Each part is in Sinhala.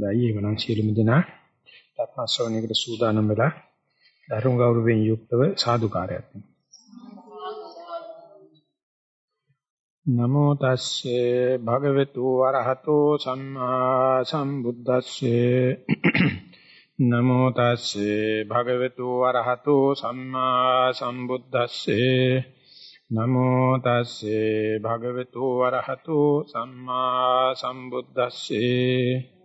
දැයි එවනම් සියලුම දෙනා ධර්ම ශ්‍රවණයකට සූදානම් වෙලා ධර්ම ගෞරවයෙන් යුක්තව සාදුකාරයක් නමෝ තස්සේ භගවතු වරහතෝ සම්මා සම්බුද්දස්සේ. නමෝ තස්සේ භගවතු වරහතෝ සම්මා සම්බුද්දස්සේ. නමෝ තස්සේ භගවතු වරහතෝ සම්මා සම්බුද්දස්සේ.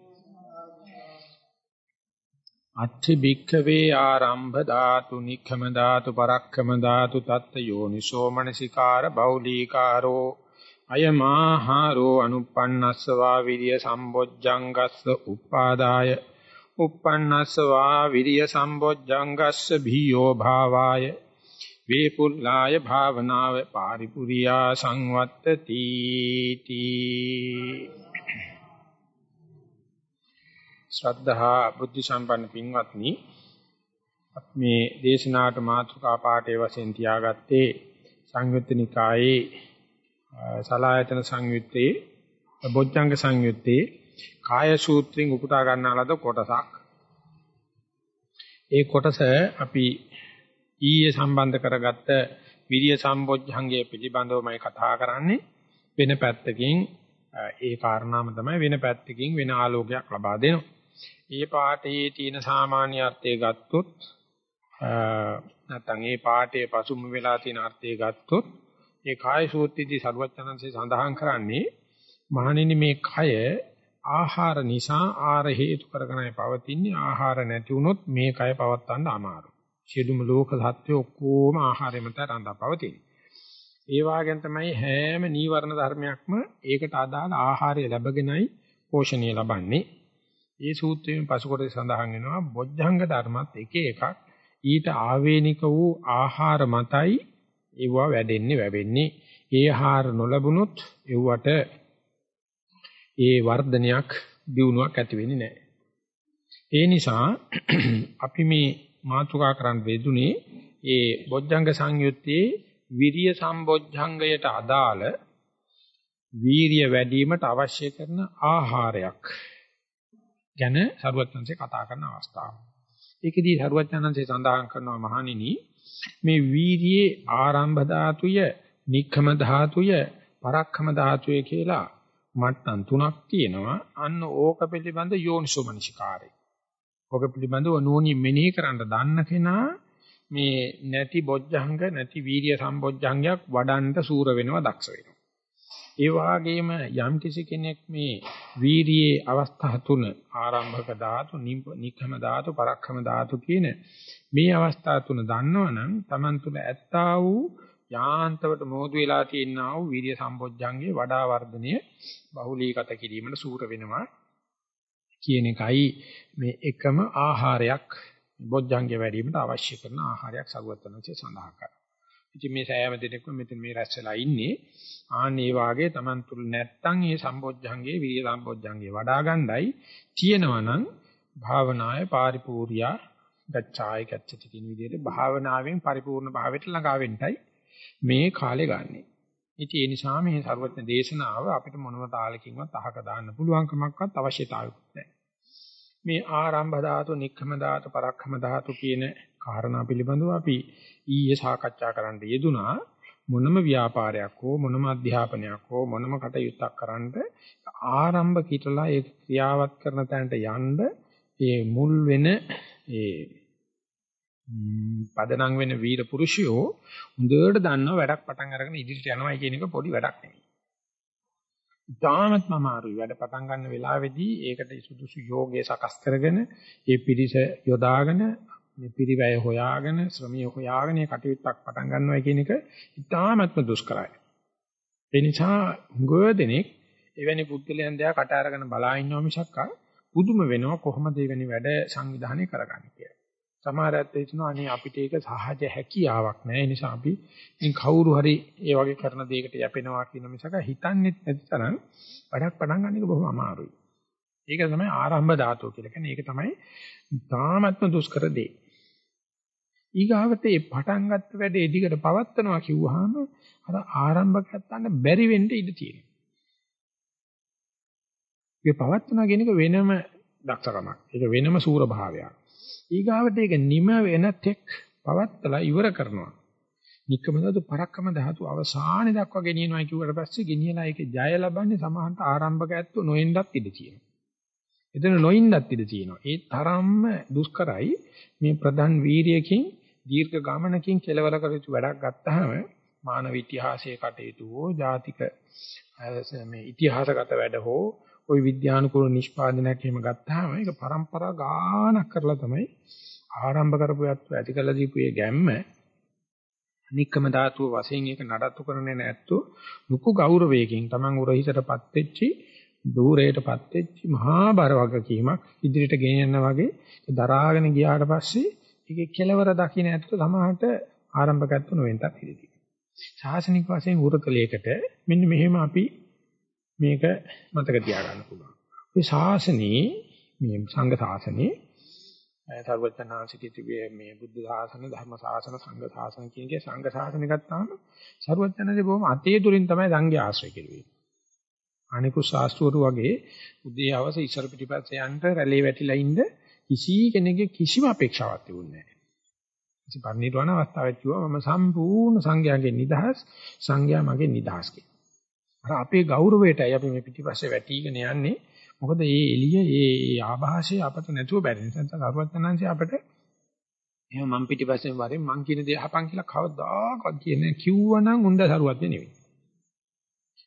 අත්ථි භික්ඛවේ ආරම්භ ධාතු නික්ඛම ධාතු පරක්ඛම ධාතු තත්ත යෝනිසෝ මනසිකාර බෞලීකාරෝ අයමාහාරෝ අනුප්පන්නස්සවා විරිය සම්බොජ්ජංගස්ස උපාදාය. උප්පන්නස්සවා විරිය සම්බොජ්ජංගස්ස භීයෝ භාවාය. වේපුල්ලාය භාවනාව පාරිපුරියා සංවත්තති තී. ශ්‍රද්ධහා බුද්ධ සම්පන්න පින්වත්නි මේ දේශනාවට මාතෘකා පාඨයේ වශයෙන් තියාගත්තේ සංයුත්ත නිකායේ සලායතන සංයුත්තේ බොජ්ජංග සංයුත්තේ කාය සූත්‍රයෙන් උපුටා ගන්නා ලද කොටසක් ඒ කොටස අපි ඊයේ සම්බන්ධ කරගත්ත විරිය සම්බොජ්ජංගය පිළිබඳවමයි කතා කරන්නේ වෙන පැත්තකින් ඒ කාරණාම තමයි වෙන පැත්තකින් වෙන ආලෝකයක් ලබා දෙනවා. ඊයේ පාඨයේ තියෙන සාමාන්‍ය අර්ථය ගත්තොත් නැත්නම් ඒ පාඨයේ පසුම වෙලා තියෙන අර්ථය ගත්තොත් ඒ කාය සූත්‍රයේදී සරුවචනන්සේ සඳහන් කරන්නේ මහණෙනි මේ කය ආහාර නිසා ආර හේතු කරගෙනයි පවතින්නේ ආහාර නැති වුනොත් මේ කය පවත්වන්න අමාරුයි. සියලුම ලෝක සත්‍ය ඔක්කොම ආහාරය මත රඳා පවතින. ඒ වාගෙන් තමයි හැම නීවරණ ධර්මයක්ම ඒකට අදාළ ආහාරය ලැබගෙනයි පෝෂණය ලබන්නේ. මේ සූත්‍රයෙන් පසු කොටස සඳහන් වෙනවා බොජ්ජංග ධර්මත් එක එකක් ඊට ආවේනික වූ ආහාර මතයි ඒවා වැඩෙන්නේ වැවෙන්නේ. ඒ ආහාර නොලැබුණොත් ඒවට ඒ වර්ධනයක් දියුණුවක් ඇති වෙන්නේ නැහැ. ඒ නිසා අපි මේ මාතුකා කරන්න වේදුනේ ඒ බොජ්ජංග සංයුත්තේ විරිය සම්බොජ්ජංගයට අදාළ වීරිය වැඩිවීමට අවශ්‍ය කරන ආහාරයක් ගැන සරුවත්වංශේ කතා කරන අවස්ථාව. ඒකෙදී සරුවත්වංශේ සඳහන් කරනවා මහණෙනි මේ වීරියේ ආරම්භ ධාතුය, නික්ඛම ධාතුය, පරක්ඛම ධාතුය කියලා මට්ටම් තුනක් තියෙනවා. අන්න ඕක පිළිබඳ යෝනිසෝමනසිකාරය. ඔක පිළිබඳව නෝනින් මෙනෙහි කරන්න දන්න කෙනා මේ නැති බොජ්ජංග නැති වීර්ය සම්බොජ්ජංගයක් වඩන්න සූර වෙනවා දක්ෂ වෙනවා. ඒ වගේම යම් කිසි කෙනෙක් මේ වීර්යයේ අවස්ථා තුන ආරම්භක ධාතු, නික්ඛම ධාතු, පරක්ඛම ධාතු කියන මේ අවස්ථා තුන දන්නවනම් Taman තුල ඇත්තා වූ යාන්තවට මෝදු වෙලා තියෙනා වූ වීර්ය සම්බොජ්ජංගේ වඩා වර්ධනය බහුලීගත කිරීමට සූර වෙනවා කියන එකයි මේ එකම ආහාරයක් බොජ්ජංගේ වැඩිවීමට අවශ්‍ය කරන ආහාරයක් සරුවත්තරන්සේ සඳහන් කරනවා. ඉතින් මේ සෑම දෙයක්ම මෙතන මේ රැස් වෙලා ඉන්නේ ආන් ඒ වාගේ Taman තුල නැත්තම් මේ සම්බොජ්ජංගේ විරිය සම්බොජ්ජංගේ වඩා ගන්නයි තියෙනවනම් භාවනාය පාරිපූර්ණියා ගච්ඡාය ගච්ඡති කියන විදිහට භාවනාවෙන් පරිපූර්ණ භාවයට ළඟා වෙන්නයි මේ කාලේ ගන්නෙ. ඉතින් ඒ නිසා මේ සර්වඥ දේශනාව අපිට මොනම තාලකින්වත් අහක දාන්න පුළුවන් කමක්වත් අවශ්‍යතාවයක් නැහැ. මේ ආරම්භ ධාතු, නික්ඛම ධාතු, පරක්ඛම ධාතු කියන කාරණා පිළිබඳව අපි ඊයේ සාකච්ඡා කරන්න යෙදුනා. මොනම ව්‍යාපාරයක් හෝ මොනම අධ්‍යාපනයක් හෝ මොනම කටයුත්තක් කරන්න ආරම්භ කිටලා ඒ ක්‍රියාවත් කරන තැනට යන්න ඒ මුල් වෙන ඒ පදනම් වෙන වීර පුරුෂයෝ හොඳට දන්නවා වැඩක් පටන් අරගෙන ඉදිරියට යනවා කියන එක පොඩි වැඩක් නෙවෙයි. ඉතාමත් අමාරුයි වැඩ පටන් ගන්න වෙලාවේදී ඒකට සුදුසු යෝගයේ සකස් කරගෙන ඒ පිරිස යොදාගෙන මේ පිරිවැය හොයාගෙන ශ්‍රමිය හොයාගෙන මේ කටයුත්තක් පටන් ගන්නවා කියන එක ඉතාමත්ම දුෂ්කරයි. ඒ නිසා ගොඩදෙනෙක් එවැනි පුද්ගලයන් දෙයා කට අරගෙන බලා ඉන්නවා මිසක් පුදුම වෙනවා කොහොමද එවැනි වැඩ සංවිධානය කරගන්නේ කියලා. සමහර ඇත්තෝ හිතනවා අනේ අපිට ඒක සහජ හැකියාවක් නෑ ඒ නිසා අපි ඉතින් කවුරු හරි ඒ වගේ කරන දෙයකට යැපෙනවා කියන මිසක හිතන්නේ නැති තරම් වැඩක් පටන් ගන්න එක බොහොම අමාරුයි. ඒක තමයි ආරම්භ ධාතුව කියලා කියන්නේ. ඒක තමයි තාමත්ම දුෂ්කර දේ. ඊගාවට මේ පටන් ගත්ත වැඩේ දිගට පවත්නවා කිව්වහම අර ආරම්භ කරන්න බැරි වෙන්න ඉඩ තියෙනවා. මේ පවත්වනවා කියන එක වෙනම දක්ෂකමක්. ඒක වෙනම සූර භාවයක්. ඊගාවට ඒක නිම වෙන තෙක් පවත්තලා ඉවර කරනවා. නික්කම ධාතු පරක්කම ධාතු අවසානයේ දක්වා ගෙනියනවා කියුවට පස්සේ ගෙනියලා ඒකේ ජය ලබන්නේ සමහන්ත ආරම්භක ඇත්තු නොෙන්නත් ඉඩ තියෙනවා. එතන නොඉන්නත් ඉඩ තියෙනවා. ඒ තරම්ම දුෂ්කරයි මේ ප්‍රධාන වීරියකින් දීර්ඝ ගමනකින් කෙලවර කර යුතු වැඩක් ගත්තාම මානව ඉතිහාසයේ කටයුතු හෝ ජාතික මේ ඉතිහාසගත වැඩ හෝ ওই විද්‍යානුකූල නිෂ්පාදනයක් එහෙම ගත්තාම ඒක પરම්පරා ගානක් කරලා තමයි ආරම්භ කරපු යත්තු ඇති කළ දීපු ඒ ගැම්ම නික්කම ධාතුව වශයෙන් ඒක නඩත්තු කරන්නේ නැත්තු ලুকু ගෞරවයෙන් Taman උරහිසටපත් වෙච්චි দূරයටපත් වෙච්චි මහා බර වගකීමක් ඉදිරියට ගෙනියන්න වගේ දරාගෙන ගියාට පස්සේ ඒකේ කෙලවර දකින්න ඇත්තු සමහරට ආරම්භකත්ව නොවෙන්ටත් ඉඳී. ශාසනික වශයෙන් උරතලයකට මෙන්න මෙහෙම අපි මේක මතක තියාගන්න පුළුවන්. මේ ශාසනයේ මේ සංඝ ශාසනයේ සර්වඥාන්සිකී මේ බුද්ධ ශාසන ධර්ම ශාසන සංඝ ශාසන කියන කේ සංඝ ශාසන ගත්තාම සර්වඥාන්සේ බොහොම අතේ දුරින් තමයි සංඝ ආශ්‍රය කෙරුවේ. අනිකුත් ශාස්ත්‍රවරු වගේ උදේ හවස ඉස්සර පිටිපස්සේ යන්න රැළේ වැටිලා ඉන්න කිසි කෙනෙකුගේ කිසිම අපේක්ෂාවක් තිබුණේ නැහැ. ඉතින් පරිණිරවණ අවස්ථාවේ කිව්වා මම සම්පූර්ණ සංඝයාගෙන් නිදහස් සංඝයා මගෙන් නිදහස් කියලා. අර අපේ ගෞරවයටයි අපි මේ පිටිපස්සේ වැටිගෙන යන්නේ. මොකද මේ එළිය මේ ආభాෂය අපට නැතුව බැරි නිසා කරුවත්තනන්සේ අපට එහෙනම් මං පිටිපස්සෙන් වරෙන් මං කියන දේ අහපන් කියලා කවදාකවත් කියන්නේ කිව්වනම් උණ්ඩ සරුවත් නෙවෙයි.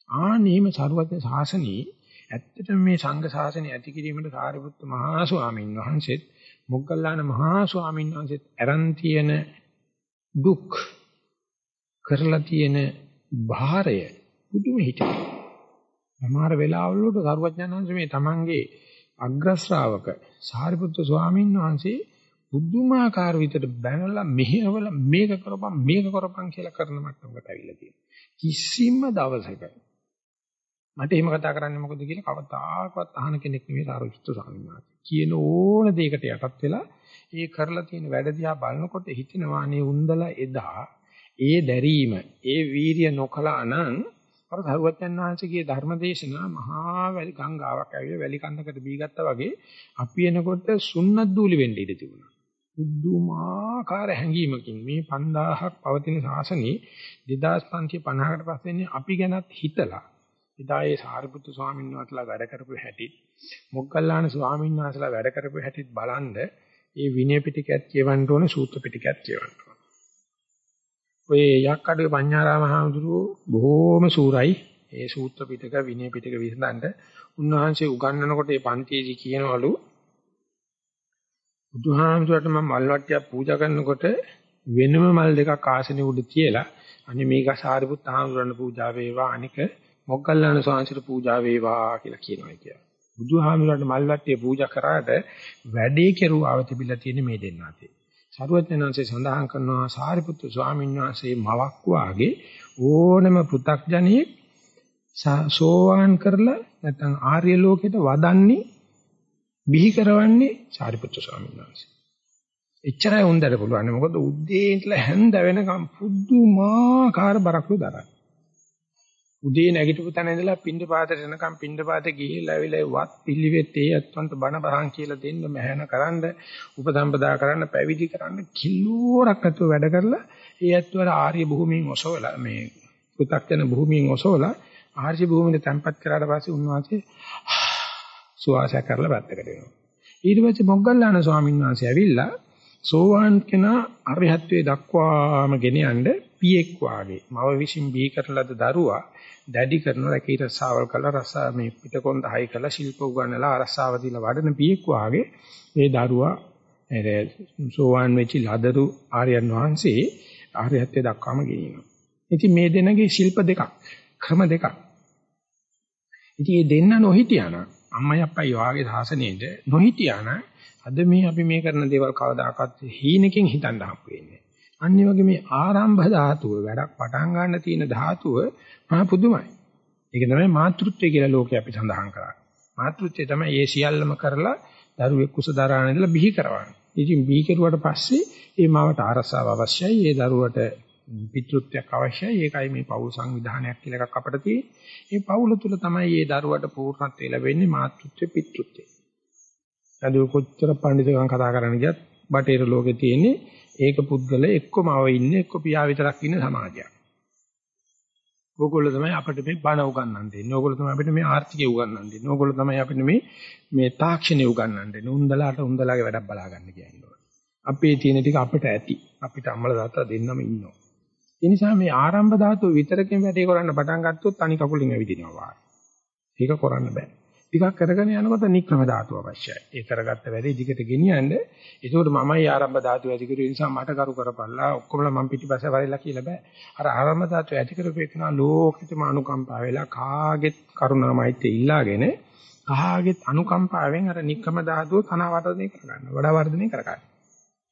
ආනේම සරුවත් ශාසනී ඇත්තටම මේ සංඝ ශාසනය ඇති කිරීමට සාරිපුත්ත මහා ස්වාමීන් වහන්සේත් මොග්ගල්ලාන මහා ස්වාමීන් වහන්සේත් අරන් තියෙන දුක් කරලා තියෙන භාරය පුදුම හිතේ. සමහර වෙලාවල වලට සරුවඥාන්සේ මේ තමන්ගේ අග්‍ර ශ්‍රාවක සාරිපුත්‍ර ස්වාමීන් වහන්සේ බුදුමාකාර විදිහට බැනලා මෙහෙවල මේක කරපම් මේක කරපම් කියලා කරන මට්ටමකට අවිලා තියෙනවා. කිසිම දවසක මට එහෙම කතා කරන්න මොකද කියලා කවදාකවත් අහන කෙනෙක් නෙවෙයි සාරිපුත්‍ර ස්වාමීන් වහන්සේ. කියන ඕන දෙයකට යටත් වෙලා ඒ කරලා තියෙන වැඩ දිහා බලනකොට හිතෙනවා අනේ උන්දලා එදා ඒ දැරීම ඒ වීරිය නොකලා නම් අර සරුවත්යන් වහන්සේගේ ධර්මදේශනා මහා වැලි ගංගාවක් ඇවිල්ලා වැලි කන්දකට බීගත්තා වගේ අපි එනකොට සුන්නත් දූලි වෙන්න ඉඩ තිබුණා. බුද්ධමාකාර හැඟීමකින් මේ 5000ක් පවතින ශාසනයේ 2550කට පස්සේ අපි ගැනත් හිතලා එදා ඒ සාරිපුත්තු ස්වාමීන් වහන්සේලා වැඩ කරපු හැටි මොග්ගල්ලාන ස්වාමීන් වහන්සේලා වැඩ කරපු හැටිත් බලන්ද ඒ විනය පිටකයක් කියවන්න ඕනේ සූත්‍ර පිටකයක් කියවන්න ඔය යක්කඩේ පඤ්ඤාරාම හාමුදුරුවෝ බොහෝම සූරයි. ඒ සූත්‍ර පිටක විනය පිටක විසඳන්න උන්වහන්සේ උගන්වනකොට ඒ පන්තියේදී කියනවලු බුදුහාමුදුරට මම මල් වට්ටියක් පූජා කරනකොට වෙනම මල් දෙකක් ආසනෙ උඩ තියලා අනේ මේක සාරිපුත් හාමුදුරන් පූජා වේවා අනික මොග්ගල්ලාන ස්වාමීන්ට පූජා වේවා කියලා කියනවා කියලා. බුදුහාමුදුරන්ට මල් වට්ටිය පූජා කරාට වැඩේ කෙරුවාව තිබිලා තියෙන මේ දෙන්න අතේ. සරුවඥාන්සේ සඳහන් කරනවා සාරිපුත්තු ස්වාමීන් වහන්සේ මවක් වාගේ ඕනම පෘ탁ජනියෙ සෝවාන් කරලා නැත්නම් ආර්ය ලෝකෙට වදන්නේ බිහි කරවන්නේ සාරිපුත්තු ස්වාමීන් වහන්සේ. එච්චරයි උන්දර පුළුවන්. මොකද උදේ ඉඳලා හැන්ද වෙනකම් පුදුමාකාර බරක්ලු දරන. උදේ නැගිටපු තැන ඉඳලා පින්ඳ පාතට එනකම් පින්ඳ පාතේ ගිහිල්ලා ඇවිල්ලා වත් පිළිවෙත් ඒ අත්වන්ට බණ බහන් කියලා දෙන්න මහාන කරන්න උපසම්පදා කරන්න පැවිදි කරන්න කිලෝරක් නැතුව වැඩ කරලා ඒ අත්වර ආර්ය භූමියෙන් ඔසවලා මේ පු탁ජන භූමියෙන් ඔසවලා ආර්ය භූමියට තැම්පත් කරාට පස්සේ උන්වහන්සේ සුවාසය කරලා පැත්තකට වෙනවා ඊට පස්සේ මොග්ගල්ලාන ස්වාමීන් වහන්සේ ඇවිල්ලා සෝවාන් කෙනා අරිහත්ත්වයේ දක්වාම ගෙන යන්න පියෙක් වාගේ මව විසින් බිහි කරලද දරුවා දැඩි කරන රැකී රසාවල් කළා රස මේ පිටකොන්ද හයි කළා ශිල්ප උගන්වලා අරසාව දීලා වඩන පියෙක් වාගේ ඒ දරුවා සෝවාන් වෙච්ච ලදරු ආර්යයන් වහන්සේ ආර්යත්වයට දක්වාම ගෙනියනවා. ඉතින් මේ දෙන්නගේ ශිල්ප දෙකක් ක්‍රම දෙකක්. ඉතින් මේ දෙන්න නොහිටියානම් අම්මයි අප්පයි වාගේ සාසනයේද නොහිටියානම් අද මේ අපි මේ කරන දේවල් කවදාකවත් හීනකින් හිතන්න හම්බ වෙන්නේ. අනිත් වගේ මේ ආරම්භ ධාතුව වැඩක් පටන් ගන්න තියෙන ධාතුව මහා පුදුමයි. ඒක තමයි මාතෘත්වය කියලා ලෝකේ අපි සඳහන් කරන්නේ. මාතෘත්වය තමයි ඒ සියල්ලම කරලා දරුවෙක් කුස දරාන ඉඳලා බිහි කරවන්නේ. ඉතින් බිහි කෙරුවට පස්සේ ඒ මාවට ආරසාව අවශ්‍යයි. ඒ දරුවට පිතෘත්වයක් අවශ්‍යයි. ඒකයි මේ පෞල් සංවිධානයක් කියලා එකක් අපිට තියෙන්නේ. මේ පෞල තුල තමයි මේ දරුවට පූර්ණත්වය ලැබෙන්නේ මාතෘත්වය පිතෘත්වය. අද කොච්චර පඬිතුකම් කතා කරන්න ගියත් බටේර ලෝකේ තියෙන්නේ ඒක පුද්ගල එක්කම අව ඉන්නේ එක්ක පියා විතරක් ඉන්න සමාජයක්. ඕගොල්ලෝ තමයි අපිට මේ බණ උගන්වන්න දෙන්නේ. ඕගොල්ලෝ තමයි අපිට මේ ආර්ථිකය උගන්වන්න දෙන්නේ. ඕගොල්ලෝ තමයි අපිට මේ මේ තාක්ෂණය උගන්වන්න දෙන්නේ. උන්දලාට උන්දලාගේ වැඩක් බලා ගන්න කියන්නේ. අපේ තියෙන ටික අපිට ඇති. අපිට අම්මලා තාත්තා දෙන්නම ඉන්නවා. ඒ නිසා මේ ආරම්භ ධාතුව විතරකින් වැඩේ කරන්න පටන් ගත්තොත් අනි කකුලින් ඇවිදිනවා. ඒක කරන්න බෑ. ටිකක් කරගෙන යනකොට නික්‍රම ධාතුව අවශ්‍යයි. ඒ කරගත්ත වැඩේ දිගට ගෙනියන්න. ඒකෝට මමයි ආරම්භ ධාතුව ඇති කරු නිසා මට කරු කරපල්ලා ඔක්කොමලා මම පිටිපස්සේ වරෙලා කියලා බෑ. අර ආරම්භ ධාතුව ඇති කරපේකන ලෝකෙටම අනුකම්පා වෙලා කාගෙත් කරුණාමයිත්‍ය ඉල්ලාගෙන කාගෙත් අනුකම්පාවෙන් අර නික්‍රම ධාතුව තන වර්ධනය කරගන්න. වඩා වර්ධනය කරගන්න.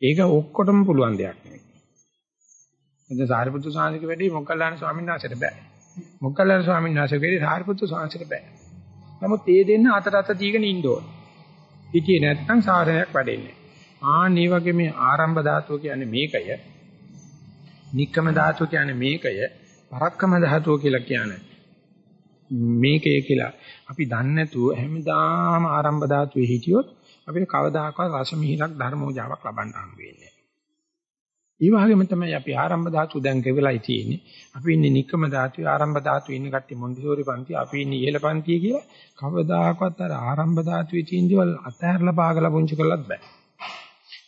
ඒක ඔක්කොටම පුළුවන් දෙයක් නෙවෙයි. එතන සාරිපුත්තු සාංශික වැඩි මොග්ගල්ලාන ස්වාමීන් වහන්සේට බෑ. මොග්ගල්ලාන ස්වාමීන් වහන්සේ වැඩි සාරිපුත්තු සාංශිකට බෑ. නමුත් ඒ දෙන්න අතට අත දීගෙන ඉන්න ඕන. හිටියේ නැත්නම් සාධනයක් වැඩෙන්නේ. ආන් මේ වගේ මේ ආරම්භ ධාතුව කියන්නේ මේකය. නික්කම ධාතුව කියන්නේ මේකය. පරක්කම ධාතුව කියලා කියන්නේ මේකය කියලා අපි දන්නේ නැතුව හැමදාම ආරම්භ ධාතුවේ හිටියොත් අපිට කවදාකවත් රස මිහිරක් ධර්මෝජාවක් ලබන්න හම් වෙන්නේ ඒ වගේම තමයි අපි ආරම්භ ධාතු දැන් කෙවලයි තියෙන්නේ. අපි ඉන්නේ නික්කම ධාතුවේ ආරම්භ ධාතුවේ ඉන්න කට්ටිය මොන්ටිසෝරි පන්ති, අපි ඉන්නේ ඉහළ පන්තිය කියලා කවදාකවත් අර ආරම්භ ධාතුවේ තියෙන දේවල් අතහැරලා පාගලා පුංචි කරලත් බෑ.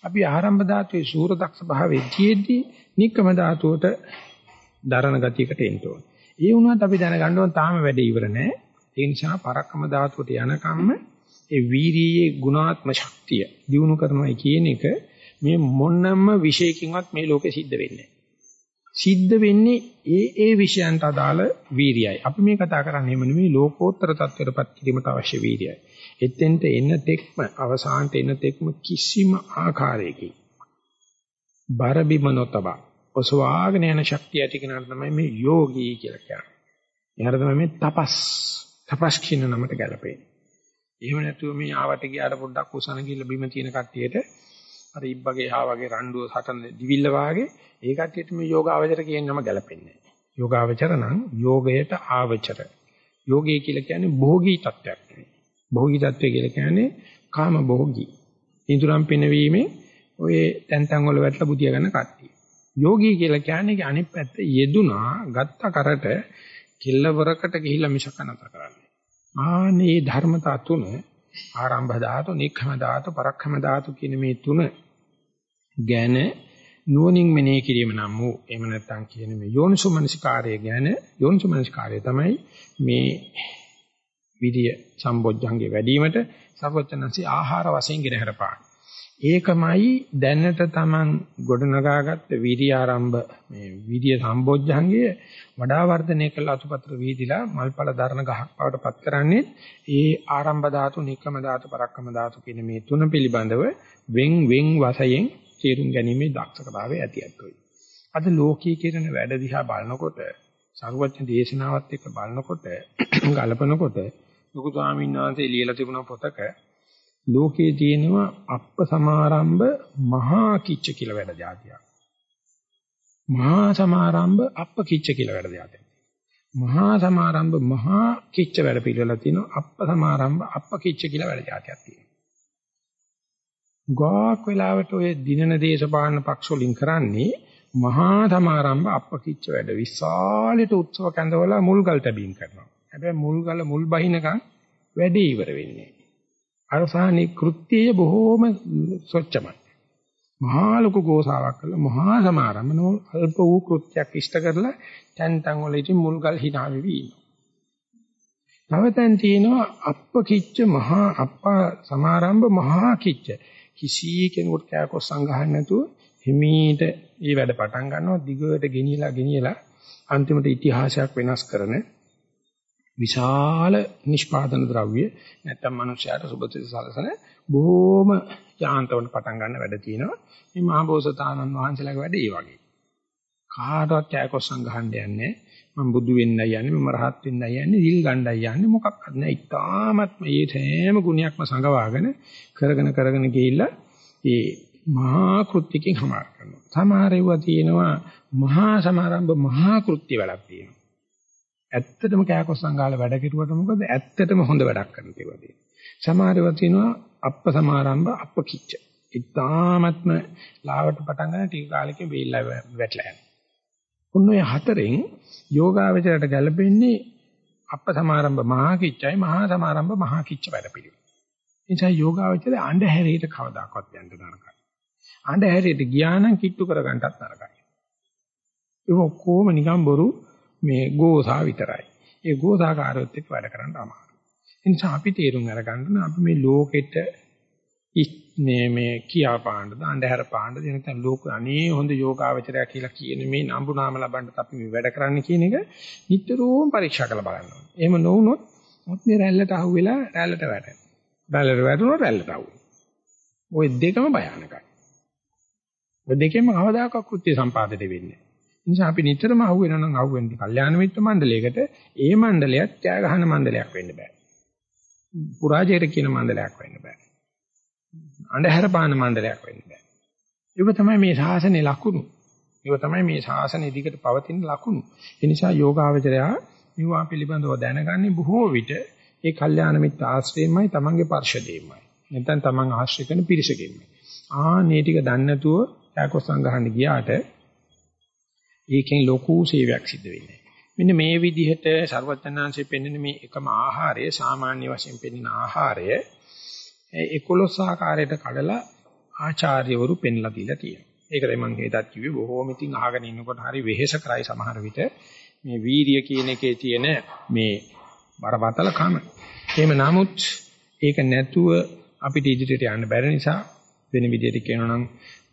අපි ආරම්භ ධාතුවේ සූර දක්ෂ භාවයේ තියෙද්දි නික්කම ධාතුවට දරණ ගතියකට එන්න ඕනේ. ඒ වුණාට අපි දැනගන්න ඕන තාම වැඩ ඉවර නෑ. ඒ නිසා පරක්කම ධාතුවට යනකම්ම ඒ වීරියේ ගුණාත්ම ශක්තිය දිනු කරනවා කියන එක මේ මොනම විශේෂකින්වත් මේ ලෝකෙ සිද්ධ වෙන්නේ සිද්ධ වෙන්නේ ඒ ඒ විෂයන්ට අදාළ වීරියයි. අපි මේ කතා කරන්නේ එහෙම නෙමෙයි ලෝකෝත්තර තත්ත්වයටපත් කිරීමට අවශ්‍ය වීරියයි. එතෙන්ට එන තෙක්ම අවසානට එන තෙක්ම කිසිම ආකාරයකින් බර බිම නොතබ ඔසවාගෙන යන ශක්තිය ඇති කෙනාට තමයි මේ යෝගී කියලා කියන්නේ. එයාට තමයි මේ තපස් තපස් කියන නමට ගැලපෙන්නේ. එහෙම නැතුව මේ ආවට ගියාට පොඩ්ඩක් උසන ගිහිල්ලා බිම තියෙන කට්ටියට අර ඉබ්බගේ හා වගේ රණ්ඩුව සටන දිවිල්ල වාගේ ඒ කට්ටියට මේ යෝගාවචර කියන නම ගැලපෙන්නේ නැහැ. යෝගාවචර නම් යෝගයට ආවචර. යෝගී කියලා කියන්නේ භෝගී තත්වයක් නෙවෙයි. භෝගී තත්වය කියලා කියන්නේ කාම භෝගී. ඉදurang පිනවීමේ ඔය තැන් තැන් වල වැටලා බුදියා ගන්න කට්ටිය. යෝගී කියලා කියන්නේ අනිත් පැත්ත යෙදුනා ගත්ත කරට කෙල්ලවරකට ගිහිල්ලා මිසක නැතර කරන්නේ. ආනේ ධර්මතා තුන ආරම්භ ධාතු, නික්ඛම ධාතු, පරක්ඛම ධාතු කියන මේ තුන ගැන නුවණින් මෙනෙහි කිරීම නම් වූ එහෙම නැත්නම් කියන මේ යෝනිසුමනසිකාරය ගැන යෝනිසුමනසිකාරය තමයි මේ විදිය සම්බොජ්ජංගේ වැඩිවීමට සර්වචනන්සි ආහාර වශයෙන් ගෙන හරපාන. ඒකමයි දැනට Taman ගොඩනගාගත්ත විරිය ආරම්භ මේ විරිය සම්බොජ්ජංගය වඩා වර්ධනය කළ අතුපතර වීදිලා මල්පල දරන ගහක් බවට පත් කරන්නේ ඒ ආරම්භ ධාතු, නික්කම ධාතු, පරක්කම ධාතු කියන මේ තුන පිළිබඳව වෙන් වෙන් වශයෙන් තේරුම් ගැනීමේ දක්ෂතාවය ඇතියක් වෙයි. අද ලෝකයේ කරන වැඩ දිහා බලනකොට සරුවත්න දේශනාවත් එක්ක බලනකොට ගලපනකොට ලොකු ස්වාමීන් වහන්සේ ලියලා තිබුණ පොතක ලෝකයේ තියෙනවා අප්ප සමාරම්භ මහා කිච්ච කියලා වැඩ જાතියක්. මහා සමාරම්භ අප්ප කිච්ච කියලා වැඩ જાතියක්. මහා සමාරම්භ මහා කිච්ච වැඩ පිළිවෙලා තියෙනවා අප්ප සමාරම්භ අප්ප කිච්ච කියලා වැඩ જાතියක් තියෙනවා. ගාක් වෙලාවට ඔය දිනන දේශපාලන පක්ෂ වලින් කරන්නේ මහා සමාරම්භ අප්ප කිච්ච වැඩ විශාලට උත්සව කැඳවලා මුල්ගල් තැබීම් කරනවා. හැබැයි මුල්ගල මුල් බහිනකම් වැඩේ ඉවර වෙන්නේ. අවසානයේ කෘත්‍යය බොහෝම ස්වච්ඡමයි. මහා ලොකු ගෝසාවක් කළා මහා සමාරම්භන අල්ප වූ කෘත්‍යයක් ඉෂ්ට කරලා තැන් තැන් වල ඉතින් මුල්ගල් hina වෙවි ඉන්නවා. නවතෙන් තියෙනවා අප්ප කිච්ච මහා අප්පා සමාරම්භ මහා කිච්ච කිසි කෙනෙකුට කෑකොස් සංගහන්න නැතුව හිමීට මේ වැඩ පටන් ගන්නවා දිගට ගෙනියලා ගෙනියලා අන්තිමට ඉතිහාසයක් වෙනස් කරන විශාල නිෂ්පාදන ද්‍රව්‍ය නැත්තම් මනුෂ්‍යයාට සුබතිත සලසන බොහොම යාන්තවට පටන් ගන්න වැඩ තියෙනවා. මේ මහබෝසතාණන් වහන්සේලාගේ වැඩ ඒ වගේ. කාටවත් කෑකොස්සම් ගහන්න යන්නේ මම බුදු වෙන්නයි යන්නේ මම රහත් වෙන්නයි යන්නේ දිල් ගණ්ඩයි යන්නේ මොකක්වත් නැහැ. ඉතාමත් මේ හැම ගුණයක්ම සංගවාගෙන කරගෙන කරගෙන ගිහිල්ලා ඒ මහා කෘත්‍යකින් හමාර කරනවා. සමහර ඒවා තියෙනවා මහා සමාරම්භ මහා කෘත්‍ය වැඩක් තියෙනවා. ඇත්තටම කෑකොස්සන් ගාලා වැඩ කෙරුවට මොකද ඇත්තටම හොඳ වැඩක් කරන ඒවා තියෙනවා. සමහර ඒවා තියෙනවා අප්ප සමාරම්භ අප්පකිච්ච. ඉතාමත්ම ලාවට පටන් ගන්න ටික කාලෙකින් වේල්ලා වැටලා යනවා. උන් ඔය හතරෙන් යෝගාවචරයට ගැලපෙන්නේ අප්ප සමාරම්භ මහා කිච්චයි මහා සමාරම්භ මහා කිච්ච වැඩ පිළිවෙල. නිසා යෝගාවචරය අඬහැරේට කවදාකවත් යන්න නරකයි. අඬහැරේට ගියා නම් කිට්ටු කරගන්නටත් නරකයි. ඒක ඔක්කොම නිකන් බොරු මේ ගෝසා විතරයි. ඒ ගෝසාකාරයොත් එක්ක වැඩ කරන්න අමාරුයි. ඒ නිසා අපි තේරුම් අරගන්න අපි මේ ලෝකෙට මේ මේ කියා පාණ්ඩ අන්ධහැර පාණ්ඩ දෙනකන් ලෝක අනේ හොඳ යෝගාවචරය කියලා කියන මේ නම්බුනාම ලබන්නත් අපි මේ වැඩ කරන්න කියන එක නිතරම පරීක්ෂා කරලා බලන්න ඕනේ. එහෙම නොවුනොත් මොත් මේ රැල්ලට අහුවෙලා රැල්ලට වැටෙනවා. රැල්ලට වැටුණොත් රැල්ලට අහුවෙනවා. ওই දෙකම භයානකයි. ඔය දෙකෙන්ම කවදාකවත් කෘත්‍ය සම්පාදනය වෙන්නේ නැහැ. නිසා අපි නිතරම අහුවෙනවා නම් අහුවෙන්නේ කල්යාණ මිත්‍ර මණ්ඩලයකට ඒ මණ්ඩලයක් ත්‍යාග ගහන මණ්ඩලයක් වෙන්න බෑ. පුරාජයට කියන මණ්ඩලයක් වෙන්න බෑ. අන්ධහැර පාන මණ්ඩලයක් වෙන්න බෑ. ඒක තමයි මේ ශාසනයේ ලකුණු. ඒක තමයි මේ ශාසනයේ දිගට පවතින ලකුණු. ඒ නිසා යෝගාවචරයා මේවා පිළිබඳව දැනගන්නේ බොහෝ විට ඒ කල්යාණ මිත්‍ර ආශ්‍රයමයි තමන්ගේ පර්ෂදීමයි. නැත්නම් තමන් ආශ්‍රය කරන පිරිසකින්මයි. ආ මේ ටික දන්නේ නැතුව යාකොස් සංගහන්න ගියාට ඒකෙන් ලොකු සේවයක් සිද්ධ වෙන්නේ. මෙන්න මේ විදිහට ਸਰවඥාන්සේ පෙන්වන මේ එකම ආහාරය සාමාන්‍ය වශයෙන් පෙන්වන ආහාරය 11 ආකාරයට කඩලා ආචාර්යවරු පෙන්ලා දීලා තියෙනවා. ඒකයි මම හිතත් කිව්වේ බොහෝම ඉතින් අහගෙන ඉන්නකොට හරි වෙහෙස කරයි සමහර විට මේ වීරිය කියන එකේ තියෙන මේ බරපතල කම. එහෙම නමුත් ඒක නැතුව අපිට ඉදිරියට යන්න බැරි නිසා වෙන විදිහට කියනවා නම්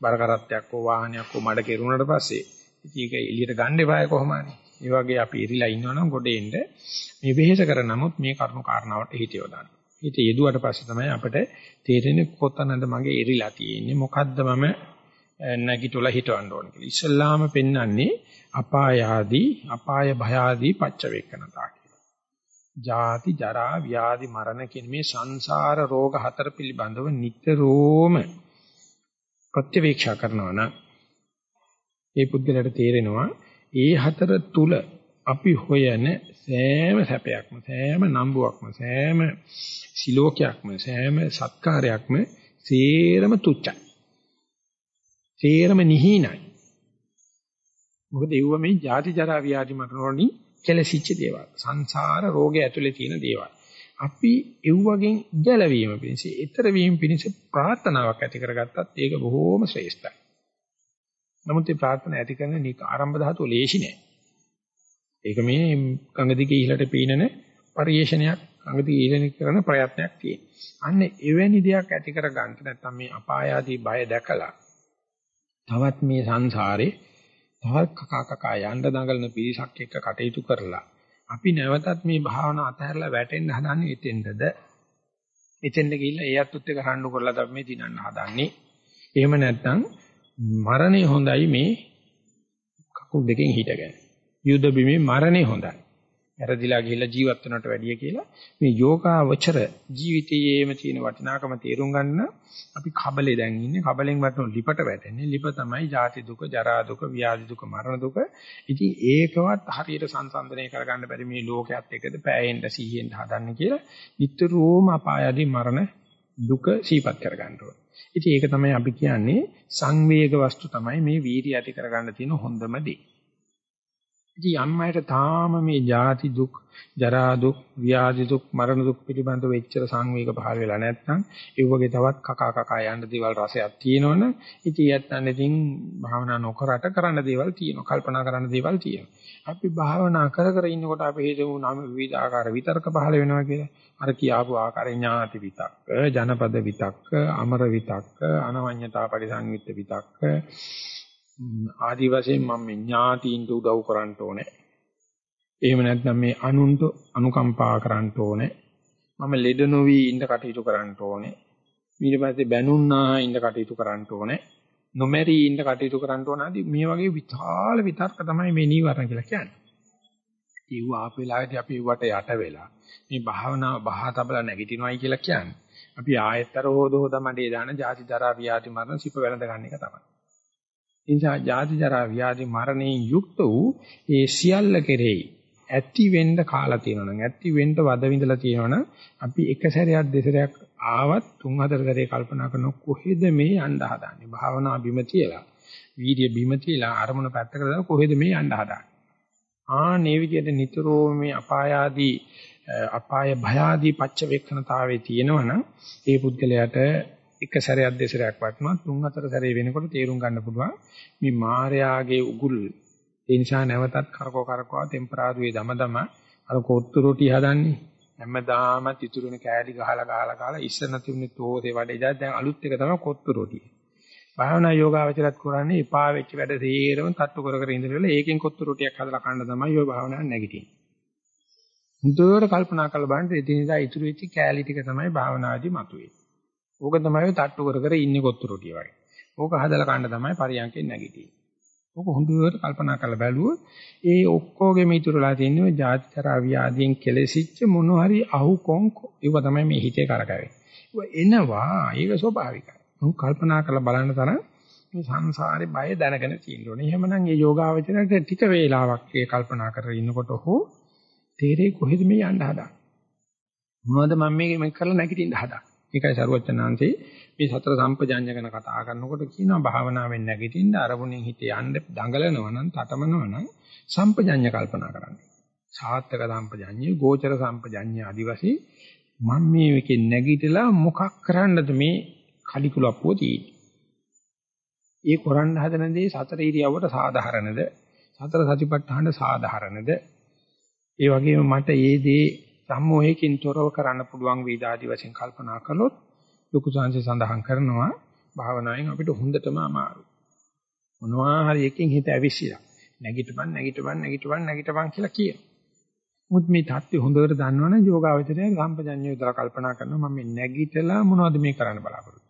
බර කරත්තයක් හෝ වාහනයක් හෝ මඩ කෙරුණාට පස්සේ ඉතින් ඒක එළියට ගන්න එපාය කොහොමද? ඒ වගේ අපි ඉරිලා ඉන්නවනම් ගොඩේ එන්න මේ වෙහෙස කර නමුත් මේ කරුණු කාරණාවට හිතියව දාන්න. හිත යෙදුවට පස්සේ තමයි අපිට තේරෙන්නේ කොතනද මගේ ඉරිලා තියෙන්නේ මොකද්ද මම නැගිටලා හිටවන්න ඕන කියලා. ඉස්ලාම පෙන්වන්නේ අපාය ආදී අපාය භය ආදී පච්ච වේකනතා කියලා. ජාති ජරා ව්‍යාධි මරණ කියන මේ සංසාර රෝග හතර පිළිබඳව නිතරම ප්‍රත්‍යවේක්ෂා කරනවා නම් ඒ පුද්ගලයාට තේරෙනවා ඒ හතර තුල අපි හොයන සෑම සැපයක්ම සෑම නම්බුවක්ම සෑම සිලෝකයක්ම සෑම සත්කාරයක්ම සේරම තුච්චයි. සේරම නිහිනයි. මොකද ඒව මේ ජාති ජරා ව්‍යාධි මරණ වලින් කෙලසිච්ච දේවල්. සංසාර රෝගය ඇතුලේ තියෙන දේවල්. අපි එව්වගෙන් ගැලවීම පිණිස, ඊතර වීම පිණිස ප්‍රාර්ථනාවක් ඇති කරගත්තත් ඒක බොහෝම ශ්‍රේෂ්ඨයි. නමුත් මේ ප්‍රාර්ථනා ඇති කරන නික ආරම්භ ධාතුව ලේසි නෑ. ඒක මේ ගඟ දිගේ ඉහළට පීනන පරිේශනයක් ගඟ දිගේ ඉහළට කරන ප්‍රයත්නයක් තියෙනවා. අන්න එවැනි දෙයක් ඇති කර ගන්න නැත්නම් මේ අපාය ආදී බය දැකලා තවත් මේ සංසාරේ තවත් කකා කකා යන්න දඟලන පිරිසක් එක්ක කටයුතු කරලා අපි නැවතත් මේ භාවනා අතහැරලා වැටෙන්න හදන්නේ එතෙන්ද එතෙන්ද ගිහිල්ලා ඒ අත්ුත් එක රණ්ඩු කරලා තමයි මේ දිනන්න හදන්නේ. එහෙම නැත්නම් මරණය හොඳයි මේ කකුල් දෙකෙන් හිටගෙන. යුද බිමේ මරණය හොඳයි. වැරදිලා ගිහිල්ලා ජීවත් වෙනවට වැඩිය කියලා මේ යෝගාවචර ජීවිතයේම තියෙන වටිනාකම තේරුම් ගන්න අපි කබලේ දැන් ඉන්නේ. කබලෙන් වටන ලිපට වැටෙන්නේ. ලිප තමයි ජාති දුක ජරා දුක ව්‍යාධි දුක මරණ දුක. ඉතින් ඒකවත් හරියට සංසන්දනය කරගන්න බැරි මේ ලෝකයක් එකද පෑයෙන්න සීහෙන්න හදන්නේ කියලා නිතරම අපායදී මරණ දුක සීපත් කරගන්න ඕනේ. ඉතින් ඒක තමයි අපි කියන්නේ සංවේග වස්තු තමයි මේ වීර්ය ඇති කරගන්න තියෙන හොඳම දේ. ඉතින් යම් අයට තාම මේ ජාති දුක්, ජරා දුක්, ව්‍යාධි දුක්, මරණ දුක් පිළිබඳව එච්චර සංවේග පහළ වෙලා නැත්නම් ඒ වගේ තවත් කකා කකා යන්න දේවල් රසයක් තියෙනවනේ. ඉතින් යත්තන් ඉතින් භාවනා නොකරට කරන්න දේවල් තියෙනවා. කල්පනා කරන්න දේවල් තියෙනවා. අපි භාවනා කර කර ඉන්නකොට අපි හේතුව නම් විවිධ ආකාර විතර්ක පහළ වෙනවා කියලා. අර කියාපු ආකාර ඥාති විතක්ක, ජනපද විතක්ක, අමර විතක්ක, අනවඤ්ඤතා පරිසංයුක්ත විතක්ක ආදි වශයෙන් මම මේ ඥාතීන්ට උදව් කරන්න ඕනේ. එහෙම නැත්නම් මේ අනුන්ට අනුකම්පා කරන්න ඕනේ. මම ලෙඩ නොවි ඉඳ කටයුතු කරන්න ඕනේ. ඊට පස්සේ බැනුන්නා ඉඳ කටයුතු කරන්න ඕනේ. නොමැරි ඉඳ කටයුතු කරන්න ඕන ආදී මේ වගේ විශාල විතර්ක තමයි මේ නීවරණ කියලා කියන්නේ. ඒව ආපු වෙලාවේදී අපි වට යට වෙලා මේ භාවනාව බහා තබලා නැගිටිනවයි කියලා කියන්නේ. අපි ආයතර හොද හොද මඩේ දාන ජාති ජරා ව්‍යාධි මරණ සිප වැළඳ ගන්න එක තමයි. නිසා ජාති ජරා ව්‍යාධි මරණයෙන් යුක්ත වූ ඒ සියල්ල කෙරෙහි ඇති වෙන්න කාලා තියෙනවා නම් ඇති වෙන්න වද විඳලා තියෙනවා නම් අපි එක සැරයක් දෙසරයක් ආවත් තුන් හතර සැරේ කල්පනා කරන කොහෙද මේ යන්න හදාන්නේ? භාවනා බිම තියලා, වීර්ය බිම තියලා අරමුණ පැත්තකට දාලා කොහෙද මේ යන්න හදාන්නේ? ආනේ විදිහට නිතරම මේ අපායාදී අපාය භය ආදී පච්ච වේක්ෂණතාවයේ තියෙනවනම් ඒ පුද්ගලයාට එක සැරයක් දෙසරයක් වටනවා තුන් හතර සැරේ වෙනකොට තේරුම් ගන්න පුළුවන් මේ මායාගේ උගුල් ඒ නිසා නැවතත් කරකෝ කරකවා ටෙම්පරාදුවේ දම දම අර කොත්තු රොටි හදන්නේ හැමදාම තිතුරුනේ කෑලි ගහලා ගහලා ගහලා ඉස්සර නැතිුනේ තෝසේ වැඩ ඉදා දැන් අලුත් එක තමයි කොත්තු රොටි. භාවනා යෝගාවචරත් කරන්නේ එපා වෙච්ච වැඩ සේරම තට්ටු කර කර ඉඳලා ඒකෙන් කොත්තු රොටියක් හදලා කන්න තමයි ඔය භාවනාව නැගිටින්නේ. හුදුවට කල්පනා කරලා බලන්න එදිනෙදා ඉතුරු වෙච්ච කෑලි ටික තමයි භාවනාදී මතුවේ. ඕක තමයි තට්ටු කර කර ඉන්නේ කොත්තු රොටිය වගේ. ඕක හදලා කන්න තමයි පරියන්කෙන් නැගිටින්නේ. ඕක හොඳට කල්පනා කරලා බැලුවොත් ඒ ඔක්කොගෙම ඉතුරුලා තියෙන්නේ ජාතිචරා ව්‍යාධියෙන් කෙලෙසිච්ච මොන හරි අහු කොංක ඒව තමයි මේ හිතේ කරකැවෙන්නේ. ඒව එනවා ඒක ස්වභාවිකයි. මොකක් කල්පනා කරලා බලන්න තරම් මේ සංසාරේ බය දැනගෙන තියෙන්න ඕනේ. එහෙමනම් මේ යෝගාවචරයට ටික වේලාවක් ඒ කල්පනා කරගෙන ඉන්නකොට හෝ තේරෙයි කොහෙද මේ යන්න හදා. මොනවද මම මේ මේක කරලා නැගිටින්න හදා. ඒකයි සරුවචනාංශේ මේ සතර සම්පජාඤ්ඤ ගැන කතා කරනකොට කියනවා භාවනාවෙන් නැගිටින්න අරමුණෙන් හිත යන්න දඟලනවා නම් තටමනවා නම් සම්පජාඤ්ඤ කල්පනා කරන්න. සාත්තක සම්පජාඤ්ඤය, ගෝචර සම්පජාඤ්ඤය ආදි වශයෙන් මම මේ එකේ නැගිටලා මොකක් කරන්නද මේ කලිකුලප්පුව තියෙන්නේ. ඒ කරන්න හදන දේ සතර ඉරියව්වට සාධාරණද? සතර සතිපට්ඨාන සාධාරණද? ඒ වගේම මට ඒ දේ සම්මෝහයෙන් තොරව කරන්න පුළුවන් වේද ආදි වශයෙන් කල්පනා කළොත් ලොකු සංසය සඳහන් කරනවා භාවනාවෙන් අපිට හොඳටම අමාරු. මොනවා හරි එකකින් හිත ඇවිස්සලා. නැගිටපන් නැගිටපන් නැගිටපන් නැගිටපන් කියලා කියනවා. මුත් මේ தත්ත්වය හොඳට දන්නවනම් යෝගාවචරය සම්පජඤ්ඤය විතර කල්පනා කරනවා මම මේ නැගිටලා මොනවද මේ කරන්න බලාපොරොත්තු.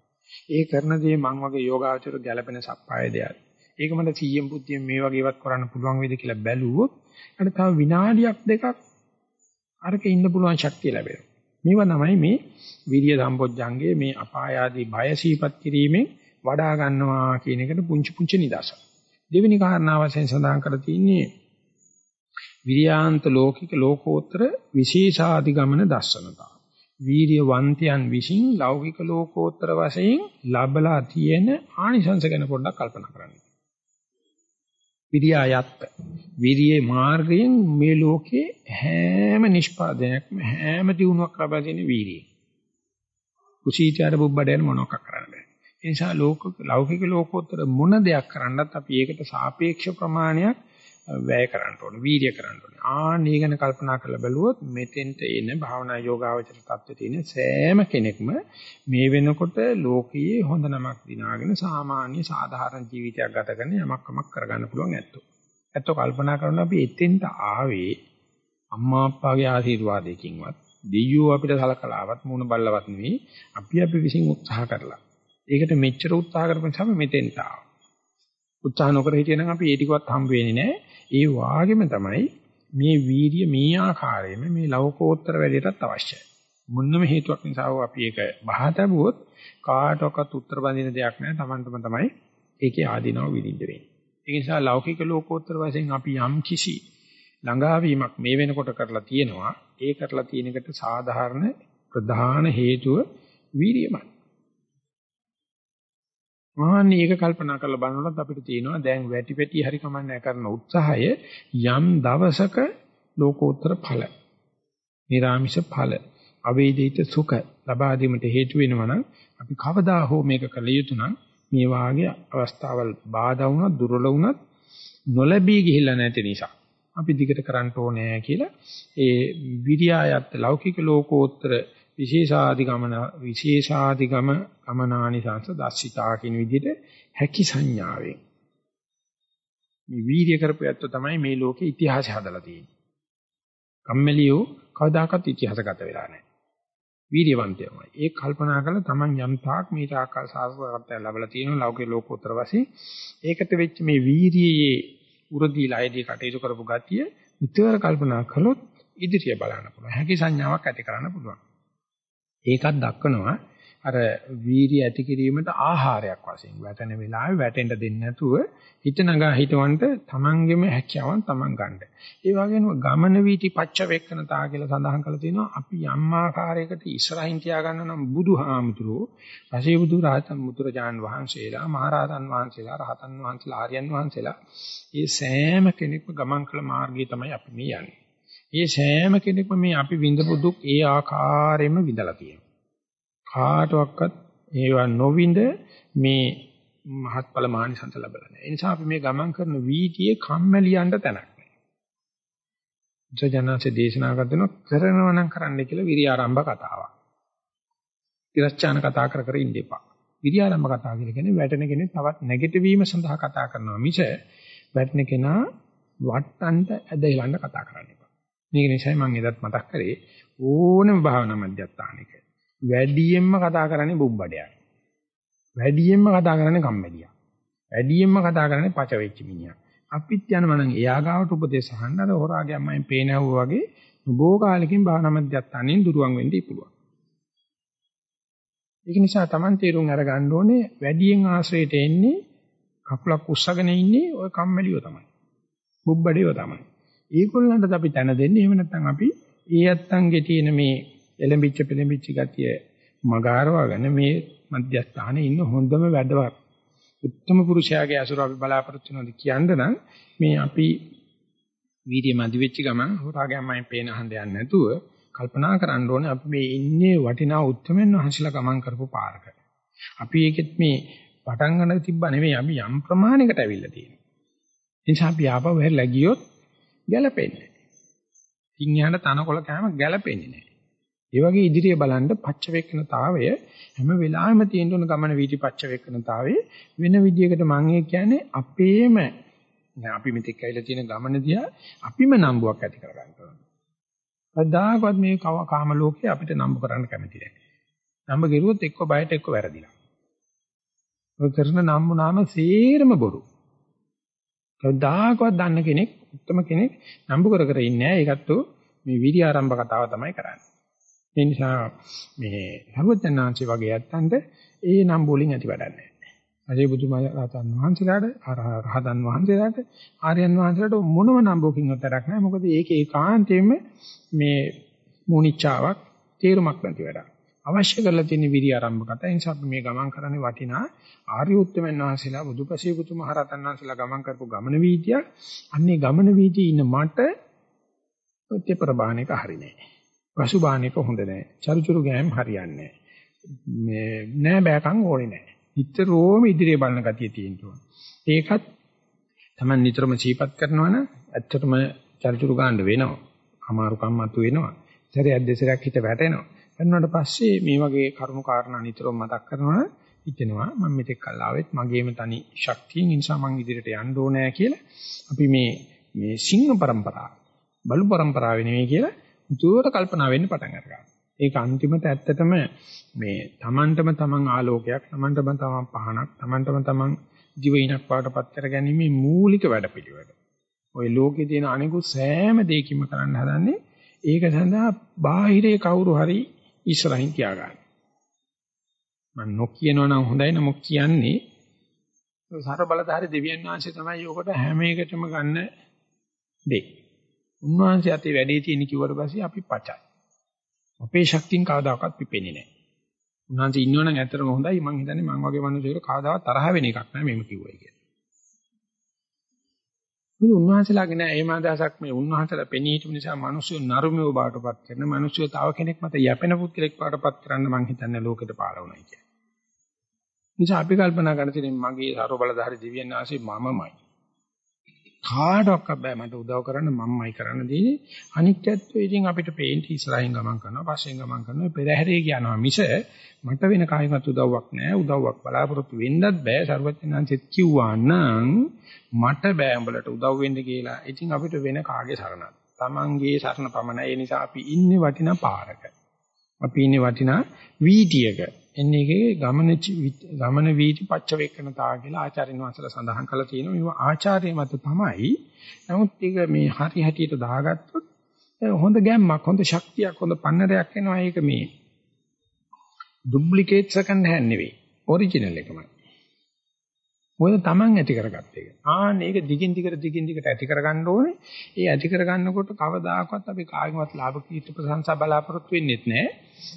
ඒ කරන දේ මං වගේ යෝගාවචර ගැළපෙන සප්පාය දෙයක්. ඒක මට සීයෙන් බුද්ධියෙන් මේ වගේ ඒවත් කරන්න පුළුවන් වේද කියලා බැලුවොත් අර තව විනාඩියක් දෙකක් අරක ඉන්න පුළුවන් ශක්තිය ලැබෙනවා. මේවා තමයි මේ විරිය සම්පොඥංගේ මේ අපාය ආදී බය සීපත් කිරීමෙන් වඩා ගන්නවා කියන එකට පුංචි පුංචි නිදර්ශන. දෙවෙනි කාරණාව වශයෙන් සඳහන් කරලා තියෙන්නේ විරියාන්ත ලෝකික ලෝකෝත්තර විශේෂාදිගමන දර්ශනතා. වීර්යවන්තයන් විසින් ලෞකික ලෝකෝත්තර වශයෙන් ලබලා තියෙන ආනිසංස ගැන පොඩ්ඩක් කල්පනා කරන්න. විරියායත් විරියේ මාර්ගයෙන් මේ ලෝකේ හැම නිෂ්පාදනයක්ම හැම දිනුවක් ලබා දෙන වීරිය. කුසීතර බුබ්බඩයන් මොනවක් කරන්න බෑ. ඒ නිසා ලෝක ලෞකික ලෝකෝත්තර මොන දෙයක් කරන්නත් අපි ඒකට සාපේක්ෂ ප්‍රමාණයක් වැය කරන්න ඕනේ, වීර්ය කරන්න ඕනේ. ආන්නේ ගැන කල්පනා කරලා බැලුවොත් මෙතෙන්ට එන භාවනා යෝගාවචර තත්ත්වයේ තියෙන සෑම කෙනෙක්ම මේ වෙනකොට ලෝකයේ හොඳ නමක් දිනාගෙන සාමාන්‍ය සාධාරණ ජීවිතයක් ගත කරන යමක් කමක් කරගන්න පුළුවන් ඇත්තෝ. ඇත්තෝ කල්පනා කරනවා අපි එතෙන්ට ආවේ අම්මා අප්පාගේ ආශිර්වාදයකින්වත් දෙයියෝ අපිට සලකලාවත් මුණ බල්ලවත් නෙවෙයි අපි අපි විසින් උත්සාහ කරලා. ඒකට මෙච්චර උත්සාහ කරපු නිසා මෙතෙන්ට ආවා. උත්සාහ නොකර හිටියනම් අපි ඒ ටිකවත් හම්බ වෙන්නේ නැහැ. ඒ වාගෙම තමයි මේ වීර්ය මේ ආකාරයෙන්ම මේ ලෞකෝත්තර වැඩේටත් අවශ්‍යයි. මුන්නම හේතුවක් නිසා අපි ඒක බහතබුවොත් කාටවත් උත්තර බඳින දෙයක් නැහැ. Tamanටම තමයි ඒකේ ආධිනව විඳින්න වෙන්නේ. ඒ නිසා ලෞකික ලෝකෝත්තර වශයෙන් අපි යම් කිසි ළඟාවීමක් මේ වෙනකොට කරලා තියෙනවා. ඒ කරලා තියෙන එකට සාධාරණ ප්‍රධාන හේතුව වීර්යමයි. මහන්නේ ඒක කල්පනා කරලා බලනකොට අපිට තියෙනවා දැන් වැටි පැටි හරි කමන්නේ කරන උත්සාහය යම් දවසක ලෝකෝත්තර ඵල. නිර්ාමිෂ ඵල. අවේදිත සුඛ ලබා දීමට හේතු වෙනවා නම් අපි කවදා හෝ මේක කළ යුතු නම් මේ වාගේ අවස්ථාවල් බාධා වුණත් දුර්වල වුණත් නොලැබී ගිහිල්ලා නැති නිසා අපි දිගට කරන්න ඕනේ කියලා ඒ විරියායත් ලෞකික ලෝකෝත්තර විශේෂාදිගමන විශේෂාදිගම ගමනානිසංස දර්ශිතා කියන විදිහට හැකි සංඥාවෙන් මේ වීර්ය කරපැත්ත තමයි මේ ලෝකේ ඉතිහාසය හදලා තියෙන්නේ. කම්මැලියෝ කවදාකවත් ඉතිහාසගත වෙලා නැහැ. වීර්යවන්තයමයි. ඒ කල්පනා කරලා Taman යම් තාක් මේ තාක්කල් සාසකත්වය ලැබලා තියෙන ලෞකික ලෝකෝත්තර වශයෙන් ඒකට වෙච්ච මේ වීර්යයේ උරදීලා ඇදී කටයුතු කරපු ගතිය විතර කල්පනා කළොත් ඉදිරිය බලන්න පුළුවන්. හැකි සංඥාවක් ඇති කරන්න පුළුවන්. ඒකත් දක්වනවා අර වීර්ය ඇති කිරීමට ආහාරයක් වශයෙන් වැටෙන වෙලාවේ වැටෙන්න දෙන්නේ නැතුව හිත නගා හිටවන්ට තමන්ගෙම හැකියාවන් තමන් ගන්න. ඒ වගේම ගමන වීති පච්ච වේකනතා කියලා සඳහන් කරලා තියෙනවා අපි යම් ආකාරයකට ඉස්සරහින් තියාගන්න නම් බුදුහාමුදුරුවෝ රසේ බුදු රහතන් මුතුරජාන් වහන්සේලා මහරහතන් වහන්සේලා රහතන් වහන්සේලා ආර්යයන් වහන්සේලා මේ සෑම කෙනෙක්ම ගමන් කළ මාර්ගය තමයි අපි මේ යන්නේ. මේ සෑම කෙනෙක්ම මේ අපි විඳපු දුක් ඒ ආකාරයෙන්ම විඳලා තියෙනවා. කාටවත් ඒවා නොවිඳ මේ මහත්ඵල මානිසන්ත ලැබලා නැහැ. ඒ නිසා අපි මේ ගමන් කරන වීතියේ කම්මැලියන්ට තැනක් නැහැ. ජනනාසේ දේශනා කරන කරනවා නම් කරන්න කියලා විරි ආරම්භ කතාවක්. තිරස්චාන කතා කර කර ඉන්න එපා. විරි ආරම්භ කතා කියලා කියන්නේ වැටෙන කෙනෙක් තවත් නැගිට වීම සඳහා කතා කරනවා මිස වැටෙන කෙනා වට්ටන්ට ඇදහිලන්න කතා කරන්න එපා. මේක නිසා මම එදත් මතක් කරේ ඕනම භාවනා මධ්‍යස්ථානික වැඩියෙන්ම කතා කරන්නේ බුබ්බඩයක්. වැඩියෙන්ම කතා කරන්නේ කම්මැලියා. වැඩියෙන්ම කතා කරන්නේ පච වෙච්ච මිනිහා. අපිත් යනවා නම් එයා ගාවට උපදේශ අහන්න අර හොරාගේ අම්මෙන් පේනවුවා වගේ බොහෝ කාලෙකින් භාවනා මධ්‍යස්ථානෙන් දුරවන් වෙන්න ඉපුණා. ඒක නිසා Taman තීරුම් අරගන්න ඕනේ වැඩියෙන් ආශ්‍රයයට එන්නේ කකුලක් උස්සගෙන ඉන්නේ ওই කම්මැලියෝ තමයි. බුබ්බඩියෝ තමයි. ඒගොල්ලන්ට අපි තැන දෙන්නේ එහෙම නැත්නම් අපි ඒ ඇත්තන්ගේ තියෙන මේ එලඹිච්ච පෙලඹිච්ච ගතිය මගාරවගෙන මේ මධ්‍යස්ථානයේ ඉන්න හොඳම වැඩවත් උත්තම පුරුෂයාගේ අසුර අපි බලාපොරොත්තු වෙනවද කියන්න නම් මේ අපි වීර්ය මදි වෙච්ච ගමන් හොරාගේ අම්මයි පේන හඳ යන්නේ නැතුව කල්පනා කරන්න ඕනේ අපි මේ ඉන්නේ වටිනා උත්තරමෙන් වහන්සලා ගමන් කරපු පාරක. අපි ඒකෙත් මේ පටන් ගන්න තිබ්බ නෙවෙයි අපි යම් ප්‍රමාණයකට ඇවිල්ලා තියෙනවා. ඒ නිසා අපි ආපහු හැරිලා ගියොත් ගැලපෙන්නේ නැහැ. ඉන්හිහට තනකොළ කෑම ගැලපෙන්නේ නැහැ. ඒ වගේ ඉදිරිය බලන්න පච්ච වේකනතාවය හැම වෙලාවෙම තියෙන උන ගමන වීදි පච්ච වේකනතාවය වෙන විදියකට මම කියන්නේ අපේම අපි මෙතෙක් ඇවිල්ලා තියෙන ගමන දිහා අපිම නම්බුවක් ඇති කරගන්න ඕනේ. අදාකවත් මේ කාම ලෝකේ අපිට නම්බු කරන්න කැමති නැහැ. නම්බ ගෙරුවොත් එක්ක බයට එක්ක වැරදිලා. ඔය කරන නම්බු නාම සේරම බොරු. කවදාකවත් දන්න කෙනෙක්, උත්තම කෙනෙක් නම්බු කර කර ඉන්නේ නැහැ. ඒකත් මේ විරි ආරම්භ කතාව තමයි කරන්නේ. ඒ නිසා මේ සර්වඥාන්සේ වගේ යත්තන්ට ඒ නම් වලින් ඇති වැඩක් නැහැ. අජේ බුදුමහරහතන් වහන්සේලාට රහතන් වහන්සේලාට ආර්යයන් වහන්සේලාට මොනම නම්බෝකින්වත් වැඩක් නැහැ. මොකද ඒක ඒකාන්තයෙන්ම මේ මූනිච්චාවක් තේරුමක් නැති වැඩක්. අවශ්‍ය කරලා තියෙන විරි ආරම්භකත. ඒ නිසා අපි මේ ගමන් කරන්නේ වටිනා ආර්ය උත්තමයන් වහන්සේලා බුදුපසේ බුදුමහරහතන් වහන්සේලා ගමන් කරපු ගමන වීදියක්. අන්නේ ගමන වීදියේ ඉන්න මට ඔච්චර ප්‍රබාණයක හරිනේ. පසුබාහනක හොඳ නැහැ. චරුචරු ගෑම් හරියන්නේ මේ නෑ බෑකම් ඕනේ නෑ. නිතරම ඉදිරිය බලන ගතිය තියෙනවා. ඒකත් Taman නිතරම සීපත් කරනවා නම් ඇත්තටම චරුචරු ගන්න වෙනවා. අමාරු කම්මතු වෙනවා. සැරයක් දෙසරයක් හිත වැටෙනවා. කරනාට පස්සේ මේ වගේ කරුණු කාරණා නිතරම මතක් කරනවා ඉතනවා මම මෙතෙක් කල් ආවෙත් මගේම තනි ශක්තියෙන් නිසා මම ඉදිරියට යන්න ඕනෑ කියලා අපි මේ මේ සිංහ પરම්පරාව බලු પરම්පරාව නෙවෙයි කියලා උතුවට කල්පනා වෙන්න පටන් ගන්නවා. ඒක අන්තිමට ඇත්තටම මේ තමන්ටම තමන් ආලෝකයක් තමන්ටම තමන් පහනක් තමන්ටම තමන් ජීවිනක් පාටපත් කරගැනීමේ මූලික වැඩපිළිවෙල. ওই ලෝකේ තියෙන අනිකුත් සෑම දෙයකින්ම කරන්න හදන්නේ ඒක සඳහා බාහිරේ කවුරු හරි ඉස්සරහින් තියාගන්න. මම නොකියනවා නම් හොඳයි නමුත් කියන්නේ සතර බලධාරී දෙවියන් වහන්සේ තමයි යෝකට හැම එකටම ගන්න දෙයක්. උන්වහන්සේ අතේ වැඩේ තියෙන කිව්වට පස්සේ අපි පචයි. අපේ ශක්තියෙන් කවදාකවත් පිපෙන්නේ නැහැ. උන්වහන්සේ ඉන්නවනම් ඇත්තටම හොඳයි. මම හිතන්නේ මම වගේ මිනිසෙකුට කවදාවත් තරහ වෙන එකක් නෑ මේක කිව්වයි කියලා. මේ උන්වහන්සේලාගේ නෑ එහෙම අදහසක් මේ උන්වහන්සේලා පෙනී හිටපු නිසා මිනිස්සු නරුමියව බාටපත් කරන මිනිස්සු තව කෙනෙක් මත යැපෙන පුද්ගලෙක් බාටපත් කරන්න මම හිතන්නේ ලෝකෙට පාලවුණයි කියලා. නිසා අපි කල්පනා කරන තියෙන්නේ මගේ සර්ව බලධාරී දිව්‍යන් ආශි මමමයි. කාටවත් බෑ මට උදව් කරන්න මම්මයි කරන්න දෙන්නේ. අනිත්‍යත්වය ඉතින් අපිට පේන්ටි ඉස්සරහින් ගමන් කරනවා පස්සෙන් ගමන් කරනවා. පෙරහැරේ යනවා මිස මට වෙන කායිමත් උදව්වක් නෑ. උදව්වක් බලාපොරොත්තු වෙන්නත් බෑ. සර්වඥාන්සෙත් කිව්වා නම් මට බෑ උඹලට උදව් වෙන්න කියලා. ඉතින් අපිට වෙන කාගේ සරණක්? Tamanගේ සරණ පමණයි. ඒ නිසා අපි ඉන්නේ වටිනා පාරක. අපි ඉන්නේ වටිනා වීදියේක එන්නේ එකේ ගමන ගමන වීති පච්ච වේකනතා කියලා ආචාර්යන් වහන්සේලා සඳහන් කරලා තියෙනවා. මේවා ආචාර්ය මත තමයි. නමුත් ඒක මේ හරි හැටියට දාගත්තොත් හොඳ ගැම්මක්, හොඳ ශක්තියක්, හොඳ පන්නරයක් එනවා. ඒක මේ ඩුප්ලිකේට් සෙකන්ඩ් හෑන්ඩ් නෙවෙයි. ඔරිජිනල් එකමයි. මොකද Taman ඇති කරගත්ත එක. ආන්න ඒක දිගින් දිගට දිගින් දිගට ඇති කරගන්න ඕනේ. ඒ ඇති කරගන්නකොට කවදාකවත් අපි කාගෙන්වත් ලාභ කීර්ති ප්‍රශංසා බලාපොරොත්තු වෙන්නේ නැහැ.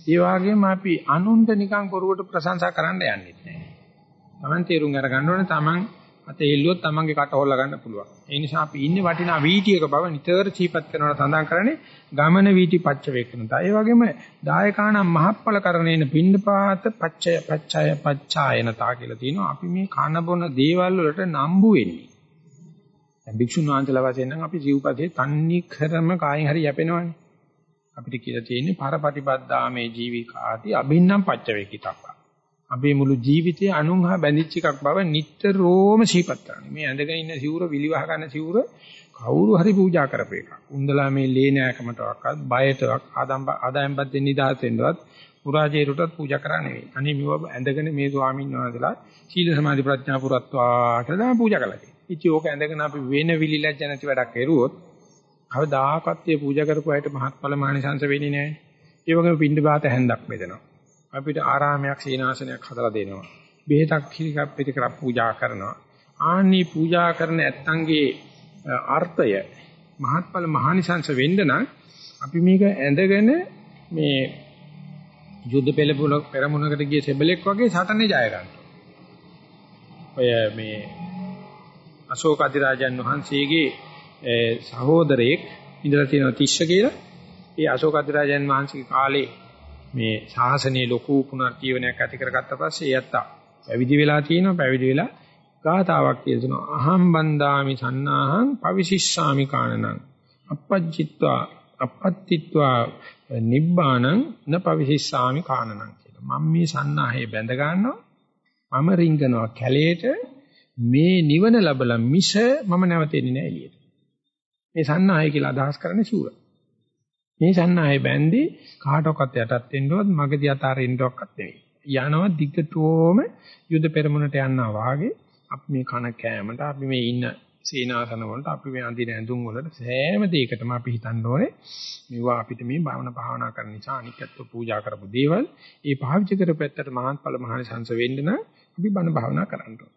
ඒ වගේම අපි අනුන්ට නිකන් කරුවට ප්‍රශංසා කරන්න යන්නේ නැහැ. Taman තේරුම් අරගන්න ඕනේ Taman අත එල්ලුවොත් Tamanගේ කට හොල්ලා ගන්න පුළුවන්. ඒ නිසා අපි ඉන්නේ වටිනා වීටියක බව නිතර සීපත් කරනවා සඳහන් කරන්නේ ගමන වීටි පච්ච වේකනතා. ඒ වගේම දායකානම් මහප්පල කරණේන පින්නපාත පච්චය පච්චය පච්චායනතා කියලා තියෙනවා. අපි මේ කන බොන දේවල් වලට නම්බු වෙන්නේ. දැන් භික්ෂුන් වහන්සේලා වශයෙන් නම් අපි ජීවපතේ තන්නේ කරම කායින් හරි යැපෙනවනේ. අපිට කියලා තියෙන්නේ පරපටිපද්දාමේ ජීවිකාති අභින්නම් පච්ච වේකිතක්. අපේ මුළු ජීවිතේ අනුන්හා බැඳිච්ච එකක් බව නිට්ටරෝම සිහිපත් කරන්නේ. මේ ඇඳගෙන ඉන්න සිවුර විලිවහ ගන්න සිවුර කවුරු හරි පූජා කරපු එකක්. උන්දලා මේ ලේනෑකමටවත් බයටවත් ආදම් ආදායම්පත් දෙන්න නිදහස් වෙන්නවත් පුරාජේරුටත් පූජා කරා නෙවෙයි. අනේ මේව ඇඳගෙන මේ ස්වාමීන් වහන්සේලා සීල සමාධි ප්‍රඥා පුරත්වා කියලා තමයි පූජා කළා. ඉතින් ඕක ඇඳගෙන අපි වෙන විලිලැජ්ජ නැති වැඩක් කරුවොත් කවදාකවත් මේ පූජා කරපු අයට මහත්ඵල මානිසංස වෙන්නේ නැහැ. ඒ වගේම පින්ඩ පාත හැන්දක් බෙදෙනවා. අපිට ආරාමයක් සීනාසනයක් හදලා දෙනවා. බෙහෙතක් කිලිකක් පිටිකරක් පූජා කරනවා. ආනි පූජා කරන ඇත්තන්ගේ අර්ථය මහත්ඵල මහානිසංස වෙන්න නම් අපි මේක ඇඳගෙන මේ යුද්ධ පෙළපුල පෙරමුණකට ගිය සෙබලෙක් වගේ සටනේ ජය ගන්නවා. ඔය මේ අශෝක අධිරාජන් වහන්සේගේ සහෝදරයෙක් ඉඳලා තියෙනවා තිස්ස කියලා. ඒ අශෝක අධිරාජන් වහන්සේගේ කාලේ මේ ශාසනයේ ලොකු පුනර්ජීවනයක් ඇති කරගත්ත පස්සේ ඒ යත්තා පැවිදි වෙලා තියෙනවා පැවිදි වෙලා ගාතාවක් කියනවා. අහම් බන්දාමි සන්නාහං පවිශිෂ්ඨාමි කානනං. අපජ්ජිත්වා අපත්තිත්වා නිබ්බාණං න පවිශිෂ්ඨාමි කානනං කියලා. මම මේ සන්නාහේ බැඳ ගන්නවා. මම රිංගනවා කැලේට. මේ නිවන ලැබලා මිස මම නැවතෙන්නේ නැහැ එළියට. මේ සන්නාහය කියලා අදහස් කරන්නේ සූරා. මේ සන්නාහේ බැන්දි කාටවත් යටත් වෙන්නවත් මගදී අතාරින්නවත් නෙවෙයි. යනවා දිගටම යුද පෙරමුණට යනවා වාගේ අපි මේ කන කෑමට අපි මේ ඉන්න සීනාසන වලට අපි මේ අඳින ඇඳුම් වලට සෑම දෙයකටම අපි හිතන්න ඕනේ මේවා අපිට මේ භාවනා භාවනා කරන නිසා අනිත්‍යත්ව පූජා කරපු දේවල් ඒ පාවිච්චි කරපැත්තට මහත්ඵල මහානිසංස වෙන්න නම් අපි බණ භාවනා කරන්න ඕනේ.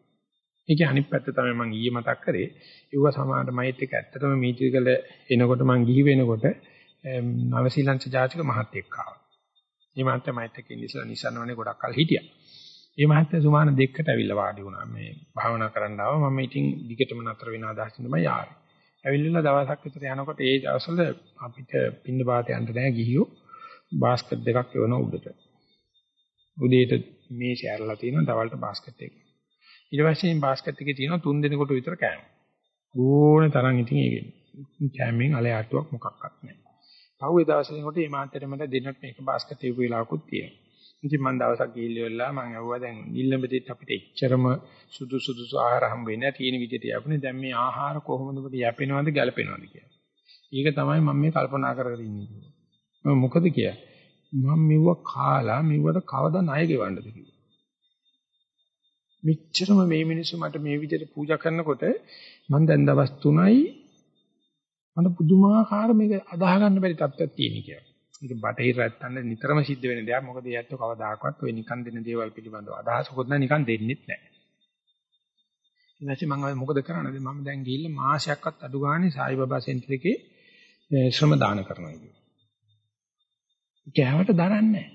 ඒකේ අනිත් පැත්ත තමයි මම ඊයේ මතක් කරේ. ඒව සමානට මෛත් එක ඇත්තටම මීටිකල එනකොට මම ගිහි වෙනකොට නවසීලන්ත ජාතික මහත්තයෙක් ආවා. මේ මහත්තයා මයිත් එක්ක ඉඳලා නිසනවනේ ගොඩක් කල් හිටියා. මේ මහත්තයා සුමාන දෙකකට ඇවිල්ලා වාඩි වුණා. මේ භාවනා කරන්න ආවා. මම ඉතින් දිගටම නතර වෙන අදහසින් තමයි ආවේ. ඇවිල්ලා දවසක් විතර යනකොට ඒ දවස්වල අපිට පින්න පාත යන්න නැහැ ගිහියෝ බාස්කට් දෙකක් එවන උඩට. උදේට මේෂය ඇරලා තියෙනවා දවල්ට බාස්කට් එක. ඊට පස්සේ මේ බාස්කට් එකේ තියෙනවා තුන් දිනකට විතර කෑම. ඕනේ තරම් ඉතින් ඒකේ කෑමෙන් අලේ ආටුවක් මොකක්වත් නැහැ. පහුවේ දවසේ කොට මේ මාන්තර මට දෙන්නත් මේක බාස්කට් එක වෙලාවකුත් තියෙනවා. ඉතින් මම දවසක් ගිහිල්ලා මම ඇහුවා දැන් නිල්ලඹදිත් අපිට එච්චරම සුදු සුදුසු ආහාර හම්බ වෙන්නේ නැහැ තියෙන විදිහට යපුනේ දැන් මේ ආහාර කොහොමද ඔබට යැපෙනවද ගැලපෙනවද කියලා. ඒක තමයි මම මේ කල්පනා කර කර ඉන්නේ. මම මොකද කියා? මම මෙව්ව කාලා මෙව්වට කවදා ණය ගෙවන්නද කිව්වා. මෙච්චරම මේ මිනිස්සු මට මේ විදිහට පූජා කරනකොට මම දැන් දවස් 3යි මට පුදුමාකාර මේක අදාහ ගන්න බැරි තත්ත්වයක් තියෙන කියලා. මේක බටහිර රැත්තන්න නිතරම සිද්ධ වෙන දෙයක්. මොකද ඒත් කවදාකවත් ඔය නිකන් දෙන දේවල් පිළිබඳව අදහසකුත් නැහැ නිකන් දෙන්නෙත් නැහැ. ඊට මම මොකද කරන්නද මම දැන් ගිහිල්ලා මාසයක්වත් අඩු ගානේ සායිබබා සෙන්ටර් එකේ ශ්‍රම දාන කරනවා කියන්නේ. කෑවට දරන්නේ නැහැ.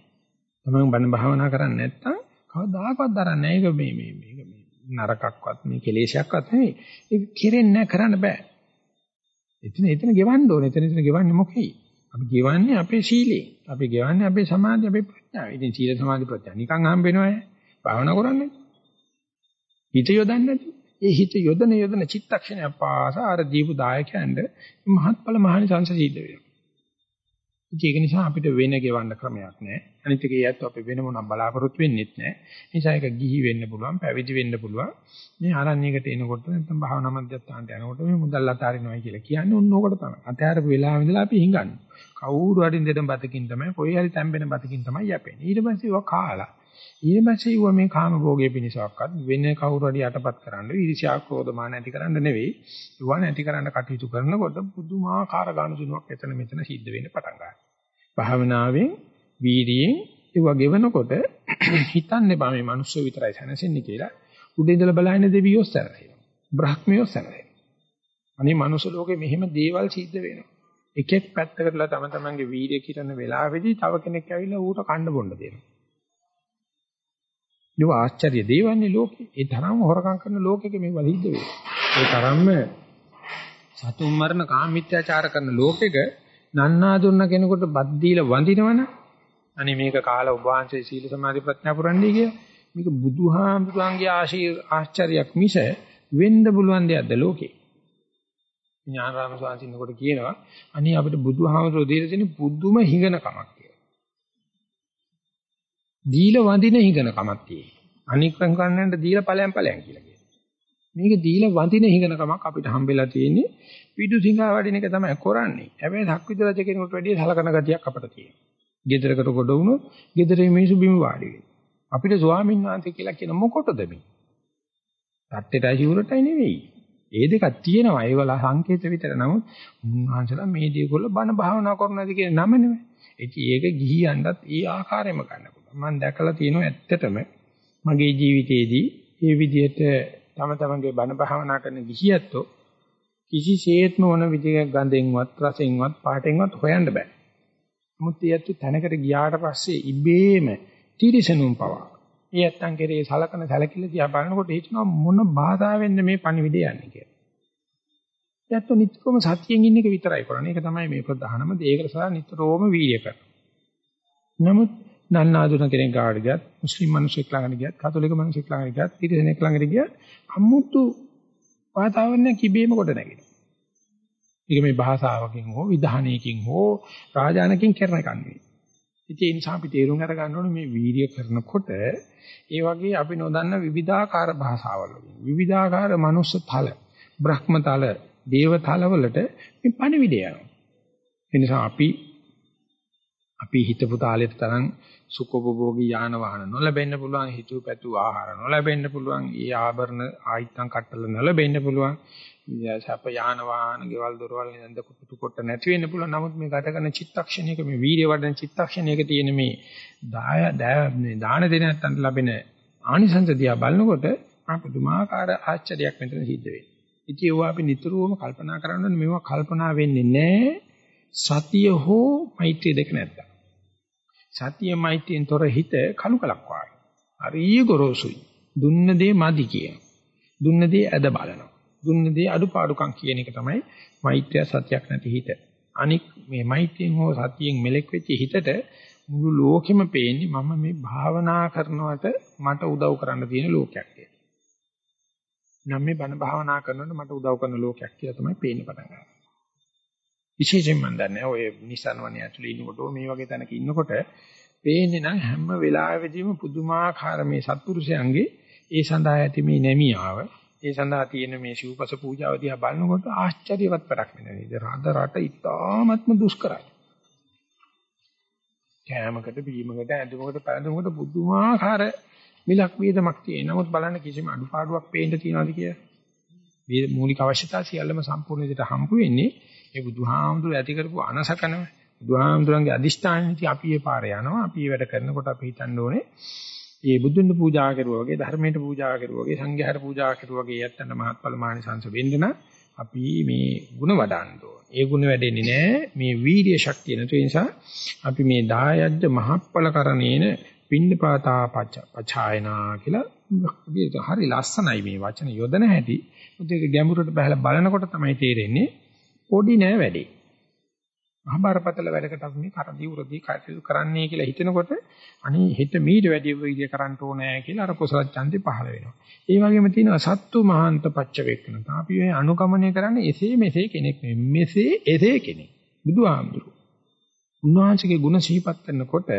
තමන් බණ භාවනා කරන්නේ නැත්තම් කවදාකවත් දරන්නේ නැහැ. ඒක මේ මේ මේක මේ නරකක්වත් මේ කෙලේශයක්වත් නෙවෙයි. ඒක කෙරෙන්නේ නැහැ කරන්න බෑ. එතන එතන ගෙවන්න ඕනේ. එතන එතන ගෙවන්නේ මොකෙයි? අපි ගෙවන්නේ අපේ සීලේ. අපි ගෙවන්නේ අපේ සමාධිය, අපේ ප්‍රඥාව. ඉතින් සීල සමාධි ප්‍රඥා නිකන් හම්බ වෙනවද? භාවනා කරන්නේ. හිත යොදන්නේ නැති. ඒ හිත යොදන යොදන චිත්තක්ෂණය පාස අර දීපු දායකයන්ට මහත්ඵල මහණි සංසීද්ධ වෙනවා. ඒක නිසා අපිට වෙන ගෙවන්න ක්‍රමයක් නැහැ. අනිත් එක ඒත් අපි වෙන මොනක් බලාපොරොත්තු වෙන්නෙත් නැහැ. නිසා ඒක ගිහි වෙන්න පුළුවන්, පැවිදි වෙන්න පුළුවන්. මේ ආරණ්‍යයකට එනකොට නැත්නම් භාවනා මධ්‍යස්ථානට යනකොට මේ මුදල් අතාරිනවා කියලා කියන්නේ උන් ඕකට තමයි. අතහැරපු වෙලාව ඉඳලා අපි හංගන්නේ. කවුරු හරි දෙන බතකින් තමයි, කොයි හරි තැම්බෙන බතකින් තමයි යැපෙන්නේ. ඊට පස්සේ ඒවා කාලා. ඊට පස්සේ ඒවා මේ කාම භෝගයේ පිණිසක්වත් වෙන කවුරු හරි යටපත් කරන්න, ඊර්ෂ්‍යා ක්‍රෝධ මාන ඇති කරන්න නෙවෙයි. ඒවා නැති කරන්න කටයුතු කරනකොට පුදුමාකාර ගානුසුණුවක් එතන මෙතන සිද්ධ වෙන්න පටන් ගන්නවා. භාවනාවෙන්, වීර්යයෙන් ඒවා ගෙවනකොට හිතන්නේ බා මේ මිනිස්සු විතරයි සැනසෙන්නේ කියලා උඩ ඉඳලා බලන්නේ දෙවියෝ සැරසෙනවා. බ්‍රහ්මියෝ සැරසෙනවා. අනේ මනුස්ස ලෝකේ මෙහෙම දේවල් සිද්ධ වෙනවා. එකෙක් පැත්තකටලා තම තමන්ගේ වීර්ය කිරන වෙලාවෙදී තව කෙනෙක් ඇවිල්ලා ඌට කන්න බොන්න දෙනවා. ඒක ආශ්චර්ය දේවන්නේ ලෝකේ. ඒ තරම්ම හොරකම් කරන ලෝකෙක මේව සිද්ධ වෙනවා. ඒ තරම්ම සතුන් මරණ කාමීත්‍යාචාර කරන ලෝකෙක නන්නා දුන්න කෙනෙකුට බත් දීලා වඳිනවනේ අනේ මේක කාලා ඔබ වහන්සේ සීල සමාධි ප්‍රඥා පුරන්නේ කිය. මේක බුදුහාමුදුරන්ගේ ආශ්චර්යයක් මිස වෙන්න පුළුවන් දෙයක්ද ලෝකේ. ඥානරාම ස්වාමීන් කොට කියනවා අනේ අපිට බුදුහාමුදුරෝ දීලා තියෙන පුදුම හිඟන කමක් කියලා. දීලා වඳින හිඟන කමක් තියෙනවා. අනික්කම් කන්නන්ට දීලා ඵලයන් ඵලයන් කියලා කියනවා. මේක දීලා වඳින හිඟන කමක් අපිට හම්බෙලා තියෙන්නේ පිටු සිඟා වඩින එක තමයි කරන්නේ. හැබැයි ධක්විද රජ කෙනෙකුට වැඩිය සලකන ගතියක් අපිට තියෙනවා. ගෙදරකට කොට වුණොත් ගෙදරේ මිනිස්සු බිම වාඩි වෙනවා. අපිට ස්වාමීන් වහන්සේ කියලා කියන මොකටද මේ? තට්ටේටයි සිවුරටයි නෙවෙයි. ඒ දෙකක් තියෙනවා. ඒවල සංකේත විතර. නමුත් උන්වහන්සේලා මේ දේකොල්ල බණ භාවනා කරනවාද කියන නම නෙවෙයි. ඉතින් ඒක ගිහියන්ටත් ඒ ආකාරයෙන්ම ගන්න පුළුවන්. මම දැකලා තියෙනවා ඇත්තටම මගේ ජීවිතේදී මේ විදිහට තම තමන්ගේ බණ භාවනා කරන ගිහියත්ෝ කිසිසේත්ම මොන විදිහක ගඳෙන්වත් රසෙන්වත් පාටෙන්වත් හොයන්න බෑ. නමුත් ඒත් තැනකට ගියාට පස්සේ ඉබේම තිරිසනුම් පවා. ඒ නැත්තම් කෙරේ සලකන සැලකිල්ල තියා බලනකොට හිතනවා මොන බාධාවෙන්ද මේ පණිවිඩය යන්නේ කියලා. ඒත් නිතරම සතියෙන් ඉන්න එක විතරයි කරන්නේ. ඒක තමයි මේ ප්‍රධානම දේ. ඒකට සදා නිතරම වීර්ය කරනවා. නමුත් නන්නාදුන කෙනෙක් ගාවට ගියත්, මුස්ලිම් මිනිසෙක් ළඟට ගියත්, කතෝලික මිනිසෙක් ළඟට ගියත්, තිරිසනෙක් ළඟට ගියත් අමුතු වාතාවරණයක් ඉබේම කොට නැගෙනවා. ඒක මේ භාෂාවකින් හෝ විධානයකින් හෝ රාජානකින් කරන එකක් නෙවෙයි. ඉතින් ඒ නිසා අපි තේරුම් අරගන්න ඕනේ මේ වීර්ය කරනකොට ඒ වගේ අපි නොදන්න විවිධාකාර භාෂාවල් වලින් විවිධාකාර මනුස්ස තල, බ්‍රහ්ම තල, දේව තල වලට මේ පණිවිඩය යනවා. ඒ නිසා අපි අපි හිතපු තාලෙට තරම් සුඛෝපභෝගී යාන වාහන නොලැබෙන්න පුළුවන් හිතුව පැතු ආහාර නොලැබෙන්න පුළුවන් ඊ ආභරණ ආයිත්තම් කට්ටල නොලැබෙන්න පුළුවන් සැප යාන වාහන ගෙවල් දොරවල් නේද කුටු කොට නැති වෙන්න පුළුවන් නමුත් මේ ගත කරන චිත්තක්ෂණයක මේ වීර්ය වඩන චිත්තක්ෂණයක තියෙන මේ දාය දාන දෙන නැත්තන් ලැබෙන ආනිසංස දිහා බලනකොට අපුදුමාකාර ආශ්චර්යයක් මෙතන සිද්ධ වෙනවා. ඉතින් ඒවා අපි නිතරම කල්පනා කරන්න මේවා කල්පනා වෙන්නේ නැහැ සතිය හෝ මෛත්‍රිය දෙක නැත්තම්. සතිය මෛත්‍රියෙන් තොර හිත කලු කලක් වාගේ. හරිය ගොරෝසුයි. දුන්න දේ මදි කියන. දුන්න දේ ඇද බලනවා. දුන්න දේ අඩුපාඩුකම් කියන එක තමයි මෛත්‍රිය සත්‍යක් නැති හිත. අනික් මේ මෛත්‍රියෙන් හෝ සතියෙන් මෙලෙක් වෙච්ච හිතට මුළු ලෝකෙම පේන්නේ මම මේ භාවනා කරනවට මට උදව් කරන්න තියෙන ලෝකයක් කියලා. නම් මේ බණ භාවනා කරනවට මට උදව් කරන ලෝකයක් කියලා තමයි පේන්න පටන් ගන්නේ. විශේෂයෙන් මම දන්නේ ඔය නිසන් වනේ ඇතුලේ ඉන්නකොට මේ වගේ තැනක ඉන්නකොට පේන්නේ නම් හැම වෙලාවෙදීම පුදුමාකාර මේ සත්පුරුෂයන්ගේ ඒ සඳහා ඇති මේ නැමියාව ඒ සඳහා තියෙන මේ ශූපස පූජාව දිහා බලනකොට ආශ්චර්යවත් වැඩක් නෙවෙයි. රාද රට ඉතාමත්ම දුෂ්කරයි. කෑමකට බීමකට ඇඳුමකට පැළඳුමකට පුදුමාකාර මිලක් වේදමක් තියෙන. නමුත් බලන්න කිසිම අඩුපාඩුවක් පේන්න තියනවාද කියලා. මේ මූලික අවශ්‍යතා සියල්ලම සම්පූර්ණ විදිහට හම්බ වෙන්නේ ඒ බුදුහාමුදුර ඇති කරපු අනසකනම. බුදුහාමුදුරන්ගේ අදිෂ්ඨානෙ අපි ඒ පාරේ යනවා. අපි මේ වැඩ කරනකොට අපි හිතන්න ඕනේ ඒ බුදුන් පූජා කරුවා වගේ ධර්මයට පූජා කරුවා වගේ සංඝයාට පූජා කරුවා වගේ යත්තන මහත්ඵල මානසංශ වෙන්න අපි මේ ಗುಣ වඩන්න ඕන. ඒ ಗುಣ වැඩෙන්නේ නැහැ මේ වීර්ය ශක්තිය නැතු නිසා අපි මේ දායජ්ජ මහත්ඵල කරණේන පින්නපාතා පචායනා කියලා හරි ලස්සනයි මේ වචන යොදන හැටි. මුත් ඒක ගැඹුරට බහලා බලනකොට තමයි තේරෙන්නේ පොඩි නෑ වැඩේ. මහබරපතල වැඩකට අපි මේ කරදී උරදී කටයුතු කරන්නේ කියලා හිතනකොට අනේ හෙට මීට වැඩි විදිය කරන්න ඕනේ කියලා අර කුසල ඡන්දේ පහළ වෙනවා. ඒ වගේම තියෙනවා සත්තු මහාන්ත පච්ච වේකන. අපි මේ අනුගමනය කරන්නේ එසේ මෙසේ කෙනෙක් නෙමෙයි. මෙසේ එසේ කෙනෙක්. බුදුහාමුදුරු. උන්වහන්සේගේ ගුණ සිහිපත් කරනකොට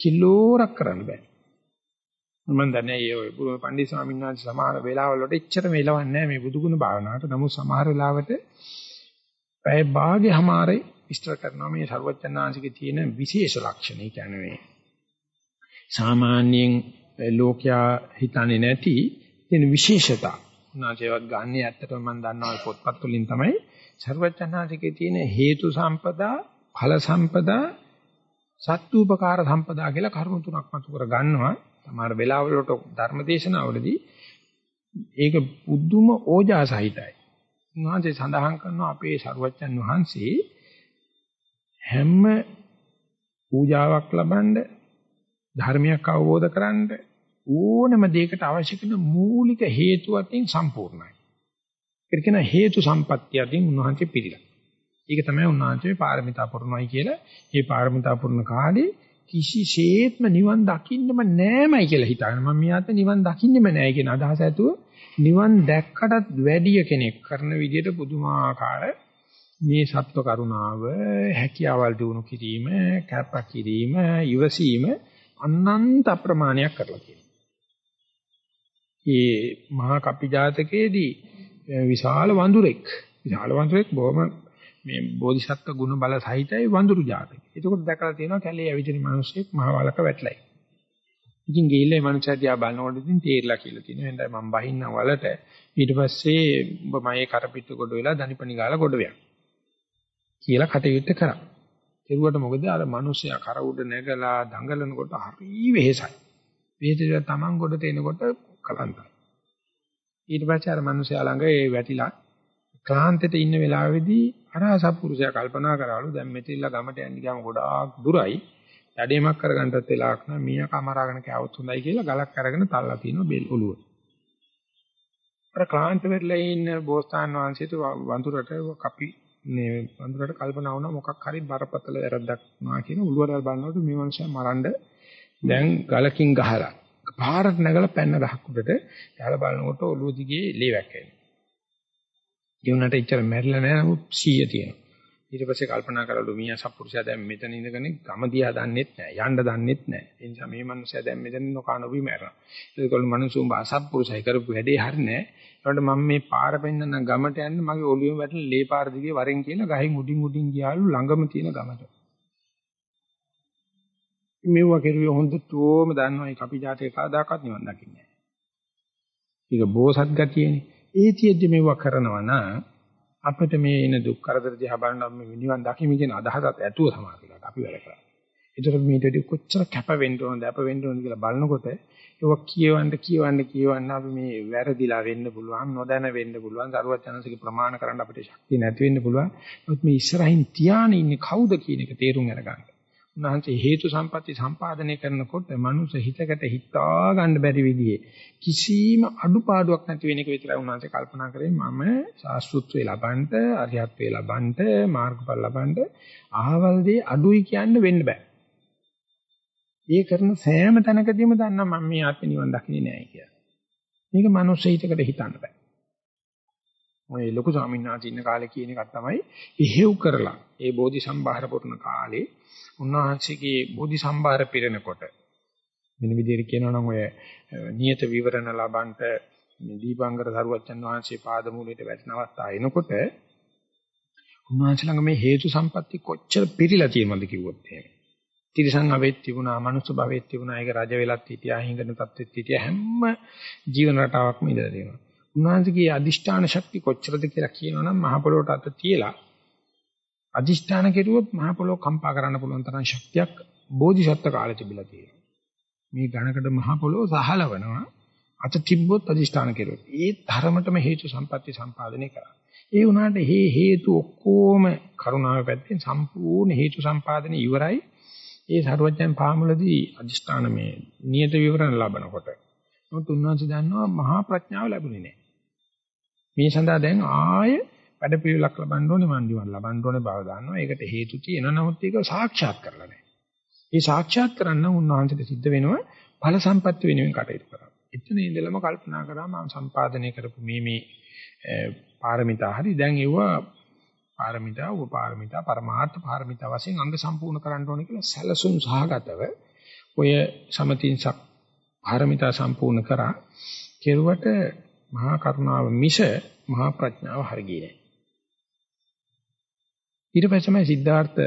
කිලෝරක් කරන්න බෑ. මම දන්නේ ඒ ඔය පණ්ඩිත ස්වාමීන් වහන්සේ සමහර වෙලාවල වලට එච්චර මෙලවන්නේ නැහැ මේ බුදුගුණ භාවනාවට. නමුත් සමහර වෙලාවට පැය භාගේ හැමාරේ විස්තර කරනවා මේ ਸਰවඥාන්සිකේ තියෙන විශේෂ ලක්ෂණ. ඒ කියන්නේ මේ සාමාන්‍යයෙන් ලෝකයා හිතන්නේ නැති තියෙන විශේෂතා. උනාසේවත් ගන්න ඇත්තටම මම දන්නවා පොත්පත් වලින් තමයි ਸਰවඥාන්සිකේ තියෙන හේතු සම්පදා, ඵල සම්පදා, සත්තුපකාර සම්පදා කියලා කරුණු තුනක් මතු කර ගන්නවා. සමහර වෙලාවලට ධර්මදේශනවලදී ඒක පුදුම ඕජාසහිතයි. උන්වහන්සේ සඳහන් කරනවා අපේ සරුවච්චන් වහන්සේ හැම පූජාවක් ලබනද ධර්මයක් අවබෝධ කරගන්න ඕනම දෙයකට අවශ්‍ය කරන මූලික හේතු අතින් සම්පූර්ණයි. ඒක කියන හේතු සම්පත්‍ය අතින් උන්වහන්සේ පිළිලා. ඒක තමයි උන්වහන්සේ පාරමිතා පුරනවායි කියලා. මේ පාරමිතා පුරන කාලේ කිසිසේත්ම නිවන් දකින්නම නෑමයි කියලා හිතාගෙන මම මියාත් නිවන් දකින්නෙම නෑ කියන අදහස ඇතුව නිවන් දැක්කටත් වැඩිය කෙනෙක් කරන විදිහට පුදුමාකාර මේ සත්ව කරුණාව හැකියාවල් දිනු කිරීම කැප කිරීම ඉවසීම අනන්ත ප්‍රමාණයක් කරලා කියනවා. ඒ මහා කප්පි ජාතකයේදී විශාල වඳුරෙක් විශාල වඳුරෙක් බොහොම මේ බෝධිසත්ව ගුණ බල සහිතයි වඳුරු ජාතකය. ඒකත් දැකලා තියෙනවා කැලේ ඇවිදින මිනිස්සෙක් මහ වලක වැටලයි. ඉතින් ගිහිල්ලා මේ මනුස්සයා දිහා බලනකොට ඉතින් තේරිලා කියලා තියෙනවා. එහෙනම් මම බහින්න වලට ඊට පස්සේ ඔබ මගේ කරපිට කොට වෙලා දනිපනි ගාලා කොට වෙනවා. කියලා කටයුත්ත කරා. ඒරුවට මොකද අර මිනිස්සයා කර උඩ නැගලා දඟලනකොට හරි වෙහෙසයි. වෙහෙසට තමන් කොට තේනකොට කලන්තයි. ඊට පස්සේ අර මිනිස්සයා ළඟ ඒ වැටිලා ක්ලාන්තෙට ඉන්න වෙලාවේදී අර අසත්පුරුෂයා කල්පනා කරාලු දැන් මෙතෙල්ලා ගමට යන්න ගියාම ගොඩාක් දුරයි. වැඩේමක් කරගන්නත් වෙලාවක් නෑ මීයා කමරාගෙන කෑවොත් හොඳයි කියලා ගලක් අරගෙන තල්ලා තිනවා බෙල් ඔළුව. අර ක්ලාන්ත වෙලා ඉන්න බෝසතාන් වහන්සේට වඳුරට කපි මේ වඳුරට කල්පනා වුණා මොකක් හරි බරපතල වැරද්දක් වුණා කියන උළුවරල් බලනකොට මේ මනුස්සයා මරන්න දැන් ගලකින් ගහලා පාරට නැගලා පැන්න ගහක් උඩට යාලා බලනකොට ඔළුව දිගේ ලේ වැක්කෙනවා. ජීවනට ඉච්චර මැරිලා නැහැ නමුත් 100 තියෙනවා. ඊට පස්සේ කල්පනා කරලු මීයා සත්පුරුෂයා දැන් මෙතන ඉඳගෙන ගම දිහා දන්නෙත් නැහැ යන්න දන්නෙත් නැහැ. ඒ නිසා මේ මනුස්සයා දැන් මෙතන නොකනොබි මැරෙනවා. ඒකවල මනුස්සුම් අසත්පුරුෂයි කරපු වැඩේ හරිනේ. ඒකට මම මේ පාර පෙන්නන ගමට යන්න මගේ ඔළුවෙම වැටෙන ලේ පාර දිගේ වරෙන් කියලා ගහින් උඩින් උඩින් ගියාලු ළඟම තියෙන ගමට. මේවා කෙරුවේ හොඳටම දන්නවා මේ කපි ජාතේ කවදාකවත් නිවන් දකින්නේ නැහැ. ඒක බෝසත් ගතියනේ. ඒ තියෙද්දි මේවා කරනවා නම් අපිට මේ එන දුක් කරදර දිහා බලනනම් මේ නිවන් දකිමි කියන අදහසත් ඇතුව සමාජයකට අපි වැඩ කරන්නේ. ඒතර මේට වඩා කොච්චර කැප වෙන්න ඕනද අප වෙන්න ඕනද කියලා බලනකොට ඒක කියවන්න කියවන්න කියවන්න අපි මේ වැරදිලා වෙන්න පුළුවන් නොදැන වෙන්න පුළුවන් දරුවත් යනසික ප්‍රමාණ කරන්න අපිට ශක්තිය නැති වෙන්න පුළුවන්. නමුත් මේ ඉස්සරහින් තියානේ ඉන්නේ කවුද කියන එක තේරුම් අරගන්න. උන්වහන්සේ හේතු සම්පatti සම්පාදනය කරනකොට මනුස්ස හිතකට හිතා ගන්න බැරි විදිහේ කිසිම අඩුපාඩුවක් නැති වෙන එක විතරයි උන්වහන්සේ කල්පනා කරේ මම සාස්ෘත්වේ ලබන්නට අරිහත්වේ ලබන්නට මාර්ගඵල ලබන්නට අහවල් දේ අඩුයි කියන්න වෙන්න බෑ. ඒ කරන සෑම තැනකදීම දන්නා මම මේ ආත්ම නිවන් දකින්නේ නැහැ කියලා. මේක මනුස්ස හිතකට හිතන්න බෑ. ඔය ලොකු ස්වාමීන් වහන්සේ ඉන්න කාලේ කියන එකක් තමයි ඉහෙව් කරලා ඒ බෝධි සම්භාර පුරන කාලේ උන්වහන්සේගේ බෝධි සම්භාර පිරෙනකොට මෙන්න විදිහට කියනවා නම් ඔය නියත විවරණ ලබන්ට දීපංගර සරුවච්චන් වහන්සේ පාදමූලයට වැටෙන අවස්ථාව එනකොට උන්වහන්සේ ළඟ මේ හේතු සම්පatti කොච්චර පිරීලා තියෙනවද කිව්වොත් එහෙම. තිරිසන් අවෙත් තිබුණා, මනුස්ස භවෙත් තිබුණා, ඒක රජ වෙලත් හිටියා, හිඟන තත්ත්වෙත් හිටියා හැම ජීවන රටාවක්ම ඉඳලා තියෙනවා. උන්වහන්සේගේ අදිෂ්ඨාන ශක්තිය කොච්චරද කියලා කියනවනම් මහ පොළොවට අත තියලා අදිෂ්ඨාන කෙරුවොත් මහ පොළොව කම්පා කරන්න පුළුවන් තරම් ශක්තියක් බෝධිසත්ව කාලේ තිබිලා තියෙනවා. මේ ඝනකඩ මහ පොළොව සහලවනවා අත තිබ්බොත් අදිෂ්ඨාන කෙරුවොත්. ඒ ධර්මතම හේතු සම්පatti සම්පාදනය කරා. ඒ වුණාට හේ හේතු ඔක්කොම කරුණාව පැත්තෙන් සම්පූර්ණ හේතු සම්පාදනය ඉවරයි. ඒ සරුවඥයන් පාමුලදී අදිෂ්ඨාන මේ නියත විවරණ ලබනකොට. නමුත් උන්වහන්සේ දන්නවා මහා ප්‍රඥාව ලැබුණේ නැහැ. මේ සඳහා දැන් ආය වැඩ පිළිලක් ලබන්න ඕනේ මන්දිවන් ලබන්න ඕනේ බව දන්නවා. ඒකට හේතු තියෙනවා. නමුත් ඒක සාක්ෂාත් කරලා නැහැ. මේ සාක්ෂාත් කරන්න උන්වහන්සේට සිද්ධ වෙනවා ඵල සම්පත්‍ය වෙනුවෙන් කටයුතු කරා. එතන ඉඳලම කල්පනා කරා මම සම්පාදනය කරපු මේ මේ පාරමිතා හරි දැන් ඒවා පාරමිතා උපපාරමිතා පරමාර්ථ පාරමිතා වශයෙන් අංග සම්පූර්ණ කරන්න ඕනේ කියලා සැලසුම් සහගතව ඔය සමතින්සක් පාරමිතා සම්පූර්ණ කරා කෙරුවට මහා කරුණාව මිස මහා ප්‍රඥාව හරියන්නේ ඊට පස්සේ සිද්ධාර්ථ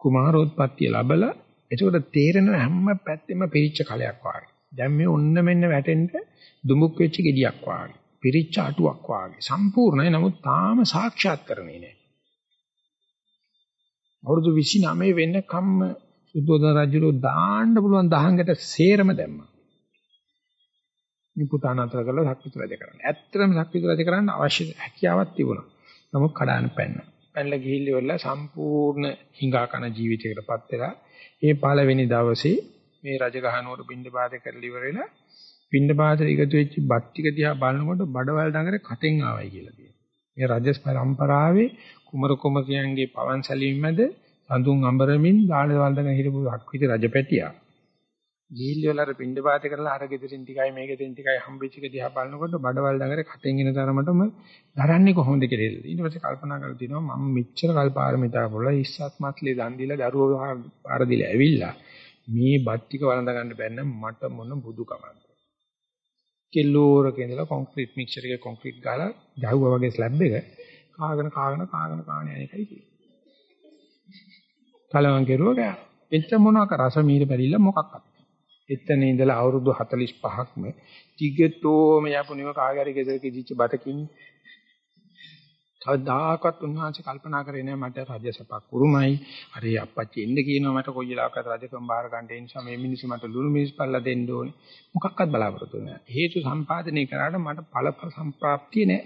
කුමාරෝත්පත්තිය ලැබලා එතකොට තේරෙන හැම පැත්තෙම පිරිච්ච කලයක් වාගේ. දැන් මේ ඔන්න මෙන්න වැටෙන්න දුමුක් වෙච්ච ගෙඩියක් වාගේ. පිරිච්ච අටුවක් වාගේ. සම්පූර්ණයි නමුත් තාම සාක්ෂාත් කරන්නේ නැහැ. අවුරුදු 29 වෙනකම්ම සුද්ධෝදන රජුරෝ දාන්න පුළුවන් දහංගට සේරම දැම්මා. මේ පුතාන අතර කරලා සක්විති රජ කරන්න. ඇත්තටම සක්විති රජ කරන්න අවශ්‍ය හැකියාවක් තිබුණා. නමුත් කඩාන පැන්නා. පැනලා ගිහිල්ලා සම්පූර්ණ හිඟා කන ජීවිතයකටපත් වෙලා ඒ පළවෙනි දවසේ මේ රජගහනුවර පින්ඳ බාධ කරලා ඉවරලා පින්ඳ බාධ එකතු වෙච්ච බත් ටික දිහා බලනකොට බඩවැල් ඩඟරේ කටෙන් ආවයි කියලා කියනවා. මේ රජස් පරම්පරාවේ කුමර කුමරියන්ගේ පවන් සැලීම් මැද සඳුන් අඹරමින් දාන වන්දන හිටපු අක්විත රජපැටියා. ගිහිල්ල වල අර පින්ඳ බාධ කරලා අර ගෙදරින් ටිකයි මේ ගෙදරින් ටිකයි හම්බෙච්ච එක දිහා බලනකොට බඩවැල් ඩඟරේ කටෙන් එන තරමටම දරන්නේ කොහොමද කියලා. ඊට පස්සේ කල්පනා කරලා තිනවා මම මෙච්චර කල් පාරමිතා පුරලා ඉස්සත් මාත්ලේ දන් දීලා දරුවෝ පාර දීලා ඇවිල්ලා මේ බත් ටික වළඳ ගන්න බැන්න මට මොන බුදුකමක්ද. කෙල්ලෝරක ඉඳලා කොන්ක්‍රීට් මික්සර් එකේ කොන්ක්‍රීට් ගාලා ගැහුවා වගේ ස්ලැබ් එක කාගෙන කාගෙන කාගෙන කාගෙන යන එකයි තියෙන්නේ. කලවම් කෙරුවා ගෑ. එච්ච මොනවාක රස මීර බැරිලා මොකක්වත්. එතන ඉඳලා අවුරුදු 45ක්ම ටිකටෝම යපුනිව කාගරි ගෙදරක ඉදිච්ච බතකින් කවදාකවත් උන්වහන්සේ කල්පනා කරේ නෑ මට රජසපක් උරුමයි. අර අප්පච්චි එන්න කියනවා මට කොයි වෙලාවකත් රජකම් බාර ගන්න ඒ නිසා මේ මිනිස්සු මට ලුණු මිරිස් පල්ලා දෙන්න ඕනේ. මොකක්වත් බලාපොරොත්තු නෑ. හේතු සම්පාදනය කරාට මට ඵල සම්ප්‍රාප්තිය නෑ.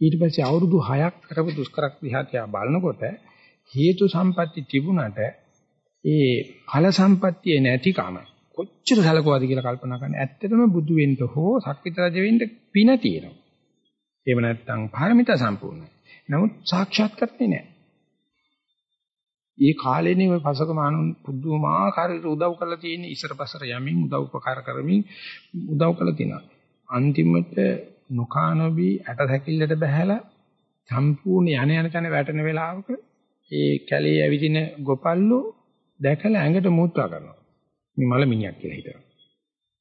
ඊට පස්සේ අවුරුදු 6ක් කරපු දුෂ්කර ක්‍රියාතියා බලනකොට හේතු සම්පatti තිබුණට ඒ ඵල සම්පත්තියේ නැතිකම කොච්චර සැලකුවාද කියලා කල්පනා කරන්න. ඇත්තටම බුදු වෙන්න හෝ සක්විත රජ වෙන්න පින තියෙනවා. එහෙම නැත්නම් පාරමිතා සම්පූර්ණයි. නමුත් සාක්ෂාත් කරන්නේ නැහැ. ඒ කාලේනේ ওই පසක මානුන් පුදුමාකාර උදව් කරලා තියෙන ඉසර පසර යමින් උදව් උපකාර කරමින් උදව් කරලා තිනවා. අන්තිමට නොකානොබි ඇට සැකිල්ලට බහැලා සම්පූර්ණ යන යන තැන වැටෙන වෙලාවක ඒ කැලේ ඇවිදින ගොපල්ලෝ දැකලා ඇඟට මූත්‍රා කරනවා. මේ මල මිනිහක් කියලා හිතනවා.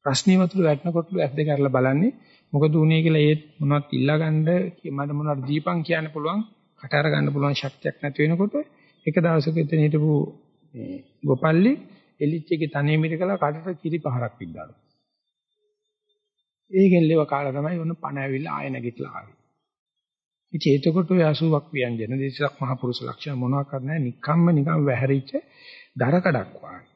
ප්‍රශ්නේ වතුර වැටෙනකොට ඇස් දෙක අරලා බලන්නේ මොකද උනේ කියලා ඒත් මොනවත් ඉල්ලගන්න මට මොනවද දීපන් කියන්න පුළුවන් කට අර ගන්න පුළුවන් ශක්තියක් නැති වෙනකොට එක දවසක එතන හිටපු මේ ගොපල්ලි එලිච්චගේ තනේ මිරිකලා කටට කිරි පහරක් පිද්දාලු. ඒකෙන් ලෙව කාලා තමයි ඔන්න පණ ඇවිල්ලා ආය නැගිටලා ආවේ. ඉතින් එතකොට ඔය 80ක් ව්‍යංජන දේශයක් මහ පුරුෂ ලක්ෂණ මොනවා කරන්නේ නිකම්ම නිකම් වැහැරිච්ච දර කඩක් වාගේ.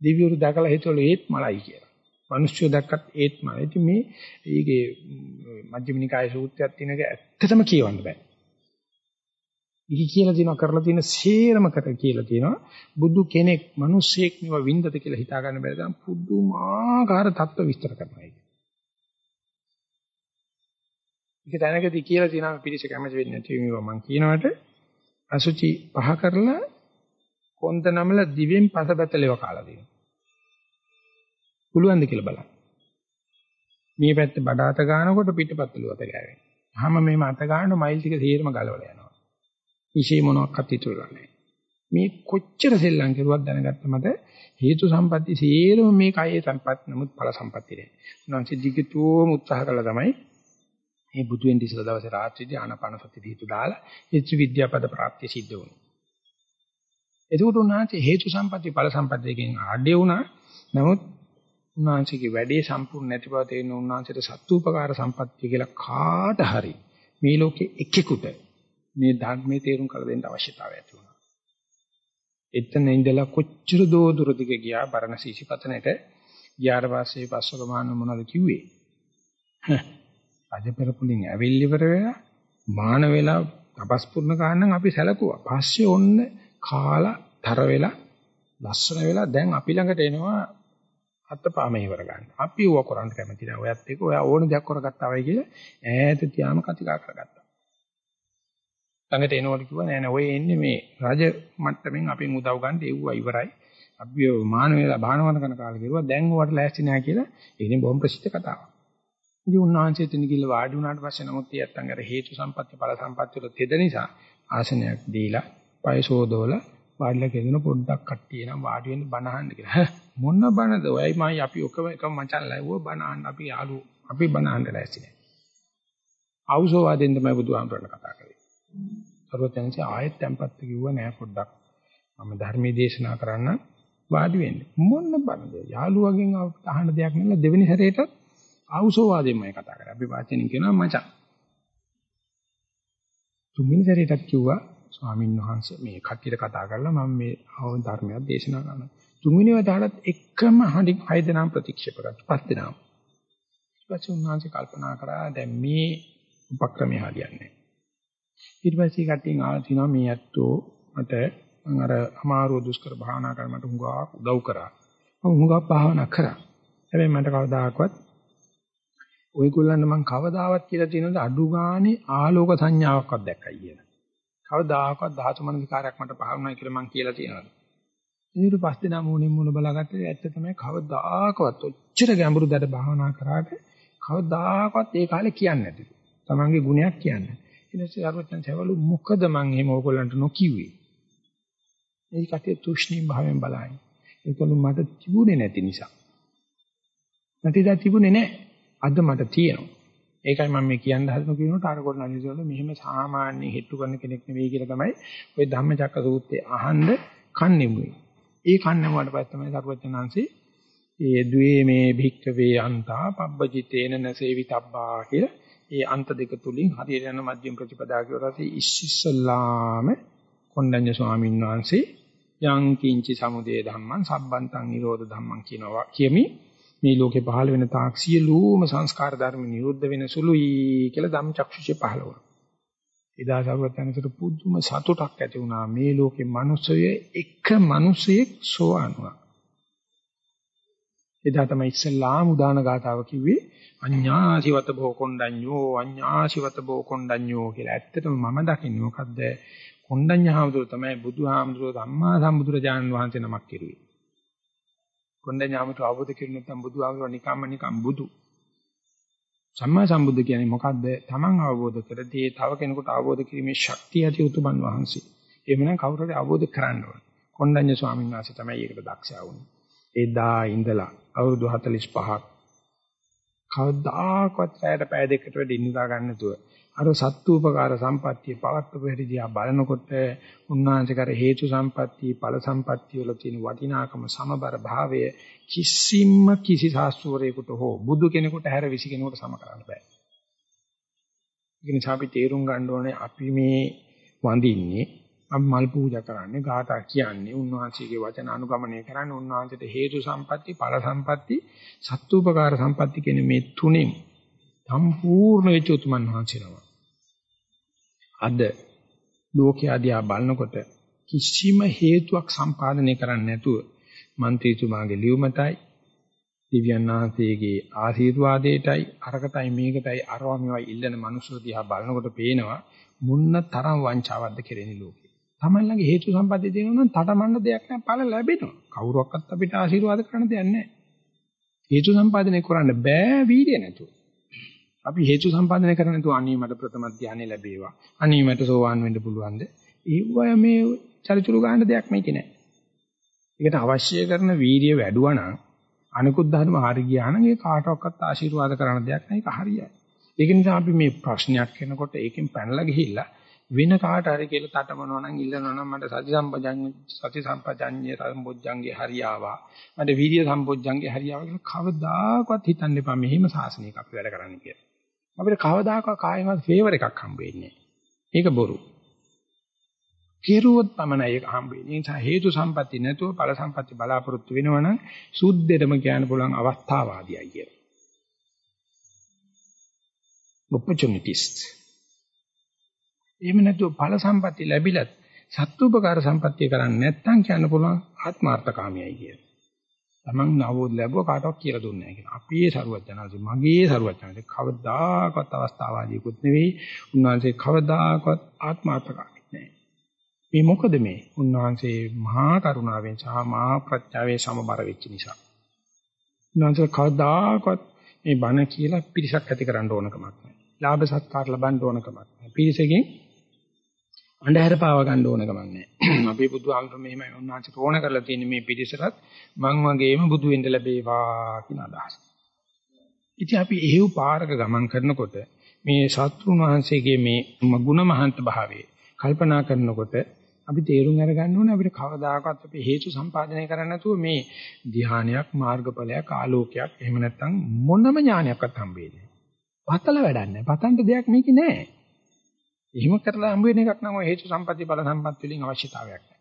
දිව්‍යුරු දැකලා හිතවල ඒත් මලයි කියලා. මිනිස්සු දැක්කත් ඒත් මලයි. ඉතින් මේ ඊගේ මජ්ක්‍ධිමනිකායේ සූත්‍රයක් තියෙනක ඇත්තටම කියවන්න බෑ. ඉහි කියලා දිනවා කරලා තියෙන සේරම කර කියලා තියෙනවා. බුදු කෙනෙක් මිනිස්සෙක් නෙවෙයි වින්දද කියලා හිතා ගන්න බැරි තරම් පුදුමාකාර தত্ত্ব විස්තර කරනවා. ඒක දැනගදී කියලා තියෙනවා පිරිස කැමති වෙන්නේ නැති මේවා මම කියනවට අසුචි පහ කරලා කොන්ද නමල දිවෙන් පසබැතලෙව කාලා දෙනවා. පුළුවන්ද කියලා බලන්න. මේ පැත්තේ බඩ අත ගන්නකොට පිටපැත්තලු අත ගෑවෙනවා. අහම මේම අත ගන්නකොට මයිල් ටික සීරම ගලවලා යනවා. විශේෂ මොනක්වත් ඉතුරුලා නැහැ. මේ කොච්චර සෙල්ලම් කරුවත් දැනගත්ත මට හේතු සම්පatti සීරම මේ කයේ සම්පත් නමුත් ඵල සම්පatti නෑ. උන්වන්සේ දිගටම උත්සාහ කළා තමයි මේ බුදු වෙන ඉස්සර දවසේ රාත්‍රියේදී ආනාපාන සති දීතු දාලා ඉච්ඡ විද්‍යාපද ප්‍රාප්තිය සිද්ධ වුණා. එතකොට උන්වහන්සේ හේතු සම්පatti ඵල සම්පත්තියකින් ආඩේ වුණා. නමුත් උන්වහන්සේගේ වැඩේ සම්පූර්ණ නැති බව තේරෙන උන්වහන්සේට සත්ූපකාර සම්පත්තිය කියලා කාට හරි මේ ලෝකේ එකෙකුට මේ ධර්මයේ තේරුම් කර දෙන්න අවශ්‍යතාවය ඇති වුණා. එතන ඉඳලා කොච්චර දෝ දුර දිග ගියා බරණ සීසිපතනට ගියාට පස්සේ පස්වක මාන මොනවද කිව්වේ? රජපෙරපුලින් ඇවිල්ලි ඉවර වෙලා මාන වෙලා තපස් පුරන කාණන් අපි සැලකුවා. පස්සේ ඔන්න කාලා තර වෙලා ලස්සන වෙලා දැන් අපි ළඟට එනවා අත්පාම ඉවර ගන්න. අපි ඌව කරන්න කැමති නැහැ. ඔයත් එක්ක ඔයා ඕන දෙයක් කරගත්තා වයි කියලා ඈත තියාම කතිකා කරගත්තා. ළඟට එනකොට කිව්වා නෑ නෑ ඔය එන්නේ මේ රජ මට්ටමින් අපෙන් උදව් ගන්න එව්වා ඉවරයි. අපි මාන වේලා බාහනවන කරන කාලේ කිව්වා දැන් ඔයාලට ලෑස්ති නෑ කියලා. ඒකෙන් බොහොම ප්‍රසිද්ධ කතාවක්. ඉතින් උන්වහන්සේ එතන ගිහලා වාඩි වුණාට පස්සේ නමුත් ඊයත්තන් අර හේතු සම්පත්‍ය ඵල සම්පත්‍ය වල තෙද නිසා ආසනයක් දීලා පයසෝදෝල වාඩිලා කියන පොඩ්ඩක් කට්ටිය නම් වාඩි වෙන්න බණ අහන්න කියලා. මොන බණද? ඔයයි මයි අපි ඔකම එකම මචන් ලැබුව බණ අහන්න අපි යාළු අපි බණ අහන්න ලෑස්ති නෑ. ආවුසෝ වාදෙන් තමයි බුදුහාමුදුරන් කතා කරේ. සර්වඥාන්සේ ආයෙත් tempත් කිව්වා නෑ පොඩ්ඩක්. මම ධර්මයේ දේශනා කරන්න වාඩි වෙන්න. මොන බණද? යාළුවගෙන් අහන්න දෙයක් නෙලා දෙවෙනි සැරේටත් ආවුසෝ වාදෙන්මයි කතා කරන්නේ. අපි වාචනින් කියනවා මචං. තුන්වෙනි සැරේටත් කිව්වා ස්වාමීන් වහන්සේ මේ කට්ටියට කතා කරලා මම මේ අවම ධර්මයක් දේශනා කරනවා. තුන්වෙනි වතාවටත් එකම හඬින් හය දෙනාම ප්‍රතික්ෂේප කරා. පස් දෙනාම. ඊපස්සේ උන්වහන්සේ කල්පනා කරා දැන් මේ උපක්‍රමය හරියන්නේ ඊට පස්සේ කට්ටියන් ආලා තිනවා මේ ඇත්තෝ මට මම අර අමාරුව දුෂ්කර භාවනා කරන මට හුඟා උදව් කරා. මම හුඟා භාවනා කරා. හැබැයි මට කවදාකවත් ඔයගොල්ලන්ට මම කවදාවත් කියලා තියෙනවද අඩු ගානේ ආලෝක සංඥාවක්වත් දැක්කයි කියලා. කවදාහකවත් ධාතු මන විකාරයක් මට පහළ වුණා කියලා මම කියලා තියෙනවා. ඊට පස්සේ නම් මොනින් මොන බලාගත්තේ ඇත්ත තමයි කවදාකවත් ඔච්චර ගැඹුරු දඩ භාවනා කරාට කවදාකවත් ඒ කාලේ කියන්නේ නැති. තමන්ගේ ගුණයක් කියන්නේ. ඊනසේ අරුවත්යන් සවලු මොකද මං එහෙම ඕගොල්ලන්ට නොකිව්වේ? මේ කටේ තුෂ්ණීම් භාවයෙන් බලائیں۔ ඒකළු මට තිබුණේ නැති නිසා. නැතිදා තිබුණේ නැහැ. අද මට තියෙනවා. ඒකයි මම මේ කියන්න හදන කියනකොට අර කොට නනිසෝල මෙහෙම සාමාන්‍ය හිටු කරන කෙනෙක් නෙවෙයි කියලා තමයි ওই ධම්මචක්ක සූත්‍රයේ අහන්න කන්නේමුයි. ඒ කන්නේමුවට පස්සේ තමයි සරුවචනාංශේ ඒ ද්වේ මේ භික්කවේ අන්තා පබ්බජිතේන නසේවිතබ්බා කියලා ඒ අන්ත දෙක තුලින් හරියට යන මධ්‍යම ප්‍රතිපදා කියවලා ඉස්සිස්සලාම කොණ්ඩඤ්ඤ ස්වාමීන් වහන්සේ යං කිංචි සමුදය ධම්මං සම්බන්තං නිරෝධ ධම්මං කියනවා කියමි මේ ලෝකේ පහළ වෙන තාක් සියලුම සංස්කාර ධර්ම නිරුද්ධ වෙන සුළුයි කියලා ධම්මචක්ෂුෂේ පහළ වුණා. එදා සර්වඥාන්සේට පුදුම සතුටක් ඇති වුණා මේ ලෝකේ මිනිස්සුයේ එක මිනිසෙක් සෝවාන් වුණා. එදා තමයි ඉස්සල්ලාම උදාන ගාතාව කිව්වේ අඤ්ඤාසිවත බෝ කොණ්ඩඤ්ඤෝ අඤ්ඤාසිවත බෝ කොණ්ඩඤ්ඤෝ කියලා. ඇත්තටම මම දකින්නේ මොකද්ද? කොණ්ඩඤ්ඤ හාමුදුරුව තමයි බුදුහාමුදුරුව ධම්මා සම්බුදුරජාණන් වහන්සේ නමක් කිරුවේ. කොණ්ඩඤ්ඤ හාමුදුරුව අවබෝධ කිරු නැත්නම් බුදුහාමුදුරුව නිකම්ම නිකම් බුදු. සම්මා සම්බුද්ධ කියන්නේ මොකද්ද? Taman අවබෝධ කරදී තව කෙනෙකුට අවබෝධ කිරීමේ ශක්තිය ඇති උතුමන් වහන්සේ. එහෙමනම් කවුරු හරි අවබෝධ කරන්න ඕන. කොණ්ඩඤ්ඤ ස්වාමීන් වහන්සේ තමයි ඒකට දක්ෂයා වුනේ. එදා ඉඳලා අවුරුදු 45ක් කවදාකවත් රැයට පය දෙකට වැඩි නිදා ගන්න නැතුව අර සත්ූපකාර සම්පත්තිය පවත්වපු හැටි දිහා බලනකොට උන්වහන්සේකර හේතු සම්පත්තිය ඵල සම්පත්තිය වල තියෙන වටිනාකම සමබර භාවය කිසිම කිසි සාස්ත්‍රවරයෙකුට හෝ බුදු කෙනෙකුට හැර විසි කෙනෙකුට සම කරන්න බෑ. ඒ නිසා අපි තේරුම් ගන්න ඕනේ අපි මේ වඳින්නේ අපි මල් පූජා කරන්නේ ගාථා කියන්නේ උන්වහන්සේගේ වචන අනුගමනය කරන්නේ උන්වහන්සේට හේතු සම්පත්තිය ඵල සම්පත්තිය සත්ූපකාර සම්පත්තිය කියන මේ තුنين සම්පූර්ණ වෙච්ච උතුමන් වහන්සේනවා. අද ලෝකයා දිහා බලනකොට කිසිම හේතුවක් සම්පාදනය කරන්නේ නැතුව മന്ത്രിතුමාගේ ලියුමටයි දිව්‍යන් වහන්සේගේ ආශිර්වාදයටයි අරකටයි මේකටයි අරවා මේවා ඉල්ලන මිනිස්සු දිහා බලනකොට පේනවා මුන්න තරම් වංචාවක්ද කෙරෙන්නේ ලෝකේ. Taman ළඟ හේතු සම්පatti දෙනවා නම් තටමන්න දෙයක් නැහැ ඵල ලැබෙනවා. කවුරක්වත් අපිට ආශිර්වාද කරන්න දෙයක් නැහැ. හේතු සම්පාදනය කරන්න බෑ වීර්ය නැතුව. අපි හේතු සම්පාදනය කරන්නේ නැතුව අනේ මට ප්‍රථම ධානය ලැබේවා. අනේ මට සෝවාන් වෙන්න පුළුවන්ද? ඒවය මේ චරිචුරු ගන්න දෙයක් මේකේ නැහැ. ඒකට අවශ්‍ය කරන වීර්ය වැඩුවා නම් අනිකුත් ධර්ම හරි ගියා නම් ඒ කාටවත් ආශිර්වාද කරන්න දෙයක් නැහැ. ඒක හරියයි. ඒක නිසා අපි මේ ප්‍රශ්නයක් කරනකොට ඒකෙන් පැනලා ගිහිල්ලා වෙන කාට හරි කියලා තටමනවා නම් ඉල්ලනවා නම් මට සති සම්පජඤ්ඤ සති සම්පජඤ්ඤය සම්බොජ්ජංගේ හරියාවා මට වීර්ය සම්බොජ්ජංගේ හරියාවා කියලා කවදාකවත් හිතන්න එපා මෙහිම සාසනයක අපි වැඩ කරන්න කියලා. අපිට කවදාකවත් කායිමත් ෆේවර් එකක් හම්බ වෙන්නේ ඒක බොරු. කෙරුවොත් පමණයි ඒක හම්බ වෙන්නේ. ඒ නිසා හේතු සම්පatti නැතුව ඵල සම්පatti බලාපොරොත්තු වෙනවනම් සුද්ධෙටම කියන්න පුළුවන් අවස්ථාවාදියයි කියලා. opportunities එහෙම නැතුව ඵල සම්පatti ලැබිලත් සත්තුපකාර සම්පත්තිය කරන්නේ නැත්නම් කියන්න පුළුවන් ආත්මార్థකාමියයි කියලා. Taman නවෝද ලැබුව කාටවත් කියලා දුන්නේ නැහැ කියලා. අපේ සරුවචනාංශේ මගේ සරුවචනාංශේ කවදාකවත් අවස්ථාවාදීකුත් නෙවෙයි. උන්වහන්සේ කවදාකවත් ආත්මార్థකාමී නැහැ. මේ මොකද මේ? උන්වහන්සේ මහා කරුණාවෙන් සහ මහා ප්‍රඥාවේ සමබර වෙච්ච නිසා. උන්වහන්සේ කවදාකවත් මේ බණ කියලා පිරිසක් ඇති කරන්න ඕන කමක් නැහැ. ලාභ සත්කාර ලබන්න ඕන කමක් නැහැ. පිරිසකින් අන්ධහැර පාව ගන්න ඕන ගමන් නැහැ. අපේ බුදුහාමුදුරුවෝ මෙහෙමයි උන්වහන්සේ ඕන කරලා තියෙන මේ පිටිසරත් මං වගේම බුදු වෙන්න ලැබේවා කියන අදහස. ඉතින් අපි එහෙව් පාරක ගමන් කරනකොට මේ සත්තුන් වහන්සේගේ මේ ගුණ මහන්ත භාවයේ කල්පනා කරනකොට අපි තේරුම් අරගන්න ඕනේ අපිට කවදාකවත් අපි හේතු සම්පාදනය කරන්න නැතුව මේ ධ්‍යානයක් මාර්ගඵලයක් ආලෝකයක් එහෙම නැත්නම් මොනම ඥානයක්වත් හම්බෙන්නේ නැහැ. පතල වැඩක් නැහැ. පතන්න දෙයක් මේකේ නැහැ. එහෙම කරලා හම්බ වෙන එකක් නම් ඔය හේතු සම්පatti බල සම්පatti වලින් අවශ්‍යතාවයක් නැහැ.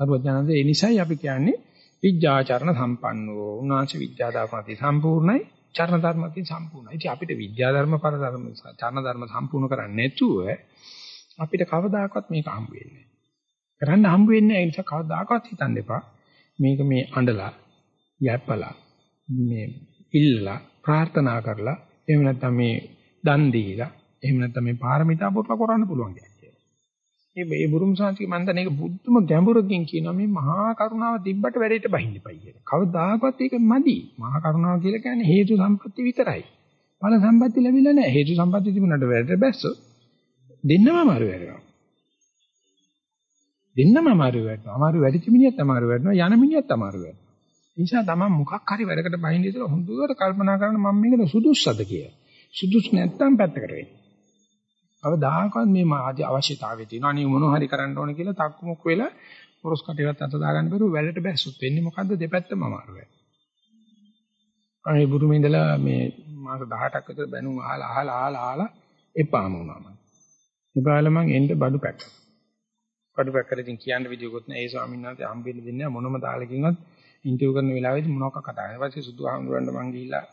සරුවඥානන්ද ඒ නිසායි අපි කියන්නේ විද්‍යාචරණ සම්පන්නෝ. උන්වහන්සේ විද්‍යා ධර්මati සම්පූර්ණයි, චරණ ධර්මati සම්පූර්ණයි. ඉතින් අපිට විද්‍යා ධර්ම පර ධර්ම චරණ ධර්ම සම්පූර්ණ කරන්නේ නැතුව අපිට කවදාකවත් මේක හම්බ වෙන්නේ නැහැ. කරන්න හම්බ වෙන්නේ නැහැ. ඒ නිසා කවදාකවත් හිතන්න එපා. මේක මේ අඬලා, යැප්පලා, මේ ඉල්ලලා, ප්‍රාර්ථනා කරලා, එහෙම නැත්නම් මේ දන් දීලා, එහෙම නැත්නම් මේ පාරමිතා පුරලා කරන්න පුළුවන් කියලා. මේ මේ බුරුම් සාන්ති මන් දන්නේ ඒක බුද්ධම ගැඹුරකින් කියනවා මේ මහා කරුණාව තිබ්බට වැඩේට බහින්න එපයි කියලා. කවදාකවත් ඒක මදි. මහා කරුණාව කියලා කියන්නේ හේතු සම්පatti විතරයි. ඵල සම්පatti ලැබිලා නැහැ. හේතු සම්පatti තිබුණාට වැඩට බැස්සොත් දෙන්නම අමාරු වෙනවා. දෙන්නම අමාරු වෙනවා. අමාරු වැඩිච මිනිහත් අමාරු වෙනවා. යන මිනිහත් අමාරු වෙනවා. ඒ නිසා තමයි මොකක් හරි වැඩකට බහින්න ඉතලා හොඳට කල්පනා කරන මම මේකට සුදුස්සද කියලා. සුදුස් නැත්තම් පැත්තකට වෙන්නේ. අවදාහකවත් මේ මාධ්‍ය අවශ්‍යතාවය තියෙනවා. අනේ මොනවා හරි කරන්න ඕන කියලා තක්මුක් වෙලා පොරස් කටේවත් අත දාගන්න බැරුව වැඩට බැස්සොත් වෙන්නේ මොකද්ද දෙපැත්තම අමාරු වෙයි. අනේ බුදුම ඉඳලා මේ මාස 18ක් විතර බැනුම් අහලා අහලා අහලා අහලා එපාම වුණා මම. ඉබාල මං එන්න බඩු පැක්ක. බඩු පැක්කලා ඉතින් කියන්න විදියකුත් නැහැ. ඒ ස්වාමීන් වහන්සේ හම්බෙන්න දෙන්නේ නැහැ මොනම තාලකින්වත් ඉන්ටර්විව් කරන වෙලාවෙදි මොනවක කතා කරනවා. ඊට පස්සේ සුදු ආහඳුරන්න මං ගිහිල්ලා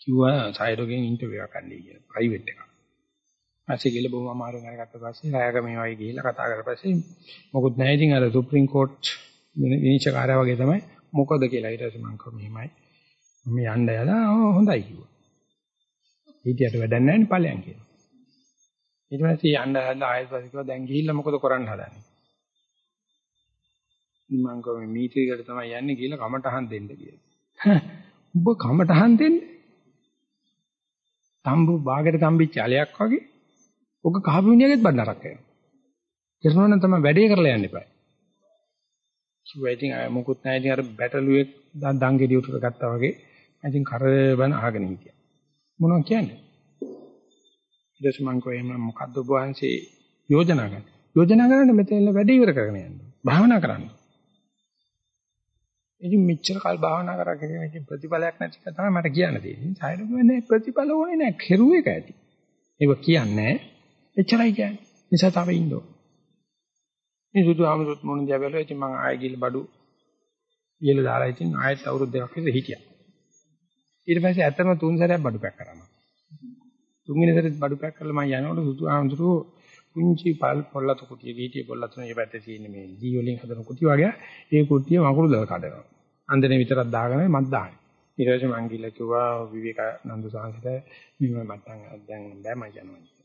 කිව්වා සයිඩෝගෙන් ඉන්ටර්විව් එකක් ගන්නයි කියලා. ප්‍රයිවට් එකක්. ඊපස්සේ ගිහලා බොහොම අමාරුවෙන් අරගත්ත පස්සේ රායක මේ වගේ ගිහිල්ලා කතා කරලා පස්සේ මොකුත් නැහැ ඉතින් අර සුප්‍රීම කෝට් විනිශ්චයකාරයා වගේ තමයි මොකද කියලා ඊට පස්සේ මං කිව්වා මෙහෙමයි. මම යන්න යලා හොඳයි කිව්වා. ඊටියට වැඩක් නැහැ නේ ඵලයන් කියලා. ඊට පස්සේ යන්න හදලා ආයෙත් පස්සේ කිව්වා දැන් ගිහිල්ලා මොකද කරන්න හදන්නේ? මං කිව්වා මේ මීටරයකට තමයි යන්නේ කියලා කමටහන් දෙන්න කියලා. උඹ කමටහන් දෙන්නේ? තම්බු බාගෙට තම්බිච්ච අලයක් වගේ ඔක කහපු මිනිහගෙත් බණ්ඩාරක් කරනවා. කරනවා නම් තමයි වැඩේ කරලා යන්න එපා. කිව්වා ඉතින් අය මොකුත් නැහැ ඉතින් අර බැටළුවේ දංගෙඩි උටට ගත්තා වගේ ඉතින් කරබන අහගෙන හිටියා. මොනවා කියන්නේ? ඊට පස්සේ මං කිව්වා එහෙනම් මොකද්ද ඔබ වහන්සේ යෝජනා කරන්නේ? යෝජනා කරන්නේ මෙතන වැඩ ඉවර කරගෙන යන්න. භාවනා කරන්න. ඉතින් මෙච්චර කල් භාවනා කරා කියන එකේ ප්‍රතිඵලයක් නැති එක තමයි මට කියන්න තියෙන්නේ. සායලුවේ ප්‍රතිඵල ඕනේ නැහැ. කෙරුවේ එක ඇති. ඒක කියන්නේ එච්චරයි කියන්නේ. නිසා තව ඉන්න ඕන. මේ සුදු ආමසොත් මොන දියා බැලුවා ඉතින් මම ආයෙ ගිහලා බඩු ඉහළ දාලා ඉතින් ආයෙත් අවුරුදු දෙකක් විතර හිටියා. ඊට පස්සේ ඇත්තම තුන් සැරයක් බඩු පැක් කරා මම. තුන්වෙනි සැරේ බඩු පැක් කරලා මම යනකොට සුදු ආමසොත් පුංචි පල් පොල්ලතු කුටිය ගීටිය පොල්ලතු නේ පැත්තේ තියෙන මේ දී වලින් හදන කුටි වගේ ඒ කුටිය මකුළු දල කඩනවා. අන්දනේ විතරක් දාගෙන මත් දාන්නේ. ඊට පස්සේ මං ගිහලා කිව්වා විවේකානන්ද සාංශට මම මට්ටම් දැන් බෑ මම යනවා.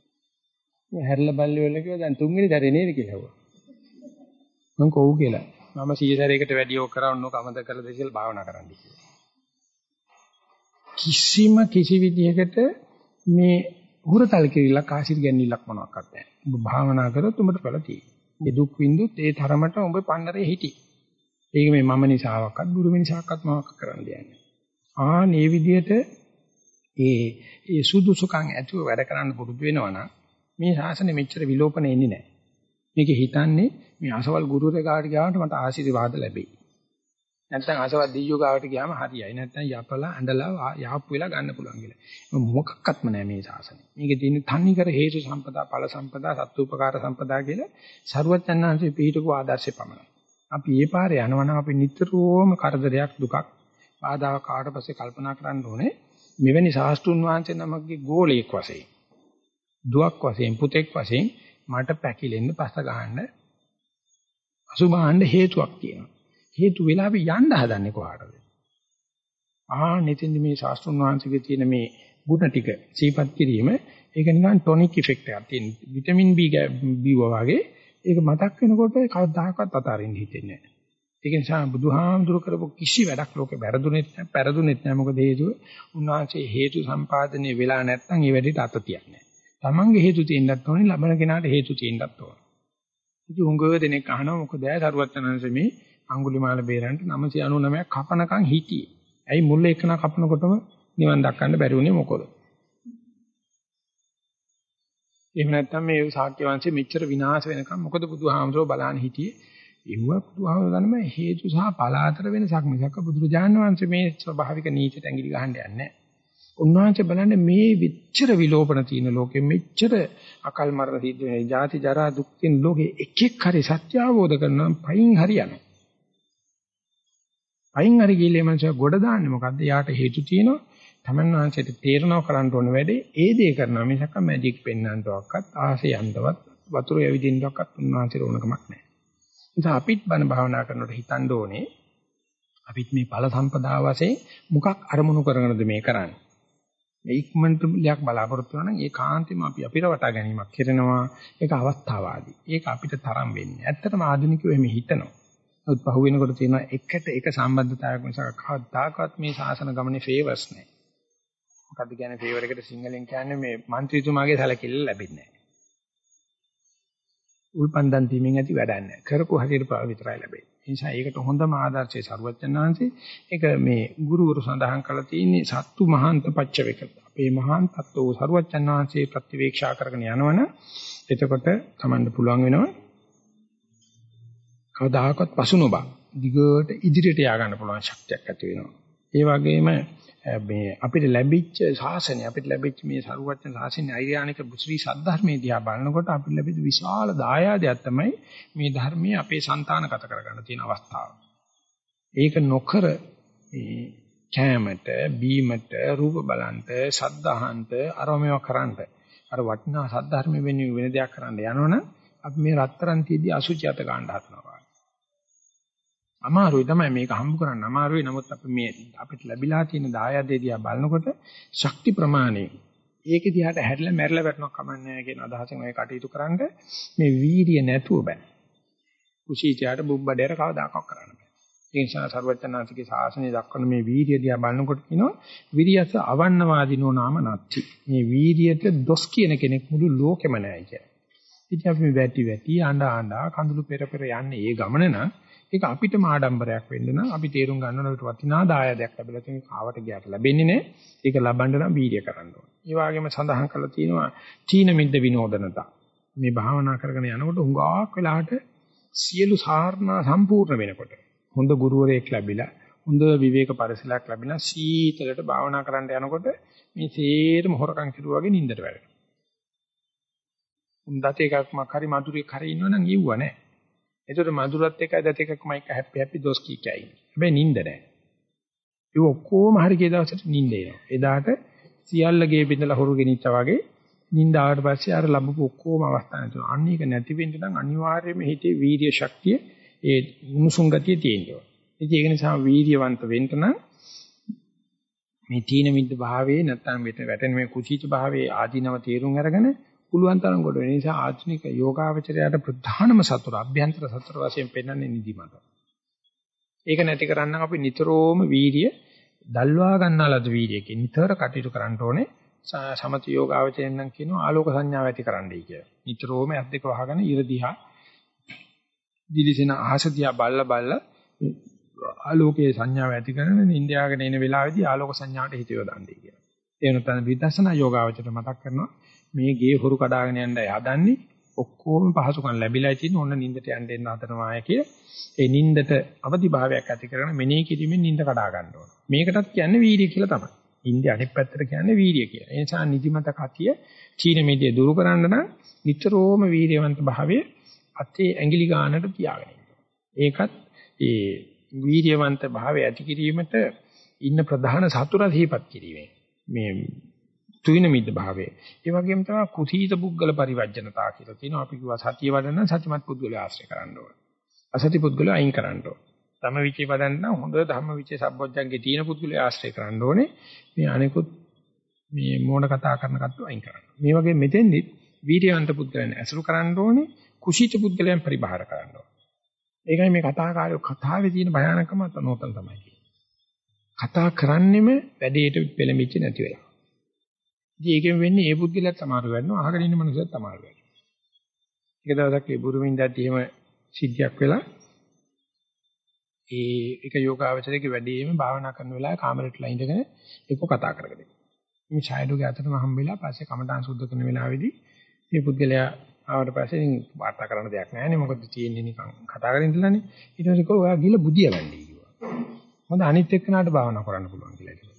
මේ හැරලා බල්ලි වල කිව්වා දැන් තුන්වෙනි දරේ නේද කියලා ඇහුවා. මම කොව් කියලා. මම 100 සැරයකට වැඩි ඕක කරවන්න ඕක අමතක කරලා දෙසියල් භාවනා කරන්න කිව්වා. කිසිම කිසි විදිහකට මේ හුරතල් කිරිලක් ආශිර් ගැනීමක් මොනවාක්වත් නැහැ. ඔබ භාවනා කරොත් උඹට ඵල තියෙනවා. ඒ දුක් විඳුත් ඒ තරමට උඹ පන්නරේ හිටි. ඒක මේ මම නිසාවක්වත් බුදු මිනිසාවක්වත් මොනවක් කරන්න දෙන්නේ. ආ මේ විදිහට ඒ ඒ සුදුසුකම් ඇතුව වැඩ කරන්න පුරුදු වෙනවා මේ ශාසනය මෙච්චර විලෝපන එන්නේ නැහැ. මේක හිතන්නේ මේ අසවල් ගුරුවරයා ගාවට ගියාම මට ආශිර්වාද ලැබෙයි. නැත්නම් අසවල් දීයෝ ගාවට ගියාම හරියයි. නැත්නම් යපලා ඇඳලා යහප් වෙලා ගන්න පුළුවන් කියලා. මොකක්වත්ම නැහැ මේ ශාසනය. මේකේ තියෙන තන්නේ කර හේතු සම්පදා, ඵල සම්පදා, සත්තුපකාර සම්පදා කියලා ਸਰුවචන්නාංශේ පිළිහිටපු ආදර්ශය පමණයි. අපි මේ පාරේ යනවා නම් අපි නිතරම කරදරයක් දුකක් බාධාවක් ආවට පස්සේ කල්පනා කරන්න ඕනේ මෙවැනි ශාස්ත්‍රුන් වහන්සේ නමක්ගේ ගෝලයක් වශයෙන් දුවක් වශයෙන් පුතෙක් වශයෙන් මට පැකිලෙන්න පස්ස ගහන්න අසුභාණ්ඩ හේතුවක් තියෙනවා. හේතු වෙලා අපි යන්න හදන්නේ කොහාටද? ආ නිතින් මේ ශාස්ත්‍රුන් වහන්සේගේ තියෙන මේ ගුණ ටික සීපත් කිරීම ඒක නිකන් ටොනික් ඉෆෙක්ට් එකක් තියෙන. විටමින් B B වගේ ඒක මතක් වෙනකොට කවදාකවත් අතාරින්න හිතෙන්නේ නැහැ. ඒක නිසා බුදුහාමුදුර කරපු කිසි වැඩක් ලෝකේ වැරදුනෙත් නැහැ, පෙරදුනෙත් නැහැ. මොකද හේතුව උන්වහන්සේ හේතු සම්පාදනයේ වෙලා නැත්නම් ඒ වැඩේට අත තියන්නේ නැහැ. Tamange හේතු තියෙන්නත් ඕනේ, ලබන කෙනාට හේතු තියෙන්නත් ඕනේ. ඉතින් උංගව දෙනෙක් අහනවා මොකද ඇය සරුවත්තනන්සේ මේ අඟුලිමාල බේරන්ට 999ක් කපනකම් හිටියේ. ඇයි මුල්ල එකන කපනකොටම නිවන් දක්කන්න බැරි වුණේ මොකද? එහෙම නැත්නම් මේ ශාක්‍ය වංශෙ මෙච්චර විනාශ වෙනකම් මොකද බුදුහාමුදුරුවෝ බලන්න හිටියේ? ඒව බුදුහාමුදුරුවෝ ගන්න හේතු සහ ඵල අතර වෙනසක් මිසක් බුදුරජාණන් වහන්සේ මේ ස්වභාවික නීතියට ඇඟිලි ගහන්න යන්නේ නැහැ. උන්වහන්සේ බලන්නේ මේ විච්චර විලෝපන තියෙන ලෝකෙ මෙච්චර අකල් මරණ සිද්ධ වෙන ජාති ජරා දුක් තියෙන ලෝකෙ එක එක හරි සත්‍ය අවබෝධ කරනවා පයින් හරියනවා. පයින් හරි ගිහලා මනස ගොඩ දාන්නේ මොකද්ද? යාට හේතු තියෙනවා. තමන් වහන්සේට තේරෙනව කරන්න ඕන වැඩේ ඒ දේ කරනවා මිසක් මැජික් පෙන්වන්නවක්වත් ආසේ යන්නවත් වතුර යවිදින්නවක්වත් උන්වහන්සේට ඕනකමක් නැහැ. නිසා අපිත් බණ භාවනා කරනකොට හිතන්න ඕනේ අපිත් මේ ඵල සම්පදා වශයෙන් මොකක් අරමුණු කරගෙනද මේ කරන්නේ? ඉක්මනට ලයක් බලාපොරොත්තු වෙනවා නම් ඒ කාන්තේම අපි අපිට වටා ගැනීමක් කරනවා. ඒක අවස්ථාවාදී. ඒක අපිට තරම් වෙන්නේ ඇත්තටම ආධුනිකයෝ එහෙම හිතනවා. නමුත් පහු වෙනකොට තියෙනවා එකට එක සම්බන්ධතාවයක් නිසා කවදාකවත් මේ ශාසන ගමනේ ෆේවර්ස් නැහැ. මොකද්ද කියන්නේ ෆේවර් එකට සිංහලෙන් කියන්නේ මේ മന്ത്രിතුමාගේ සැලකිල්ල ලැබෙන්නේ නැහැ. උල්පන්දන් තීමෙන් ඇති වැඩක් නැහැ. කරපු හැටියට විතරයි ලැබෙන්නේ. ඒ නිසා ඒකට හොඳම ආදර්ශය සරුවචනාංශේ ඒක මේ ගුරුවරු සඳහන් කරලා තියෙන්නේ සත්තු මහාන්ත පච්චවේක. අපේ මහාන් තත්ත්වෝ සරුවචනාංශේ ප්‍රතිවේක්ෂා කරගෙන යනවනම් එතකොට තමන්ට පුළුවන් වෙනවා කවදාහකවත් පසු නොබා දිගට ඉදිරියට යා ගන්න පුළුවන් ශක්තියක් ඇති වෙනවා. ඒ වගේම මේ අපිට ලැබිච්ච ශාසනය අපිට ලැබිච්ච මේ සරුවත්න ශාසනය අයිරානික බුශ්‍රී සද්ධර්මයේ දිහා බලනකොට අපිට ලැබිච්ච විශාල දායාදයක් තමයි මේ ධර්මයේ අපේ సంతානගත කරගන්න තියෙන අවස්ථාව. ඒක නොකර මේ කැමැට බීමට රූප බලන්ට සද්ධාහන්ත අරමේව කරන්ට අර වටිනා සද්ධර්ම වෙනුවෙන් වෙන දෙයක් කරන්න යනවනම් අපි මේ රත්තරන් තියදී අසුචියත ගන්න හදනවා. අමාරුයි තමයි මේක හම්බ කරන්න අමාරුයි. නමුත් අපි මේ අපිට ලැබිලා තියෙන දායාදේ දිහා බලනකොට ශක්ති ප්‍රමාණය ඒක දිහාට හැරිලා මැරිලා වැටෙනවක් කමන්නේ කියන අදහසෙන් ඔය කටයුතු කරන්න මේ වීර්ය නැතුව බෑ. කුසීතයට බුබ්බඩේර කවදාකවත් කරන්න බෑ. ඒ නිසා සර්වඥාන්සේගේ ශාසනය දක්වන මේ වීර්ය දිහා බලනකොට කියනවා විරියස අවන්නවාදීනෝ නාම නැති. මේ වීර්යයට දොස් කියන කෙනෙක් මුළු ලෝකෙම නැහැ කියලා. ඉතින් අපි වැටි වැටි ආඬා ආඬා කඳුළු පෙර පෙර යන්නේ ඒ ගමන නම් ඒක අපිටම ආඩම්බරයක් වෙන්න නම් අපි තේරුම් ගන්න ඕනේ වටිනා දායාදයක් ලැබිලා තියෙන කාවට ගියාට ලැබෙන්නේ නැහැ. ඒක ලබන්න නම් වීර්ය කරන්න ඕනේ. ඒ වගේම සඳහන් කරලා තියෙනවා තීන මිද්ද විනෝදනතා. මේ භාවනා කරගෙන යනකොට හුඟක් වෙලාවට සියලු සාරණා සම්පූර්ණ වෙනකොට හොඳ ගුරුවරයෙක් ලැබිලා හොඳ විවේක පරිසරයක් ලැබිලා සීතලට භාවනා කරන්න යනකොට මේ තේරම හොරකම් කිරුවා වගේ නින්දට වැටෙනවා. උන්දත් එකක්ම හරි මధుරයක් හරි ඉන්නවනම් ඉව්ව නැහැ. ඒතර මధుරත් එකයි දත් එකක්මයි එක හැපි හැපි දොස් කී කියයි. හැබැයි නිින්ද නැහැ. ඒ ඔක්කොම හරි කී දවසට නිින්ද එනවා. එදාට සියල්ලගේ බින්දලා හොරු ගෙනිච්චා වගේ නිින්ද ආවට පස්සේ අර ලැබපු ඔක්කොම අවස්ථා නැතුව. අන්න ඒක නැති වෙන්න නම් අනිවාර්යයෙන්ම හිතේ වීර්ය ශක්තිය ඒ උණුසුම් ගතිය තියෙනවා. ඉතින් ඒක නිසා වීර්යවන්ත වෙන්න නම් මේ තීන මිද්ද භාවයේ නැත්නම් වැටෙන මේ කුසීත භාවයේ ආධිනව තේරුම් අරගෙන පුළුවන් තරම් කොට වෙන නිසා ආධුනික යෝගාවචරයට ප්‍රධානම සතුර අභ්‍යන්තර සතුර වශයෙන් පෙන්වන්නේ නිදිමත. ඒක නැති කරන්න අපි නිතරම වීර්ය දල්වා ගන්නාලද වීර්යකින් නිතර කටයුතු කරන්න ඕනේ. සමත යෝගාවචරයෙන් නම් කියනවා ආලෝක සංඥාව ඇති කරන්නයි කියලා. නිතරම ඇස් දෙක වහගෙන ඉර දිහා දිලිසෙන අහස දිහා බල්ල බල්ල ආලෝකයේ සංඥාව ඇති කරන නින්දයාගෙන එන වෙලාවේදී ආලෝක සංඥාවට හිත යොදන්නේ කියලා. ඒ වෙනතන විදර්ශනා යෝගාවචරයට මතක් කරනවා මේ ගේ හොරු කඩාගෙන යන්නයි හදන්නේ ඔක්කොම පහසුකම් ලැබිලා තියෙන ඕන නින්දට යන්න එන්න හදනවාය කිය. ඒ නින්දට අවදි භාවයක් ඇති කරගෙන මෙනෙහි කිරීමෙන් නින්ද කඩා ගන්න ඕන. මේකටත් කියන්නේ වීර්ය කියලා තමයි. ඉන්දිය අනිත් පැත්තට කියන්නේ වීර්ය කියලා. ඒ නිසා නිදිමත කතිය චීන මිදිය දුරු කරන්න නම් නිතරම වීර්යවන්ත භාවයේ අතේ ඇඟිලි ගන්නට තියාගෙන ඒකත් ඒ වීර්යවන්ත භාවය ඇති කිරීමට ඉන්න ප්‍රධාන සතුර දීපත් කිරීමේ මේ තුින මිද්ද භාවය. ඒ වගේම තමයි කුසීත පුද්ගල පරිවර්ජනතා කියලා තියෙනවා. අපි කිව්වා සතිය වඩන සත්‍යමත් පුද්ගලයා ආශ්‍රය කරන්න ඕන. අසති පුද්ගලයා අයින් කරන්න ඕන. ධම්ම විචේ වඩන්න හොඳ ධම්ම විචේ සම්බොජ්ජංගේ තියෙන පුද්ගලයා ආශ්‍රය කරන්න ඕනේ. මේ අනිකුත් මේ මෝඩ කතා කරන කට්ටිය අයින් කරන්න. මේ වගේ මෙතෙන්දි වීර්යවන්ත පුද්ගලයන් ඇසුරු කරන්න ඕනේ. කුසීත පුද්ගලයන් පරිබාර කරන්න ඕනේ. ඒකයි මේ කතාකාරයෝ කතාවේ තියෙන භයානකම තනෝතන තමයි. කතා කරන්නෙම වැඩේට පෙළඹෙච්ච නැති වෙලා. ඉතින් ඒකෙන් වෙන්නේ ඒ පුද්ගලයාත් සමාරු වෙනවා අහගෙන ඉන්න මනුස්සයත් සමාරු වෙනවා. එක දවසක් ඒ බුරුමින්දත් එහෙම සිද්ධියක් වෙලා ඒ එක යෝගාවචරයේ වැඩිම භාවනා කරන වෙලාවේ කාමරේටලා ඉඳගෙන ඒක කතා කරගෙන. මේ ඡායඩෝගේ අතටම හම්බෙලා පස්සේ කමඨාන් සුද්ධ කරන වෙලාවේදී මේ පුද්ගලයා ආවට පස්සේ ඉතින් වාර්තා කරන්න දෙයක් නැහැ නේ මොකද තියෙන්නේ නිකන් කතා කරගෙන ඉඳලානේ ඊට පස්සේ කෝ ඔයා ගිහලා බුදිය ගන්නයි කිව්වා. හොඳ අනිත් එක්කනට භාවනා කරන්න පුළුවන් කියලා.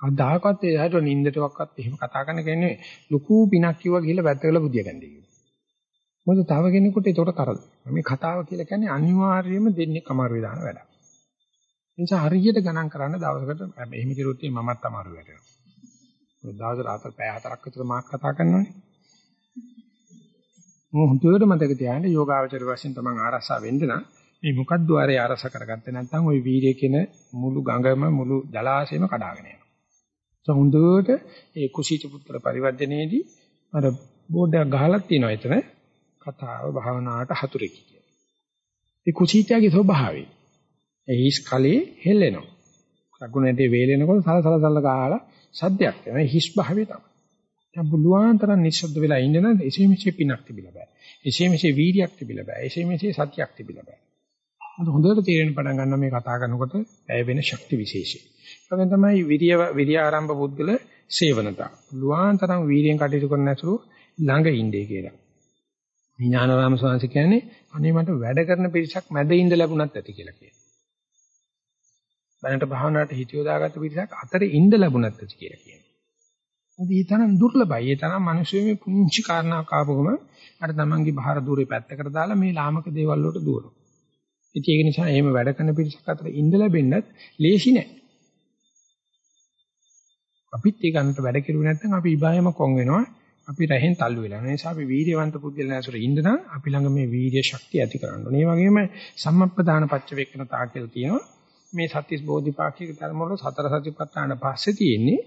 කවදාකවත් ඒ ඇයට නින්දටවත් එහෙම කතා කරන කෙනෙ ලুকু පිනක් කිව්වා කියලා වැත්තකලා බුදිය ගන්නේ. මොකද තව කෙනෙකුට ඒකට කරද. මේ කතාව කියලා කියන්නේ අනිවාර්යයෙන්ම දෙන්නේ කමාරු දාන වැඩ. නිසා හරියට ගණන් කරන්න දවසකට එහෙම කිරුවොත් මමත් අමාරු වෙනවා. දවස් රාත්‍ර පැය හතරක් විතර මාත් කතා කරනවානේ. මම හුදුවට මතක තියාගන්න යෝගාවචර වශයෙන් තමන් ආරසා වෙන්න නම් මේ මොකද්ද ආරේ ආරසා කරගත්තේ නැත්නම් ওই වීර්යය කියන මුළු ගඟම මුළු ජලාශයම කඩාගෙන යනවා. ඒ හොඳට ඒ කුසීත පුත්‍ර පරිවර්ජනයේදී අර බෝඩ් එකක් ගහලා තියෙනවා එතන කතාව භාවනාවට හතුරෙකි කියලා. ඒ කුසීතයාගේ ස්වභාවය. ඒ හිස් කලේ හෙල්ලෙනවා. ලකුණේදී වේලෙනකොට සලසල සල ගහලා සද්දයක් එනවා. හිස් භාවය තමයි. දැන් පුළුවන් තරම් නිශ්ශබ්ද වෙලා ඉන්න නම් එසේ මෙසේ පිනක් තිබිලා බෑ. එසේ මෙසේ වීර්යයක් තිබිලා බෑ. එසේ මෙසේ සතියක් තිබිලා බෑ. මොකද හොඳට තේරෙන්න පටන් ගන්නවා මේ කතා කරනකොට ඇය වෙන ශක්ති විශේෂය. ඒකෙන් තමයි විරිය විරිය ආරම්භ පුද්ගල සේවනතා. පුළුවන් තරම් වීර්යයෙන් කටයුතු කරන ඇතුළු ළඟ ඉන්නේ කියලා. ඥානරාම ස්වාමීන් කියන්නේ අනේ මට වැඩ කරන පිරිසක් මැද ඉඳ ලැබුණත් ඇති කියලා කියනවා. බණට භාවනාවට හිත යොදාගත්ත පිරිසක් අතරේ ඉඳ ලැබුණත් ඇති කියලා කියනවා. මොකද ඒ තරම් දුර්ලභයි. ඒ තරම් මිනිස්සු මේ පුංචි කාරණාවක් ආපුවම අර තමන්ගේ බාහිර දూరుේ පැත්තකට දාලා මේ ලාමක දේවල් වලට දුවනවා. ඉතින් ඒක නිසා එහෙම වැඩ කරන පිරිසක් අතර ඉඳ ලැබෙන්නත් ලේසි නෑ. අපිත් ඒ ගන්නට වැඩ කෙරුවේ නැත්නම් අපි ඉබායම කොන් වෙනවා. අපි රහෙන් තල්ලු වෙලා. ඒ නිසා අපි වීර්යවන්ත පුද්ගලයන් ඇසුර ඉන්න නම් අපි ළඟ මේ වීර්ය ශක්තිය ඇති කරගන්න ඕනේ. ඒ වගේම සම්මප්පදාන පච්ච වේකනතා කියලා තියෙනවා. මේ සත්‍තිස් බෝධිපාක්ෂික ධර්ම වල සතර සතිපට්ඨාන පස්සේ තියෙන්නේ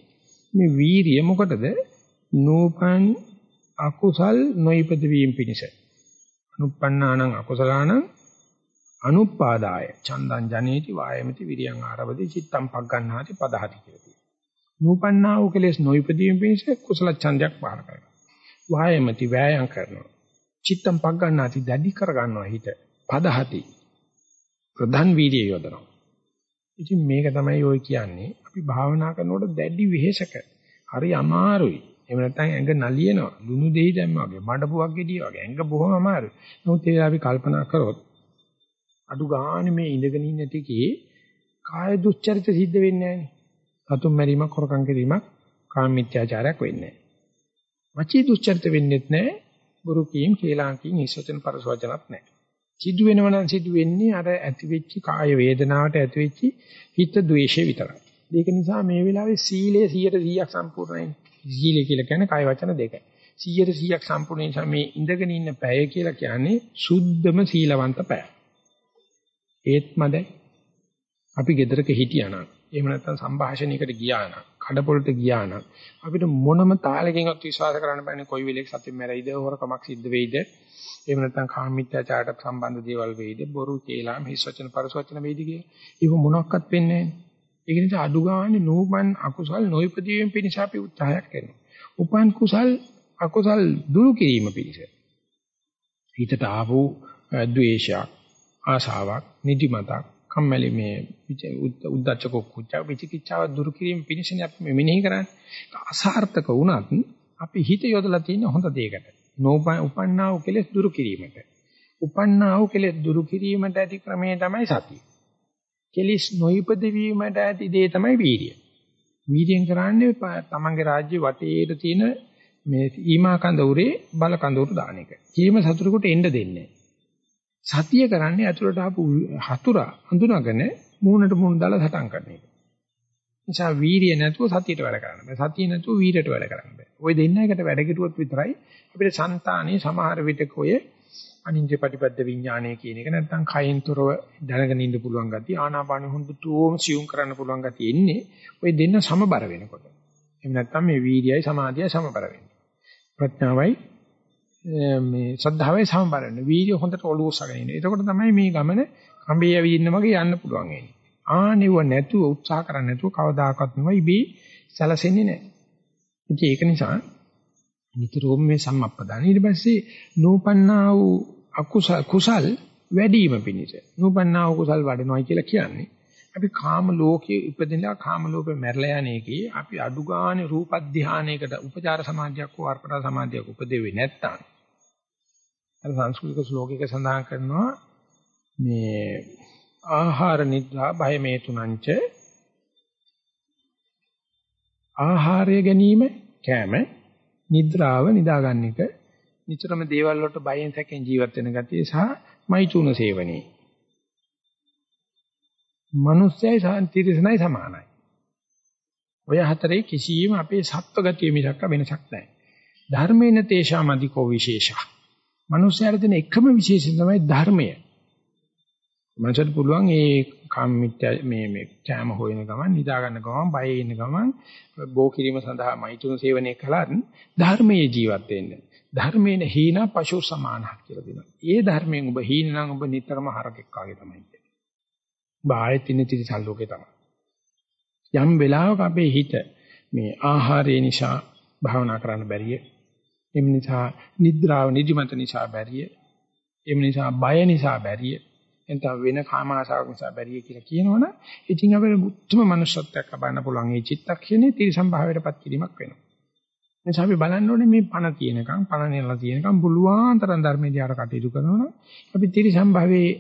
මේ වීරිය මොකටද? නූපන් අකුසල් නොයිපද වීම පිණිස. අනුප්පන්නානං අකුසලානං අනුපාදාය චන්දං ජනේති වායමති විරියං ආරවති චිත්තම් පග්ගණ්ණාති පදහති කියලා තියෙනවා. නූපන්නා වූ කෙලෙස් නොයිපදීම පිණිස කුසල ඡන්දයක් පාර කරනවා. වායමති වෑයම් කරනවා. චිත්තම් පග්ගණ්ණාති දැඩි කර ගන්නවා හිත. පදහති. ප්‍රධාන වීර්යය යොදනවා. ඉතින් මේක තමයි ඔය කියන්නේ අපි භාවනා කරනකොට දැඩි වෙහෙසක හරි අමාරුයි. එහෙම නැත්නම් ඇඟ නලියනවා. ලුණු දෙහි දැම්මා වගේ, මඩපුවක් ගෙඩිය වගේ. ඇඟ බොහොම අමාරුයි. නමුත් ඒක අපි කල්පනා කරොත් අඩු ගානේ මේ ඉඳගෙන ඉන්න ටිකේ කාය දුස්චරිත සිද්ධ වෙන්නේ නැහැ. සතුම් මැරීමක්, හොරකම් කිරීමක්, කාම මිත්‍යාචාරයක් වෙන්නේ නැහැ. වචී දුස්චරිත වෙන්නේත් නැහැ. බුරු කීම්, කේලාම් කීම්, හිසචන පරසවචනත් නැහැ. සිදු වෙනව නම් සිදු වෙන්නේ අර ඇති වෙච්ච කාය වේදනාවට ඇති වෙච්ච හිත ද්වේෂය විතරයි. ඒක නිසා මේ වෙලාවේ සීලය 100%ක් සම්පූර්ණයි. සීලය කියලා කියන්නේ කාය වචන දෙකයි. 100%ක් සම්පූර්ණ නිසා මේ ඉඳගෙන ඉන්න පැය කියලා කියන්නේ සුද්ධම සීලවන්ත පැය. ඒත් මදයි. අපි ගෙදරක හිටියානම් එහෙම නැත්නම් සංഭാෂණයකට ගියා නම් කඩපොළට ගියා නම් අපිට මොනම තාලකින්වත් විශ්වාස කරන්න බෑනේ කොයි වෙලෙක සතිය මැරෙයිද හොරකමක් සිද්ධ වෙයිද එහෙම නැත්නම් කාමීත්‍යාචාරයට සම්බන්ධ දේවල් වෙයිද බොරු කේලාම් හිස් වචන පරස වචන වෙයිද කියලා. ඒක මොනක්වත් වෙන්නේ නැහැ. ඒක නිසා අඩු ගානේ නූපන් අකුසල් නොයිපදීම පිණිස අපි උත්සාහයක් කරනවා. උපන් කුසල් අකුසල් දුරු කිරීම පිණිස. හිතට ආපු ද්වේෂයක්, ආශාවක්, නිදිමතක්, කම්මැලි මේ උද්දච්ච කුච්ච විචිකිච්ඡාව දුරු කිරීම පිණිසනේ අපි මේ මෙනෙහි කරන්නේ. අසාර්ථක වුණත් අපි හිත යොදලා තියෙන හොඳ දෙයකට. නෝපන් උපන්නා වූ කෙලෙස් දුරු කිරීමට. උපන්නා වූ කෙලෙස් දුරු කිරීමට ඇති ක්‍රමය තමයි සතිය. කෙලිස් නොයිපද වීමට ඇති දේ තමයි වීර්යය. වීර්යයෙන් කරන්නේ තමන්ගේ රාජ්‍ය වටේට තියෙන මේ ඊමා කඳ උරේ බල කඳ උරු දාන එක. කීම සතුරෙකුට එන්න දෙන්නේ සතිය කරන්නේ ඇතුළට ආපු හතුරා හඳුනාගෙන මූණට මූණ දාලා සටන් කරන එක. නිසා වීරිය නැතුව සතියට වැඩ කරන්න බෑ. සතිය නැතුව වීරයට වැඩ කරන්න බෑ. ওই දෙන්න එකට වැඩ කෙරුවොත් විතරයි අපිට సంతානේ සමහර විටක ඔය අනින්ජ ප්‍රතිපද විඥානය කියන එක නැත්තම් කයෙන් තොරව දැනගෙන ඉන්න පුළුවන් ගතිය ආනාපාන හොඳටම සියුම් කරන්න පුළුවන් ගතිය ඉන්නේ ওই දෙන්න සමබර වෙනකොට. එහෙම නැත්තම් මේ වීර්යයයි සමාධියයි සමබර වෙන්නේ. ප්‍රඥාවයි මේ ශ්‍රද්ධාවයි සමබර වෙන්නේ. වීර්ය හොඳට ඔලුව උස්සගෙන ඉන්නේ. එතකොට තමයි මේ ගමන කඹේ යවින්න වගේ යන්න පුළුවන් වෙන්නේ. ආනෙව නැතුව උත්සාහ කරන්නේ නැතුව කවදාකවත් නෙවෙයි ඉබේ සැලසෙන්නේ නැහැ. ඉතින් ඒක නිසා නිතරම මේ සම්මප්පදාන ඊට පස්සේ නූපන්නා වූ අකුසල් කුසල් වැඩිම පිණිස නූපන්නා වූ කුසල් වඩනවා කියලා කියන්නේ අපි කාම ලෝකයේ ඉපදෙනවා කාම ලෝකෙ මැරලා යන එකේ අපි අඩු ගානේ රූප ධානයකට උපචාර සමාධියක් හෝ අර්පණ සමාධියක් උපදෙවේ නැත්තම් අර සංස්කෘතික ශ්ලෝකයක සඳහන් කරනවා මේ ආහාර නිද්‍රා භය මේ තුනංච ආහාරය ගැනීම කෑම නිද්‍රාව නිදාගන්න එක නිතරම දේවල් වලට බයෙන් සැකෙන් ජීවත් වෙන ගතිය සහ මෛතුන සේවනයේ. මනුස්සයයි සාන්තිරසනයි සමානයි. ඔය හතරේ කිසියම් අපේ සත්ව ගතිය මිසක් වෙනසක් නැහැ. ධර්මේන තේෂාමදිකෝ විශේෂා. මනුස්සයර දෙන එකම විශේෂය තමයි ධර්මය. මනසට පුළුවන් ඒ කාමිත්‍ය මේ මේ කැම හොයන ගමන් නිදා ගන්න ගමන් බය ඉන්න ගමන් බෝ කිරීම සඳහා මෛතුන සේවනය කළත් ධර්මයේ ජීවත් වෙන්න. ධර්මේන හීන පශු සමානහ කියලා දෙනවා. ඒ ධර්මයෙන් ඔබ හීන නම් ඔබ නිතරම හරකෙක් වගේ තමයි ඉන්නේ. ඔබ ආයෙත් ඉන්නේ තිරිසන් ලෝකේ තමයි. යම් වෙලාවක අපේ හිත මේ ආහාරය නිසා භාවනා කරන්න බැරිය. එම් නිසා නිද්‍රාව නිදිමත නිසා බැරිය. එම් නිසා බය නිසා බැරිය. එතන වෙන කාම ආශාවක් නිසා බැරිය කියලා කියනවනම් ඉතින් අපේ මුතුම manussත්වයක් ලබන්න පුළුවන් මේ චිත්තක්ෂණේ තිරිසන් භාවයටපත් කිරීමක් වෙනවා. එනිසා අපි බලන්න ඕනේ මේ පණ තියෙනකම් පණ නෙලා තියෙනකම් පුළුවන් තරම් ධර්මයේ දිහාට කටයුතු කරනවා අපි තිරිසන් භාවයේ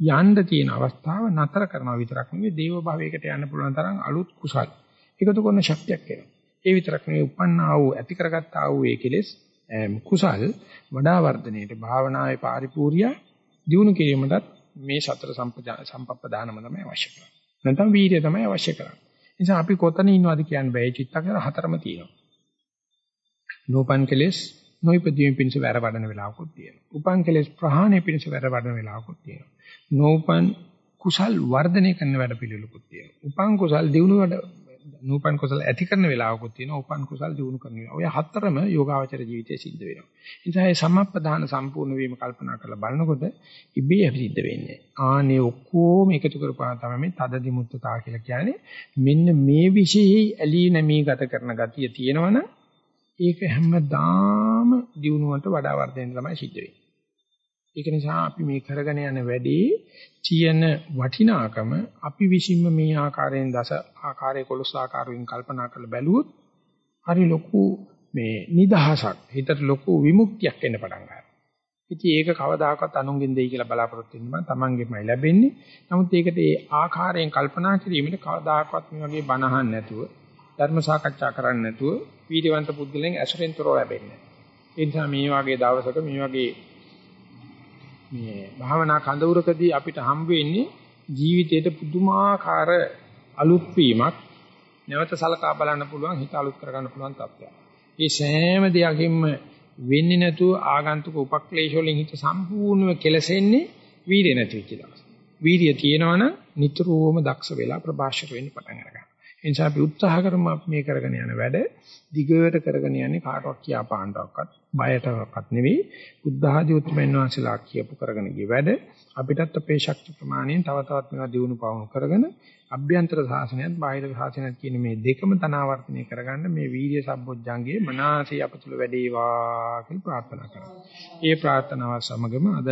යන්න තියෙන අවස්ථාව නතර කරනවා විතරක් නෙවෙයි දේව භාවයකට යන්න පුළුවන් තරම් අලුත් කුසල් එකතු කරන ශක්තියක් එනවා. ඒ විතරක් නෙවෙයි උපන්නා වූ ඇති කරගත්තා වූ ඒ කෙලෙස් කුසල් වඩා වර්ධනයේට භාවනාවේ පාරිපූර්ය දිනු කිරීමටත් මේ සතර සම්පප්පදානම තමයි අවශ්‍ය කරන්නේ. නැත්නම් වීර්යය තමයි අවශ්‍ය කරන්නේ. නිසා අපි කොතන ඉන්නවද කියන්න බෑ. චිත්තකර හතරම තියෙනවා. නෝපන් කෙලෙස් නොයිපදීම පිණිස වැර වඩන වෙලාවකුත් තියෙනවා. උපන් කෙලෙස් ප්‍රහාණය පිණිස වැර වඩන වෙලාවකුත් තියෙනවා. නෝපන් කුසල් වර්ධනය කරන වැඩ පිළිවෙලකුත් තියෙනවා. උපන් කුසල් දිනු වැඩ නූපන් කුසල ඇති කරන වෙලාවකුත් තියෙනවා. උපන් කුසල් දිනු කරන වෙලාව. ඔය හතරම යෝගාවචර ජීවිතයේ සිද්ධ වෙනවා. ඒ නිසා මේ සම්මප්පදාන සම්පූර්ණ වීම කල්පනා කරලා බලනකොට ඉබේ සිද්ධ වෙන්නේ. ආනේ ඔක්කොම එකතු කරපුවා තමයි මේ තද දිමුත්තතා කියලා කියන්නේ. මෙන්න මේ විශේෂයි ඇලී නැමී ගත කරන ගතිය තියෙනවනම් ඒක හැමදාම දිනුවට වඩා වර්ධනය තමයි සිද්ධ වෙන්නේ. ඒක නිසා අපි මේ කරගෙන යන වැඩේ තියෙන වටිනාකම අපි විසින්ම මේ ආකාරයෙන් දස ආකාරයේ කොළොස් ආකාරයෙන් කල්පනා කරලා බැලුවොත් හරි ලොකු මේ නිදහසක් හිතට ලොකු විමුක්තියක් එන්න පටන් ගන්නවා. ඉතින් ඒක කවදාකවත් අනුන්ගෙන් දෙයි කියලා බලාපොරොත්තු වෙන්න බෑ තමන්ගෙමයි ලැබෙන්නේ. නමුත් ඒකට ඒ ආකාරයෙන් කල්පනා කිරීමෙන් කවදාකවත් මේ වගේ බනහන් නැතුව ධර්ම සාකච්ඡා කරන්නේ නැතුව වීර්යවන්ත පුද්ගලයන් ඇසුරෙන් තොරව ලැබෙන්නේ. ඒ නිසා මේ වගේ දවසක මේ වගේ මේ භාවනා කඳවුරකදී අපිට හම්බ වෙන්නේ ජීවිතේට පුදුමාකාර අලුත් වීමක් නැවත සලකා බලන්න පුළුවන් හිත අලුත් කරගන්න පුළුවන් තත්ත්වයක්. මේ සෑම දෙයකින්ම වෙන්නේ නැතුව ආගන්තුක උපක්ලේශ වලින් හිත සම්පූර්ණව කෙලසෙන්නේ වීර්ය නැති වෙච්ච දවස. වීර්ය තියෙනවනම් නිතරම දක්ෂ වෙලා ප්‍රභාෂක වෙන්න පටන් ගන්නවා. ඒ නිසා අපි උත්සාහ කරමු මේ කරගෙන යන වැඩ දිගට කරගෙන යන්නේ කාටවත් කියා පාන්නවක්වත් බයටවත් නෙවෙයි බුද්ධ ආදී උත්මයන් වහන්සේලා කියපු කරගෙන ගිය වැඩ අපිටත් අපේ ශක්ති ප්‍රමාණයෙන් තව තවත් මේවා දියුණු පවණු කරගෙන අභ්‍යන්තර සාසනයත් බාහිර සාසනයත් කියන මේ දෙකම තනාවර්තනය කරගන්න මේ වීර්ය සම්බොජ්ජංගේ මනසේ අපතුල වැඩේවා කියලා ප්‍රාර්ථනා කරනවා. ඒ ප්‍රාර්ථනාව සමගම අද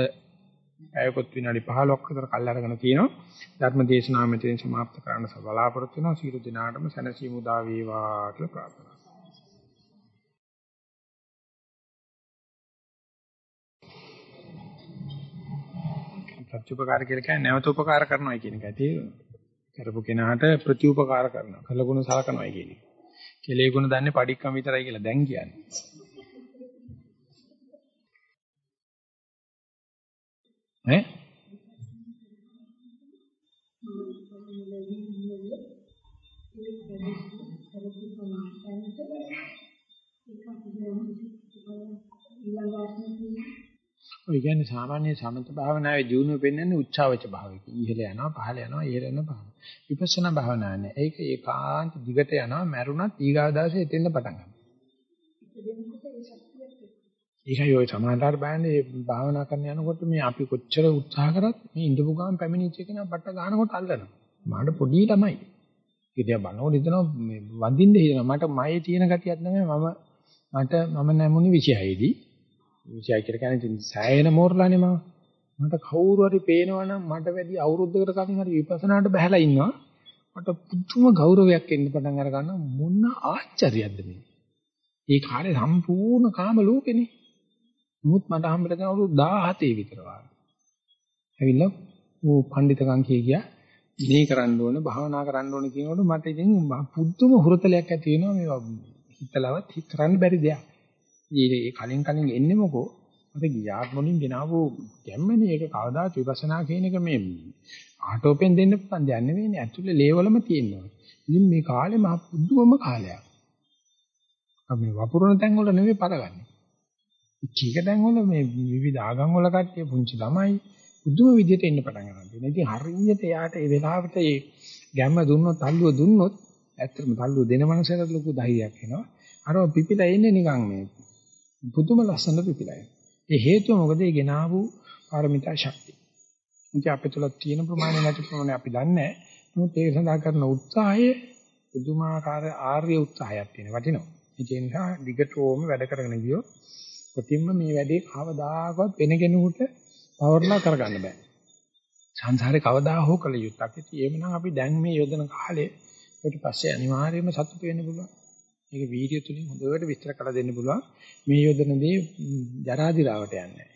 පැයකොත් විනාඩි 15ක් විතර කල් අරගෙන තියෙනවා. ධර්ම දේශනාව මෙතෙන් સમાપ્ત කරන්න බලාපොරොත්තු වෙනවා. සියලු දෙනාටම සැනසීම උදා වේවා කියලා ප්‍රාර්ථනා ප්‍රතිඋපකාර කියලා කියන්නේ නැවත උපකාර කරනවා කියන එකයි තේරෙන්නේ. කරපු කෙනාට ප්‍රතිඋපකාර කරනවා. කළගුණ සලකනවා කියන එක. කෙලේ ගුණ දන්නේ padikam විතරයි කියලා දැන් කියන්නේ. ඈ ඔය කියන්නේ සාමාන්‍ය සමත භාවනාවේ ජීවණය පෙන්වන්නේ උච්චාවච භාවයකින්. ඉහළ යනවා, පහළ යනවා, ඉහළ යනවා, පහළ. විපස්සනා භාවනාව නෑ. ඒක ඒකාන්ත දිගට යනවා, මැරුණත් ඊගාව දවසේ එතෙන්ද පටන් ගන්නවා. ඒකයි ඔය සමානතර බෑනේ භාවනා කරන යනකොට මේ අපි කොච්චර උත්සාහ කරත් මේ ඉඳපු ගාම පැමිණිච්ච කෙනා බට්ට ගන්නකොට අල්ලනවා. මාඩ පොඩි ළමයි. ඉතින් බලනකොට හිතනවා මේ වඳින්න හිතනවා. මට මයේ තියෙන ගතියක් නෙමෙයි මම මට මම නැමුණි 26 දී. 26 කියලා කියන්නේ සෑයෙන මෝරලානේ මම. මට කවුරු හරි පේනවනම් මට වැඩි අවුරුද්දකට කලින් හරි විපස්සනාට බහැලා ඉන්නවා. මට පුදුම ගෞරවයක් එන්න පටන් අර ගන්න මොන ආශ්චර්යයක්ද මේ. ඒ කාලේ සම්පූර්ණ කාම ලෝකෙනේ. මුත් මට හම්බෙලා තියෙන අවුරුදු 17 විතර වගේ. ඇවිල්ලා ඌ පඬිතකම් කිය ගියා මේ කරන්න ඕනේ භාවනා කරන්න ඕනේ කියනකොට මට ඉතින් පුදුම හුරතලයක් ඇති වෙනවා මේවා හිතලවත් හිත කරන්න බැරි දෙයක්. ඒ කලින් කලින් එන්නේ මොකෝ අර ගියාත් මොනින් ගෙනාවු ගැම්මනේ ඒක කවදාත් විපස්සනා කියන එක මේ ආටෝපෙන් දෙන්න පුළුවන් දෙයක් නෙවෙයිනේ ඇතුලේ ලේවලම තියෙනවා. ඉතින් මේ කාලේ මහ පුදුමම කාලයක්. අපි වපුරන තැන් වල නෙවෙයි පළගන්නේ. කීක තැන් වල මේ විවිධ ආගම් වල කට්ටිය පුංචි ළමයි පුදුම විදියට එන්න පටන් ගන්නවා. ඉතින් හරියට එයාට ඒ වෙලාවට ඒ ගැම්ම දුන්නොත් තල්ලුව දුන්නොත් ඇත්තටම තල්ලුව දෙන මනසකට ලොකු ධෛර්යයක් එනවා. අර පිපිලා එන්නේ නිකන් මේ පුදුම ලස්සන පිපිලා එනවා. ඒ හේතුව මොකද? ඒ ගෙනාවු පාරමිතා ශක්තිය. ඉතින් අපේ තුල තියෙන ප්‍රමාණය නැති ප්‍රමාණය අපි දන්නේ නැහැ. නමුත් ඒක සඳහා කරන උත්සාහය පුදුමාකාර ආර්ය උත්සාහයක් තියෙන වටිනවා. ඒ නිසා දිගටම වැඩ කරගෙන ගියොත් ප්‍රතිම්ම මේ වැඩේ කවදාකවත් වෙන කෙනෙකුට පවර්ලා කරගන්න බෑ. සංසාරේ කවදා හෝ කළ යුත්තක්. ඉතින් එහෙමනම් අපි දැන් මේ යොදන කාලේ ඊට පස්සේ අනිවාර්යයෙන්ම සතුට වෙන්න පුළුවන්. මේක වීඩියෝ තුලින් හොඳට විස්තර කරලා දෙන්න පුළුවන්. මේ යොදන දේ ජරා දිරාවට යන්නේ නැහැ.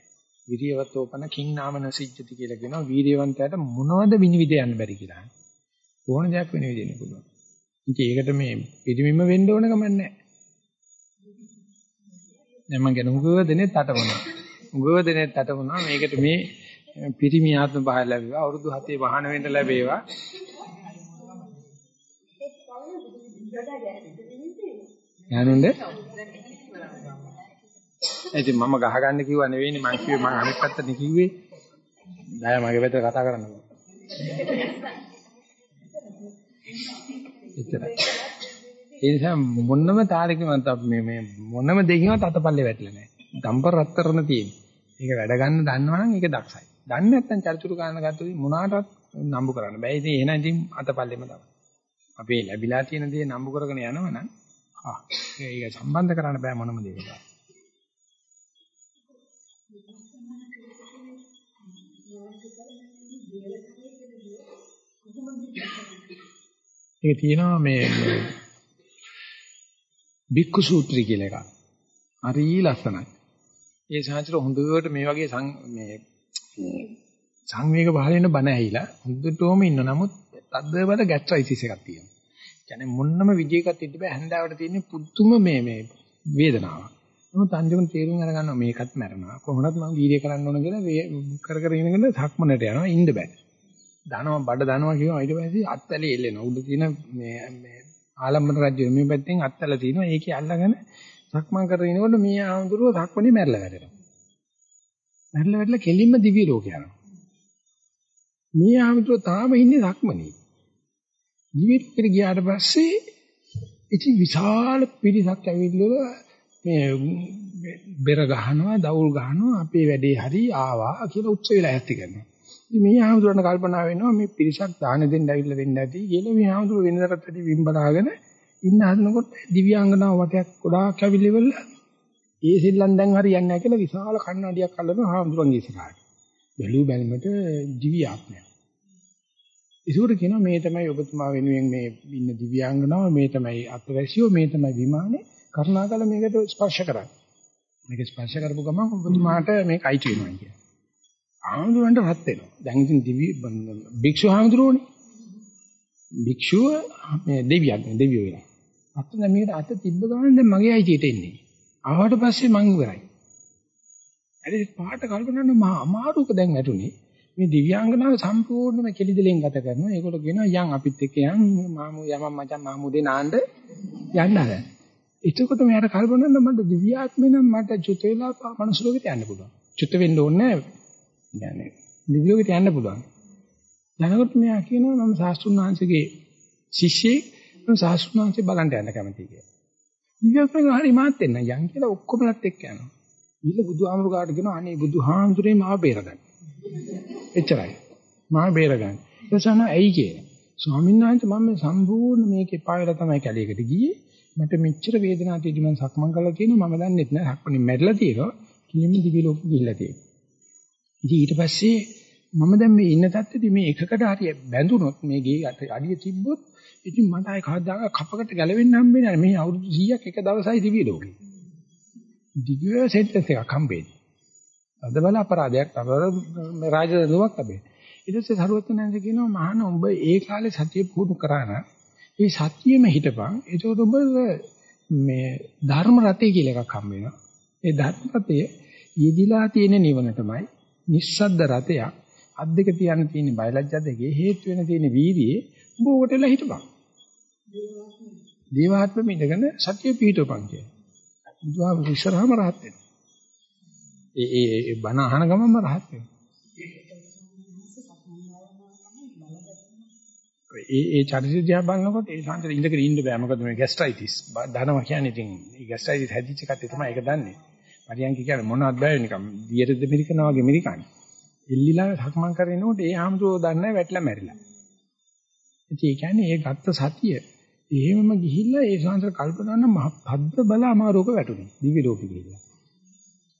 විරියවතෝපන කිං නාමන සිජ්ජති කියලා කියනවා. වීර්යවන්තයාට මොනවද විනිවිද යන්න බැරි කියලා. ඕන දෙයක් විනිවිදෙන්න පුළුවන්. ඉතින් ඒකට මේ පිළිමිම වෙන්න ඕන කමක් නැහැ. දැන් මම කියන උගව දෙනේ තටමනවා. උගව දෙනේ තටමනවා. මේකට මේ පිරිමි ආත්ම පහල ලැබේවා. අවුරුදු 7 වහන වෙන්න ලැබේවා. යනුන්නේ ඉතින් මම ගහගන්න කිව්වා නෙවෙයිනේ මං කිව්වේ මං අනිත් පැත්තට කිව්වේ. දැන් මගේ පැත්තට කතා කරන්න ඕන. එච්චරයි. ඒ නිසා මොන්නම තාලෙකවත් අපි මේ මේ මොනම දෙකින්වත් අතපල්ලේ වැටිලා නැහැ. ගම්පර රත්තරන තියෙන. මේක වැඩ ගන්න දන්නවනම් ඒක දක්ෂයි. දන්නේ නැත්නම් චරිචුරු ගන්න ගත්තොත් මොනකටවත් නම්බු කරන්න බෑ. ඉතින් එහෙනම් ඉතින් අතපල්ලෙම තමයි. අපි ලැබිලා තියෙන දේ නම්බු කරගෙන යනවනම් ආ ඒක සම්බන්ධ කරන්න බෑ මොනම දෙයකට. ඒක තියෙනවා මේ බික්කු සූත්‍රය කියලා එකක්. හරි ලස්සනයි. ඒ සාහිත්‍ය හොඳට මේ වගේ මේ සංවේග පහල වෙන බණ ඇහිලා හොඳටම ඉන්න නමුත් තද්දවල ගැස්ට්‍රයිටිස් එකක් තියෙනවා. කියන්නේ මොන්නම විජයකත් ඉන්න බෑ හැන්දාවට තියෙන පුදුම මේ මේ වේදනාවක්. නමුත් අන්තිමට තේරුම් අරගන්නවා මේකත් මැරෙනවා. කොහොමවත් මම වීර්ය කරන්න ඕන කියලා කර කර ඉනගෙන සක්මනට යනවා ඉන්න බෑ. දනවා බඩ දනවා කියනවා ඊට පස්සේ අත්තලේ එල්ලෙනවා. උඩ තියෙන මේ මේ ආලම්බන රජු මේ පැත්තෙන් අත්තල තියෙනවා. ඒකේ අල්ලගෙන සක්මන් කරගෙන ඉනකොට මේ ආඳුරුව සක්මනේ මැරලා වැටෙනවා. මැරලා වැටලා කෙලින්ම දිවි ලෝක යනවා. මේ ආඳුරුව තාම ඉන්නේ සක්මනේ. දිවි ලෝකෙට ගියාට පස්සේ ඉති විශාල පිරිසක් ඇවිල්ලා මේ බෙර ගහනවා දවුල් ගහනවා අපේ වැඩේ හරි ආවා කියලා උත්සවයලා ඇති කරනවා. ඉතින් මේ ආහඳුරන කල්පනා වෙනවා මේ පිරිසක් දාන දෙන්න ඇවිල්ලා වෙන්න ඇති කියලා මේ ආහඳුර වෙනදටත් වැඩි විම්බලාගෙන ඉන්න හදනකොට දිව්‍යාංගනාව වටයක් ගොඩාක් ඇවිල්ලිවල ඒ සිල්ලන් දැන් හරියන්නේ නැහැ කියලා විශාල කන්නඩියක් අල්ලන ආහඳුරන්ගේ ඉස්සරහට. බැලු බැලමට දිව්‍ය ආත්මය. ඒසුර කියනවා මේ තමයි ඔබතුමා වෙනුවෙන් මේ ඉන්න දිව්‍යාංගනාව මේ තමයි අත්වැසියෝ මේ තමයි විමානේ කරුණාකර මේකට ස්පර්ශ කරන්න. මේක ස්පර්ශ කරපු ගමන් ඔබතුමාට මේක අයිති වෙනවා කියන්නේ. ආඳුරන්ට රත් වෙනවා. දැන් ඉතින් දිවි භික්ෂු ආඳුරෝනේ. භික්ෂුව මේ දෙවියක් දෙවියෝ වෙලා. අත දැන් මේකට අත තිබ්බ ගමන් දැන් මගේ අයිතියට එන්නේ. ආවට පස්සේ මං ඉවරයි. හරි පාට කල්පනා මහා අමාරුක දැන් වැටුනේ. මේ දිව්‍යාංගනාව සම්පූර්ණයෙන්ම කෙලිදෙලෙන් ගත කරනවා. ඒගොල්ලෝ කියනවා යන් අපිත් එක්ක යන් මාමු යමම් මචං මාමුදේ නාන්න යන්න හදන. එතකොට මෙයාට කල්පනා කරනවා මට දිව්‍යාත්මේ නම් මට චුත වෙලා මනුස්ස ලෝකෙට යන්න පුළුවන්. චුත වෙන්න ඕනේ නැහැ. දිව්‍ය ලෝකෙට යන්න පුළුවන්. දැනගොත් මෙයා කියනවා මම සාස්ත්‍රුන් වහන්සේගේ ශිෂ්‍යෙක් මම සාස්ත්‍රුන් වහන්සේ බලන්න යන්න කැමතියි කියලා. දිව්‍යත්මේ හරි මාත් එන්න යන් කියලා ඔක්කොමලත් එක්ක යනවා. ඊළ බුදුහාමුදුරාට කියනවා අනේ බුදුහාමුදුරේ මාව බේරගන්න. එච්චරයි. මාව බේරගන්න. එතන ඇයි කියන්නේ? ස්වාමීන් වහන්සේ මම මේ සම්පූර්ණ මේකේ පාවෙලා තමයි කැලේකට ගියේ. මට මෙච්චර වේදනාවක් තියෙදි මම සක්මන් කරලා තියෙනවා මම දන්නෙත් නෑ සක්මනේ මැරිලා තියෙනවා කිලිම දිවි ලෝක ගිහිල්ලා තියෙනවා ඉතින් ඊට පස්සේ මම දැන් මේ ඉන්න තත්ත්වෙදි මේ එකකට හරි බැඳුනොත් මේ ගේ අඩිය තිබ්බොත් ඉතින් මට ආයි කවදාක කපකට ගැලවෙන්න හම්බෙන්නේ නැහැ මේ අවුරුදු 100ක් එක දවසයි දිවි ලෝකේ දිග සෙන්ටන්ස් එකක් හම්බෙන්නේ අද බල අපරාධයක් තමයි රාජදඬුවමක් ලැබෙන්නේ ඊට පස්සේ සරුවචනන්ද කියනවා මහාන උඹ ඒ කාලේ සතිය පුහුණු කරා නම් ඒ සතියෙම හිටපන්. ඒකෝට උඹ මේ ධර්ම රතේ කියලා එකක් හම්බ වෙනවා. ඒ ධර්ම රතය යෙදිලා තියෙන නිවන තමයි නිස්සද්ද රතයක්. අත් දෙක තියන්න තියෙන බයලජ්ජා දෙකේ හේතු වෙන තියෙන වීර්යයේ උඹ උකටලා හිටපන්. දේවාත්මෙ ඉඳගෙන සතිය පිහිටවපන් කියලා. බුදුහාමුදුරු ඉස්සරහම රහත් වෙනවා. ඒ ඒ බණ අහන ගමන්ම රහත් වෙනවා. ඒ ඒ චරිත දිහා බලනකොට ඒ සංතර ඉඳගෙන ඉන්න බෑ මොකද මේ ગેස්ට්‍රයිටිස් දනවා කියන්නේ ඉතින් මේ ગેස්ට්‍රයිටිස් හැදිච්ච කට්ටිය තමයි ඒක දන්නේ මරියන්ක කියන්නේ මොනවද බෑ නිකම් දියරද මිරිකනවා වගේ මිරිකන්නේ එල්ලිලා සක්මන් කරනකොට ඒ ආම්සෝ දන්නේ වැටලා මැරිලා. ඉතින් ඒ කියන්නේ ඒ ගත්ත සතිය එහෙමම ගිහිල්ලා ඒ සංතර කල්පනා කරන මහ පද්ද බල අමාරුක වැටුනේ. දිවි ලෝකෙ ගිහිල්ලා.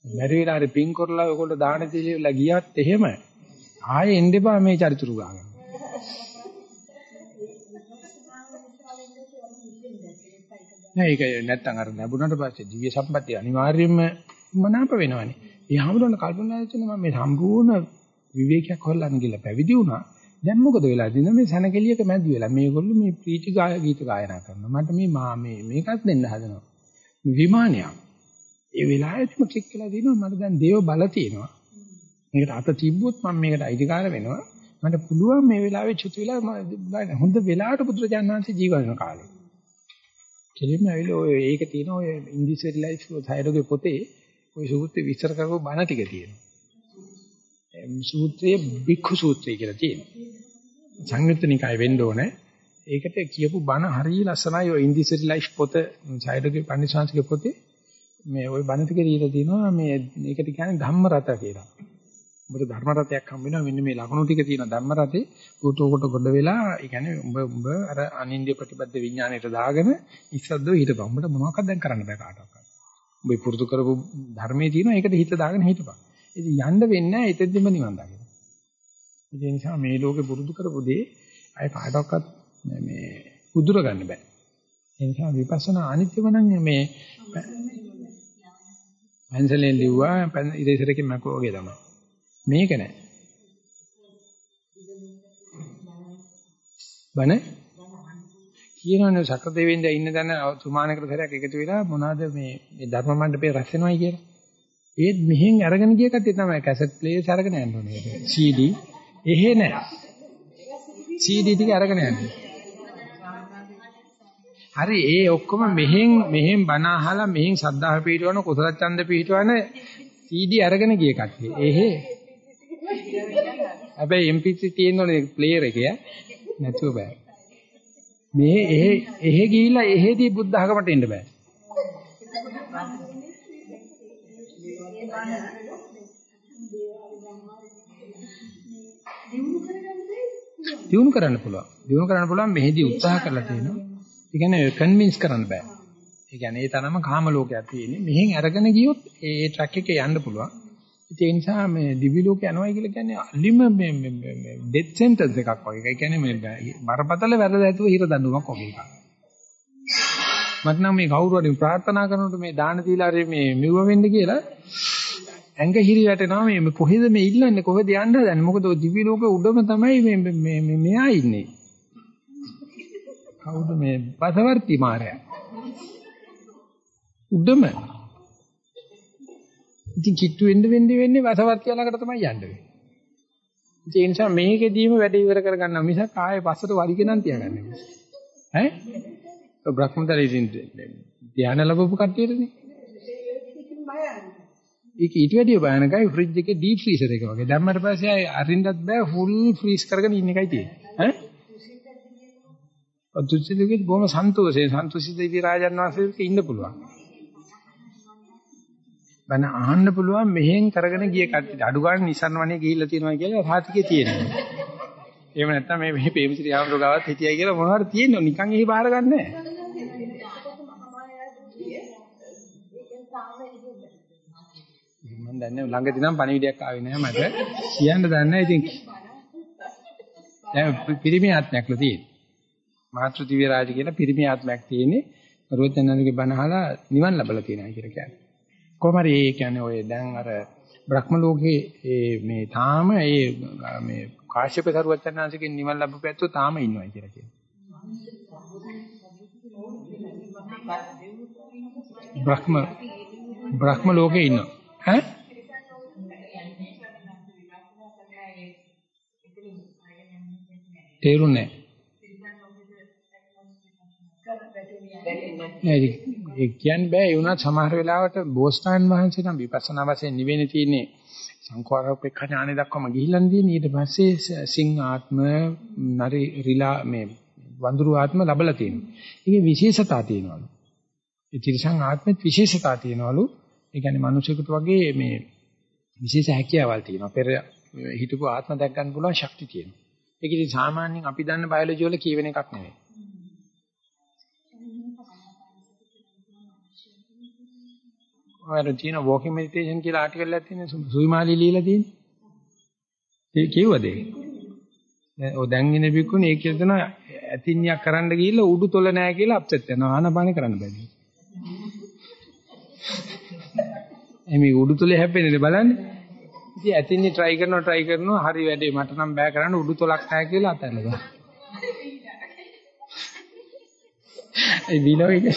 මැරි වෙලාවේ පින් කරලා ඔයගොල්ලෝ දාන දීලා ගියත් එහෙම ආයෙ එන්න එපා මේ චරිචුරු ගාගෙන. නෑ ඒක නැත්තම් අර ලැබුණාට පස්සේ දිව්‍ය සම්පත්තිය අනිවාර්යයෙන්ම මනාප වෙනවනේ. ඒ හැමෝටම කල්පනා කරන මම මේ සම්පූර්ණ විවේකයක් හොල්ලන්න ගිහලා පැවිදි වුණා. දැන් මොකද වෙලා තියෙන්නේ මේ සනකෙලියක මැදි වෙලා මේගොල්ලෝ මේ ප්‍රීති ගාය ගීත ගායනා කරනවා. මට මේ මා මේ මේකත් දෙන්න හදනවා. විමානයක්. ඒ වෙලාවෙදිම ක්ලික් කළා දිනවා මට දැන් දේව බල තියෙනවා. මේකට අත තිබ්බොත් මම මේකට අයිතිකාර වෙනවා. මට පුළුවන් මේ වෙලාවේ චුති වෙලා හොඳ වෙලාවට පුදුරජානනාංශ ජීවත් වෙන කාලේ. කෙලින්ම ඇවිල්ලා ඔය ඒක තියෙන ඔය ඉන්දිසරි ලයිෆ් සයිඩෝගේ පොතේ ඔය සූත්‍රය විස්තර කරපු බණ ටික තියෙනවා. සූත්‍රයේ බික්ඛු සූත්‍රය කියලා තියෙනවා. සංයුත්ත නිකාය වෙන්න ඕනේ. ඒකට කියපු බණ හරිය ලස්සනයි ඔය ඉන්දිසරි ලයිෆ් පොත සයිඩෝගේ පන්සිංශික පොතේ මේ ওই බණ ටික දීලා තියෙනවා මේ මේකට කියන්නේ ධම්ම රත කියලා. ඔබට ධර්ම රතයක් හම්බ වෙනවා මෙන්න මේ ලකුණු ටික තියෙන ධම්ම රතේ පුතෝකට ගොඩ වෙලා ඒ කියන්නේ උඹ උඹ අර අනින්ද්‍ය ප්‍රතිබද්ධ විඥාණයට දාගෙන ඉස්සද්දෝ හිටපන් උඹට මොනවක්වත් දැන් කරන්න බෑ කාටවත් උඹ පුරුදු කරපු ධර්මයේ තියෙන ඒකට හිත දාගෙන හිටපන්. ඉතින් යන්න වෙන්නේ නැහැ එතෙන්දිම නිවන් දකින්න. ඒ නිසා මේ ලෝකේ පුරුදු කරපු දේ අය කාටවත් මේ උදුර ගන්න බෑ. ඒ නිසා විපස්සනා අනිත්‍යම නම් මේ පැන්සලෙන් ලිව්වා ඉරේසරකින් මකෝ වගේ තමයි. මේක නෑ. බන? කියනවනේ සක්‍ර දෙවියන්ද ඉන්න තැන සුමානකට සැරයක් එකතු වෙලා මොනවාද මේ මේ ධර්ම මණ්ඩපේ රැස් වෙනවයි කියලා. ඒත් මෙහෙන් අරගෙන ගිය කට්ටිය තමයි කැසට් ප්ලේයර්ස් අරගෙන යන්න ඕනේ. CD එහෙ නෑ. CD ටික අරගෙන යන්නේ. හරි ඒ ඔක්කොම මෙහෙන් මෙහෙන් බණ අහලා මෙහෙන් සද්ධාහ පිටවන කුසල ඡන්ද පිටවන CD අරගෙන ගිය කට්ටිය. එහෙ හැබැයි MP3 තියෙනවනේ ප්ලේයර් එකේ නැතුව බෑ. මේ එහෙ එහෙ ගිහිලා එහෙදී බුද්ධ ධර්මයට එන්න බෑ. දිනු කරන්න පුළුවන්. දිනු කරන්න පුළුවන් මෙහෙදී උත්සාහ කරලා තියෙනවා. ඒ කියන්නේ කන්වින්ස් කරන්න බෑ. ඒ කියන්නේ ඒ තරම කාම ලෝකයක් තියෙන්නේ. මෙහෙන් අරගෙන ගියොත් ඒ ට්‍රක් එකේ යන්න පුළුවන්. ඒ නිසා මේ දිවි ලෝක යනවා කියලා කියන්නේ අලිම මේ මේ ඩෙත් සෙන්ටන්ස් එකක් වගේ. ඒ කියන්නේ මේ බරපතල වැරද ඇතුව හිර දඬුවමක් වගේ එකක්. මට නම් මේ කවුරු හරි ප්‍රාර්ථනා කරනකොට මේ දාන දීලා මේ මෙව වෙන්න කියලා ඇඟ හිරි වැටෙනවා. මේ කොහෙද මේ ඉල්ලන්නේ? කොහෙද යන්න හදන්නේ? මොකද ඔය දිවි ලෝක උඩම තමයි මේ මේ මෙයා ඉන්නේ. කවුද මේ බසවර්ති මාරයා? උඩම. ඉතින් කිට්ටු වෙන්න වෙන්න වෙන්නේ වසවත්ය ළඟට තමයි යන්න වෙන්නේ. ඒ නිසා මේකෙදීම වැඩ ඉවර කරගන්න මිසක් ආයේ පස්සට වරිගෙනන් තියාගන්න බෑ. ඈ? බ්‍රහ්මදල ඉතින් ධානය ලැබපු කට්ටියටනේ. ඒක ඊට වැඩිය භයානකයි ෆ්‍රිජ් එකේ ඩීප් ෆ්‍රීසර් එක වගේ. දැම්මට පස්සේ ආයේ අරින්නත් බෑ ෆුල් ෆ්‍රීස් කරගෙන ඉන්න එකයි තියෙන්නේ. ඈ? අදුසිතෙකේ බොහොම සන්තෝෂයෙන් සන්තෝෂිත ඉති රාජන් වහන්සේට ඉන්න පුළුවන්. බණ අහන්න පුළුවන් මෙහෙන් කරගෙන ගිය කට්ටිය අඩු ගන්න නිසන් වනේ ගිහිල්ලා තියෙනවා කියලා සාතිකේ තියෙනවා. එහෙම නැත්නම් මේ මේ පේමසිරි ආමරෝ ගාවත් හිටියයි කියලා මොනවාර තියෙනව නිකන් එහි බාර ගන්න නැහැ. මම දන්නේ ළඟදී නම් පණිවිඩයක් ආවේ නැහැ මට. කියන්න දන්නේ නැහැ ඉතින්. දැන් පිරිමි ආත්මයක්ල තියෙන්නේ. මාතෘ දිව්‍ය රාජ කියලා පිරිමි ආත්මයක් තියෙන්නේ. රෝජනන්දගේ බණ අහලා නිවන් ලැබලා තියෙනවා කියලා කියන්නේ. කොහොම හරි ඒ කියන්නේ ඔය දැන් අර බ්‍රහ්ම ලෝකේ මේ තාම ඒ මේ කාශ්‍යප සරුවචනාංශිකෙන් නිවන් ලැබපැත්තෝ තාම ඉන්නවයි කියලා කියනවා. බ්‍රහ්ම බ්‍රහ්ම ලෝකේ ඉන්නවා. ඈ? තේරුන්නේ නැහැ. ඒ කියන්නේ බෑ ඒ වුණත් සමහර වෙලාවට බෝසතාන් වහන්සේ නම් විපස්සනා වශයෙන් නිවෙන තියෙන්නේ සංඛාරෝපේක්ෂ ඥානෙ දක්වාම ගිහිල්ලා තියෙන ඊට පස්සේ සිං ආත්ම නරි රිලා මේ වඳුරු ආත්ම ලැබලා තියෙනවා. ඒකේ විශේෂතා තියෙනවලු. ඒ තිරසං ආත්මෙත් විශේෂතා තියෙනවලු. ඒ කියන්නේ මිනිසෙකුට වගේ මේ විශේෂ හැකියාවල් තියෙනවා. පෙර හිතපු ආත්ම දැක් ගන්න පුළුවන් ශක්තිය තියෙනවා. ඒක ඉතින් සාමාන්‍යයෙන් අපි දන්න බයොලොජි වල කියවෙන එකක් නෙවෙයි. ඔයාලා තියෙන walking meditation කියලා ආටිකල් එකක් තියෙන සුයිමාලි ලියලා තියෙන්නේ. ඒ කිව්වද ඒක? ඔය දැන් ඉන්නේ බික්කුනේ ඒක කියලා දෙනවා ඇතින්නියක් කරන්න ගිහිල්ලා උඩු තොල නැහැ කියලා අප්සෙට් වෙනවා. ආනපානේ කරන්න බැහැ. එමේ උඩු තොලේ හැප්පෙන්නේ බලන්න. ඉතින් ඇතින්නි try කරනවා try කරනවා හරි වැඩේ මට නම් බෑ කරන්න උඩු තොලක් නැහැ කියලා අතල්ලා. ඒ විලෝයිද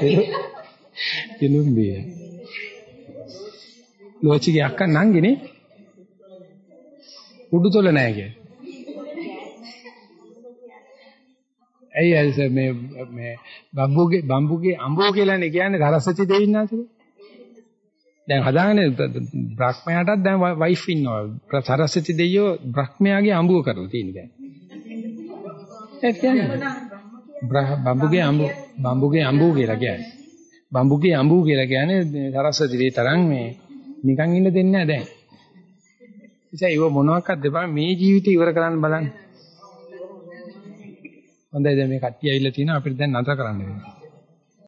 දිනුම් බිය. ලෝචිගේ අක්ක නංගිනේ උඩුතොල නැහැ කිය. ඇයි ඇල්ස මේ මේ බම්බුගේ බම්බුගේ අඹෝ කියලානේ කියන්නේ සරස්වති දෙවියන්වහන්සේ. දැන් හදාගෙන බ්‍රහ්මයාටත් දැන් වයිෆ් ඉන්නවා. සරස්වති දෙවියෝ බ්‍රහ්මයාගේ අඹුව කරලා තියෙන දැන්. ඒ කියන්නේ බම්බුගේ අඹු බම්බුගේ අඹු කියලා කියන්නේ. බම්බුගේ අඹු කියලා කියන්නේ සරස්වති වේ තරම් මේ නිකන් ඉන්න දෙන්නේ නැහැ දැන්. ඉතින් ඒව මොනවාක්වත් දෙපා මේ ජීවිතේ ඉවර කරන්න බලන්න. හොඳයි දැන් මේ කට්ටිය ඇවිල්ලා තිනවා අපිට දැන් නතර කරන්න වෙනවා.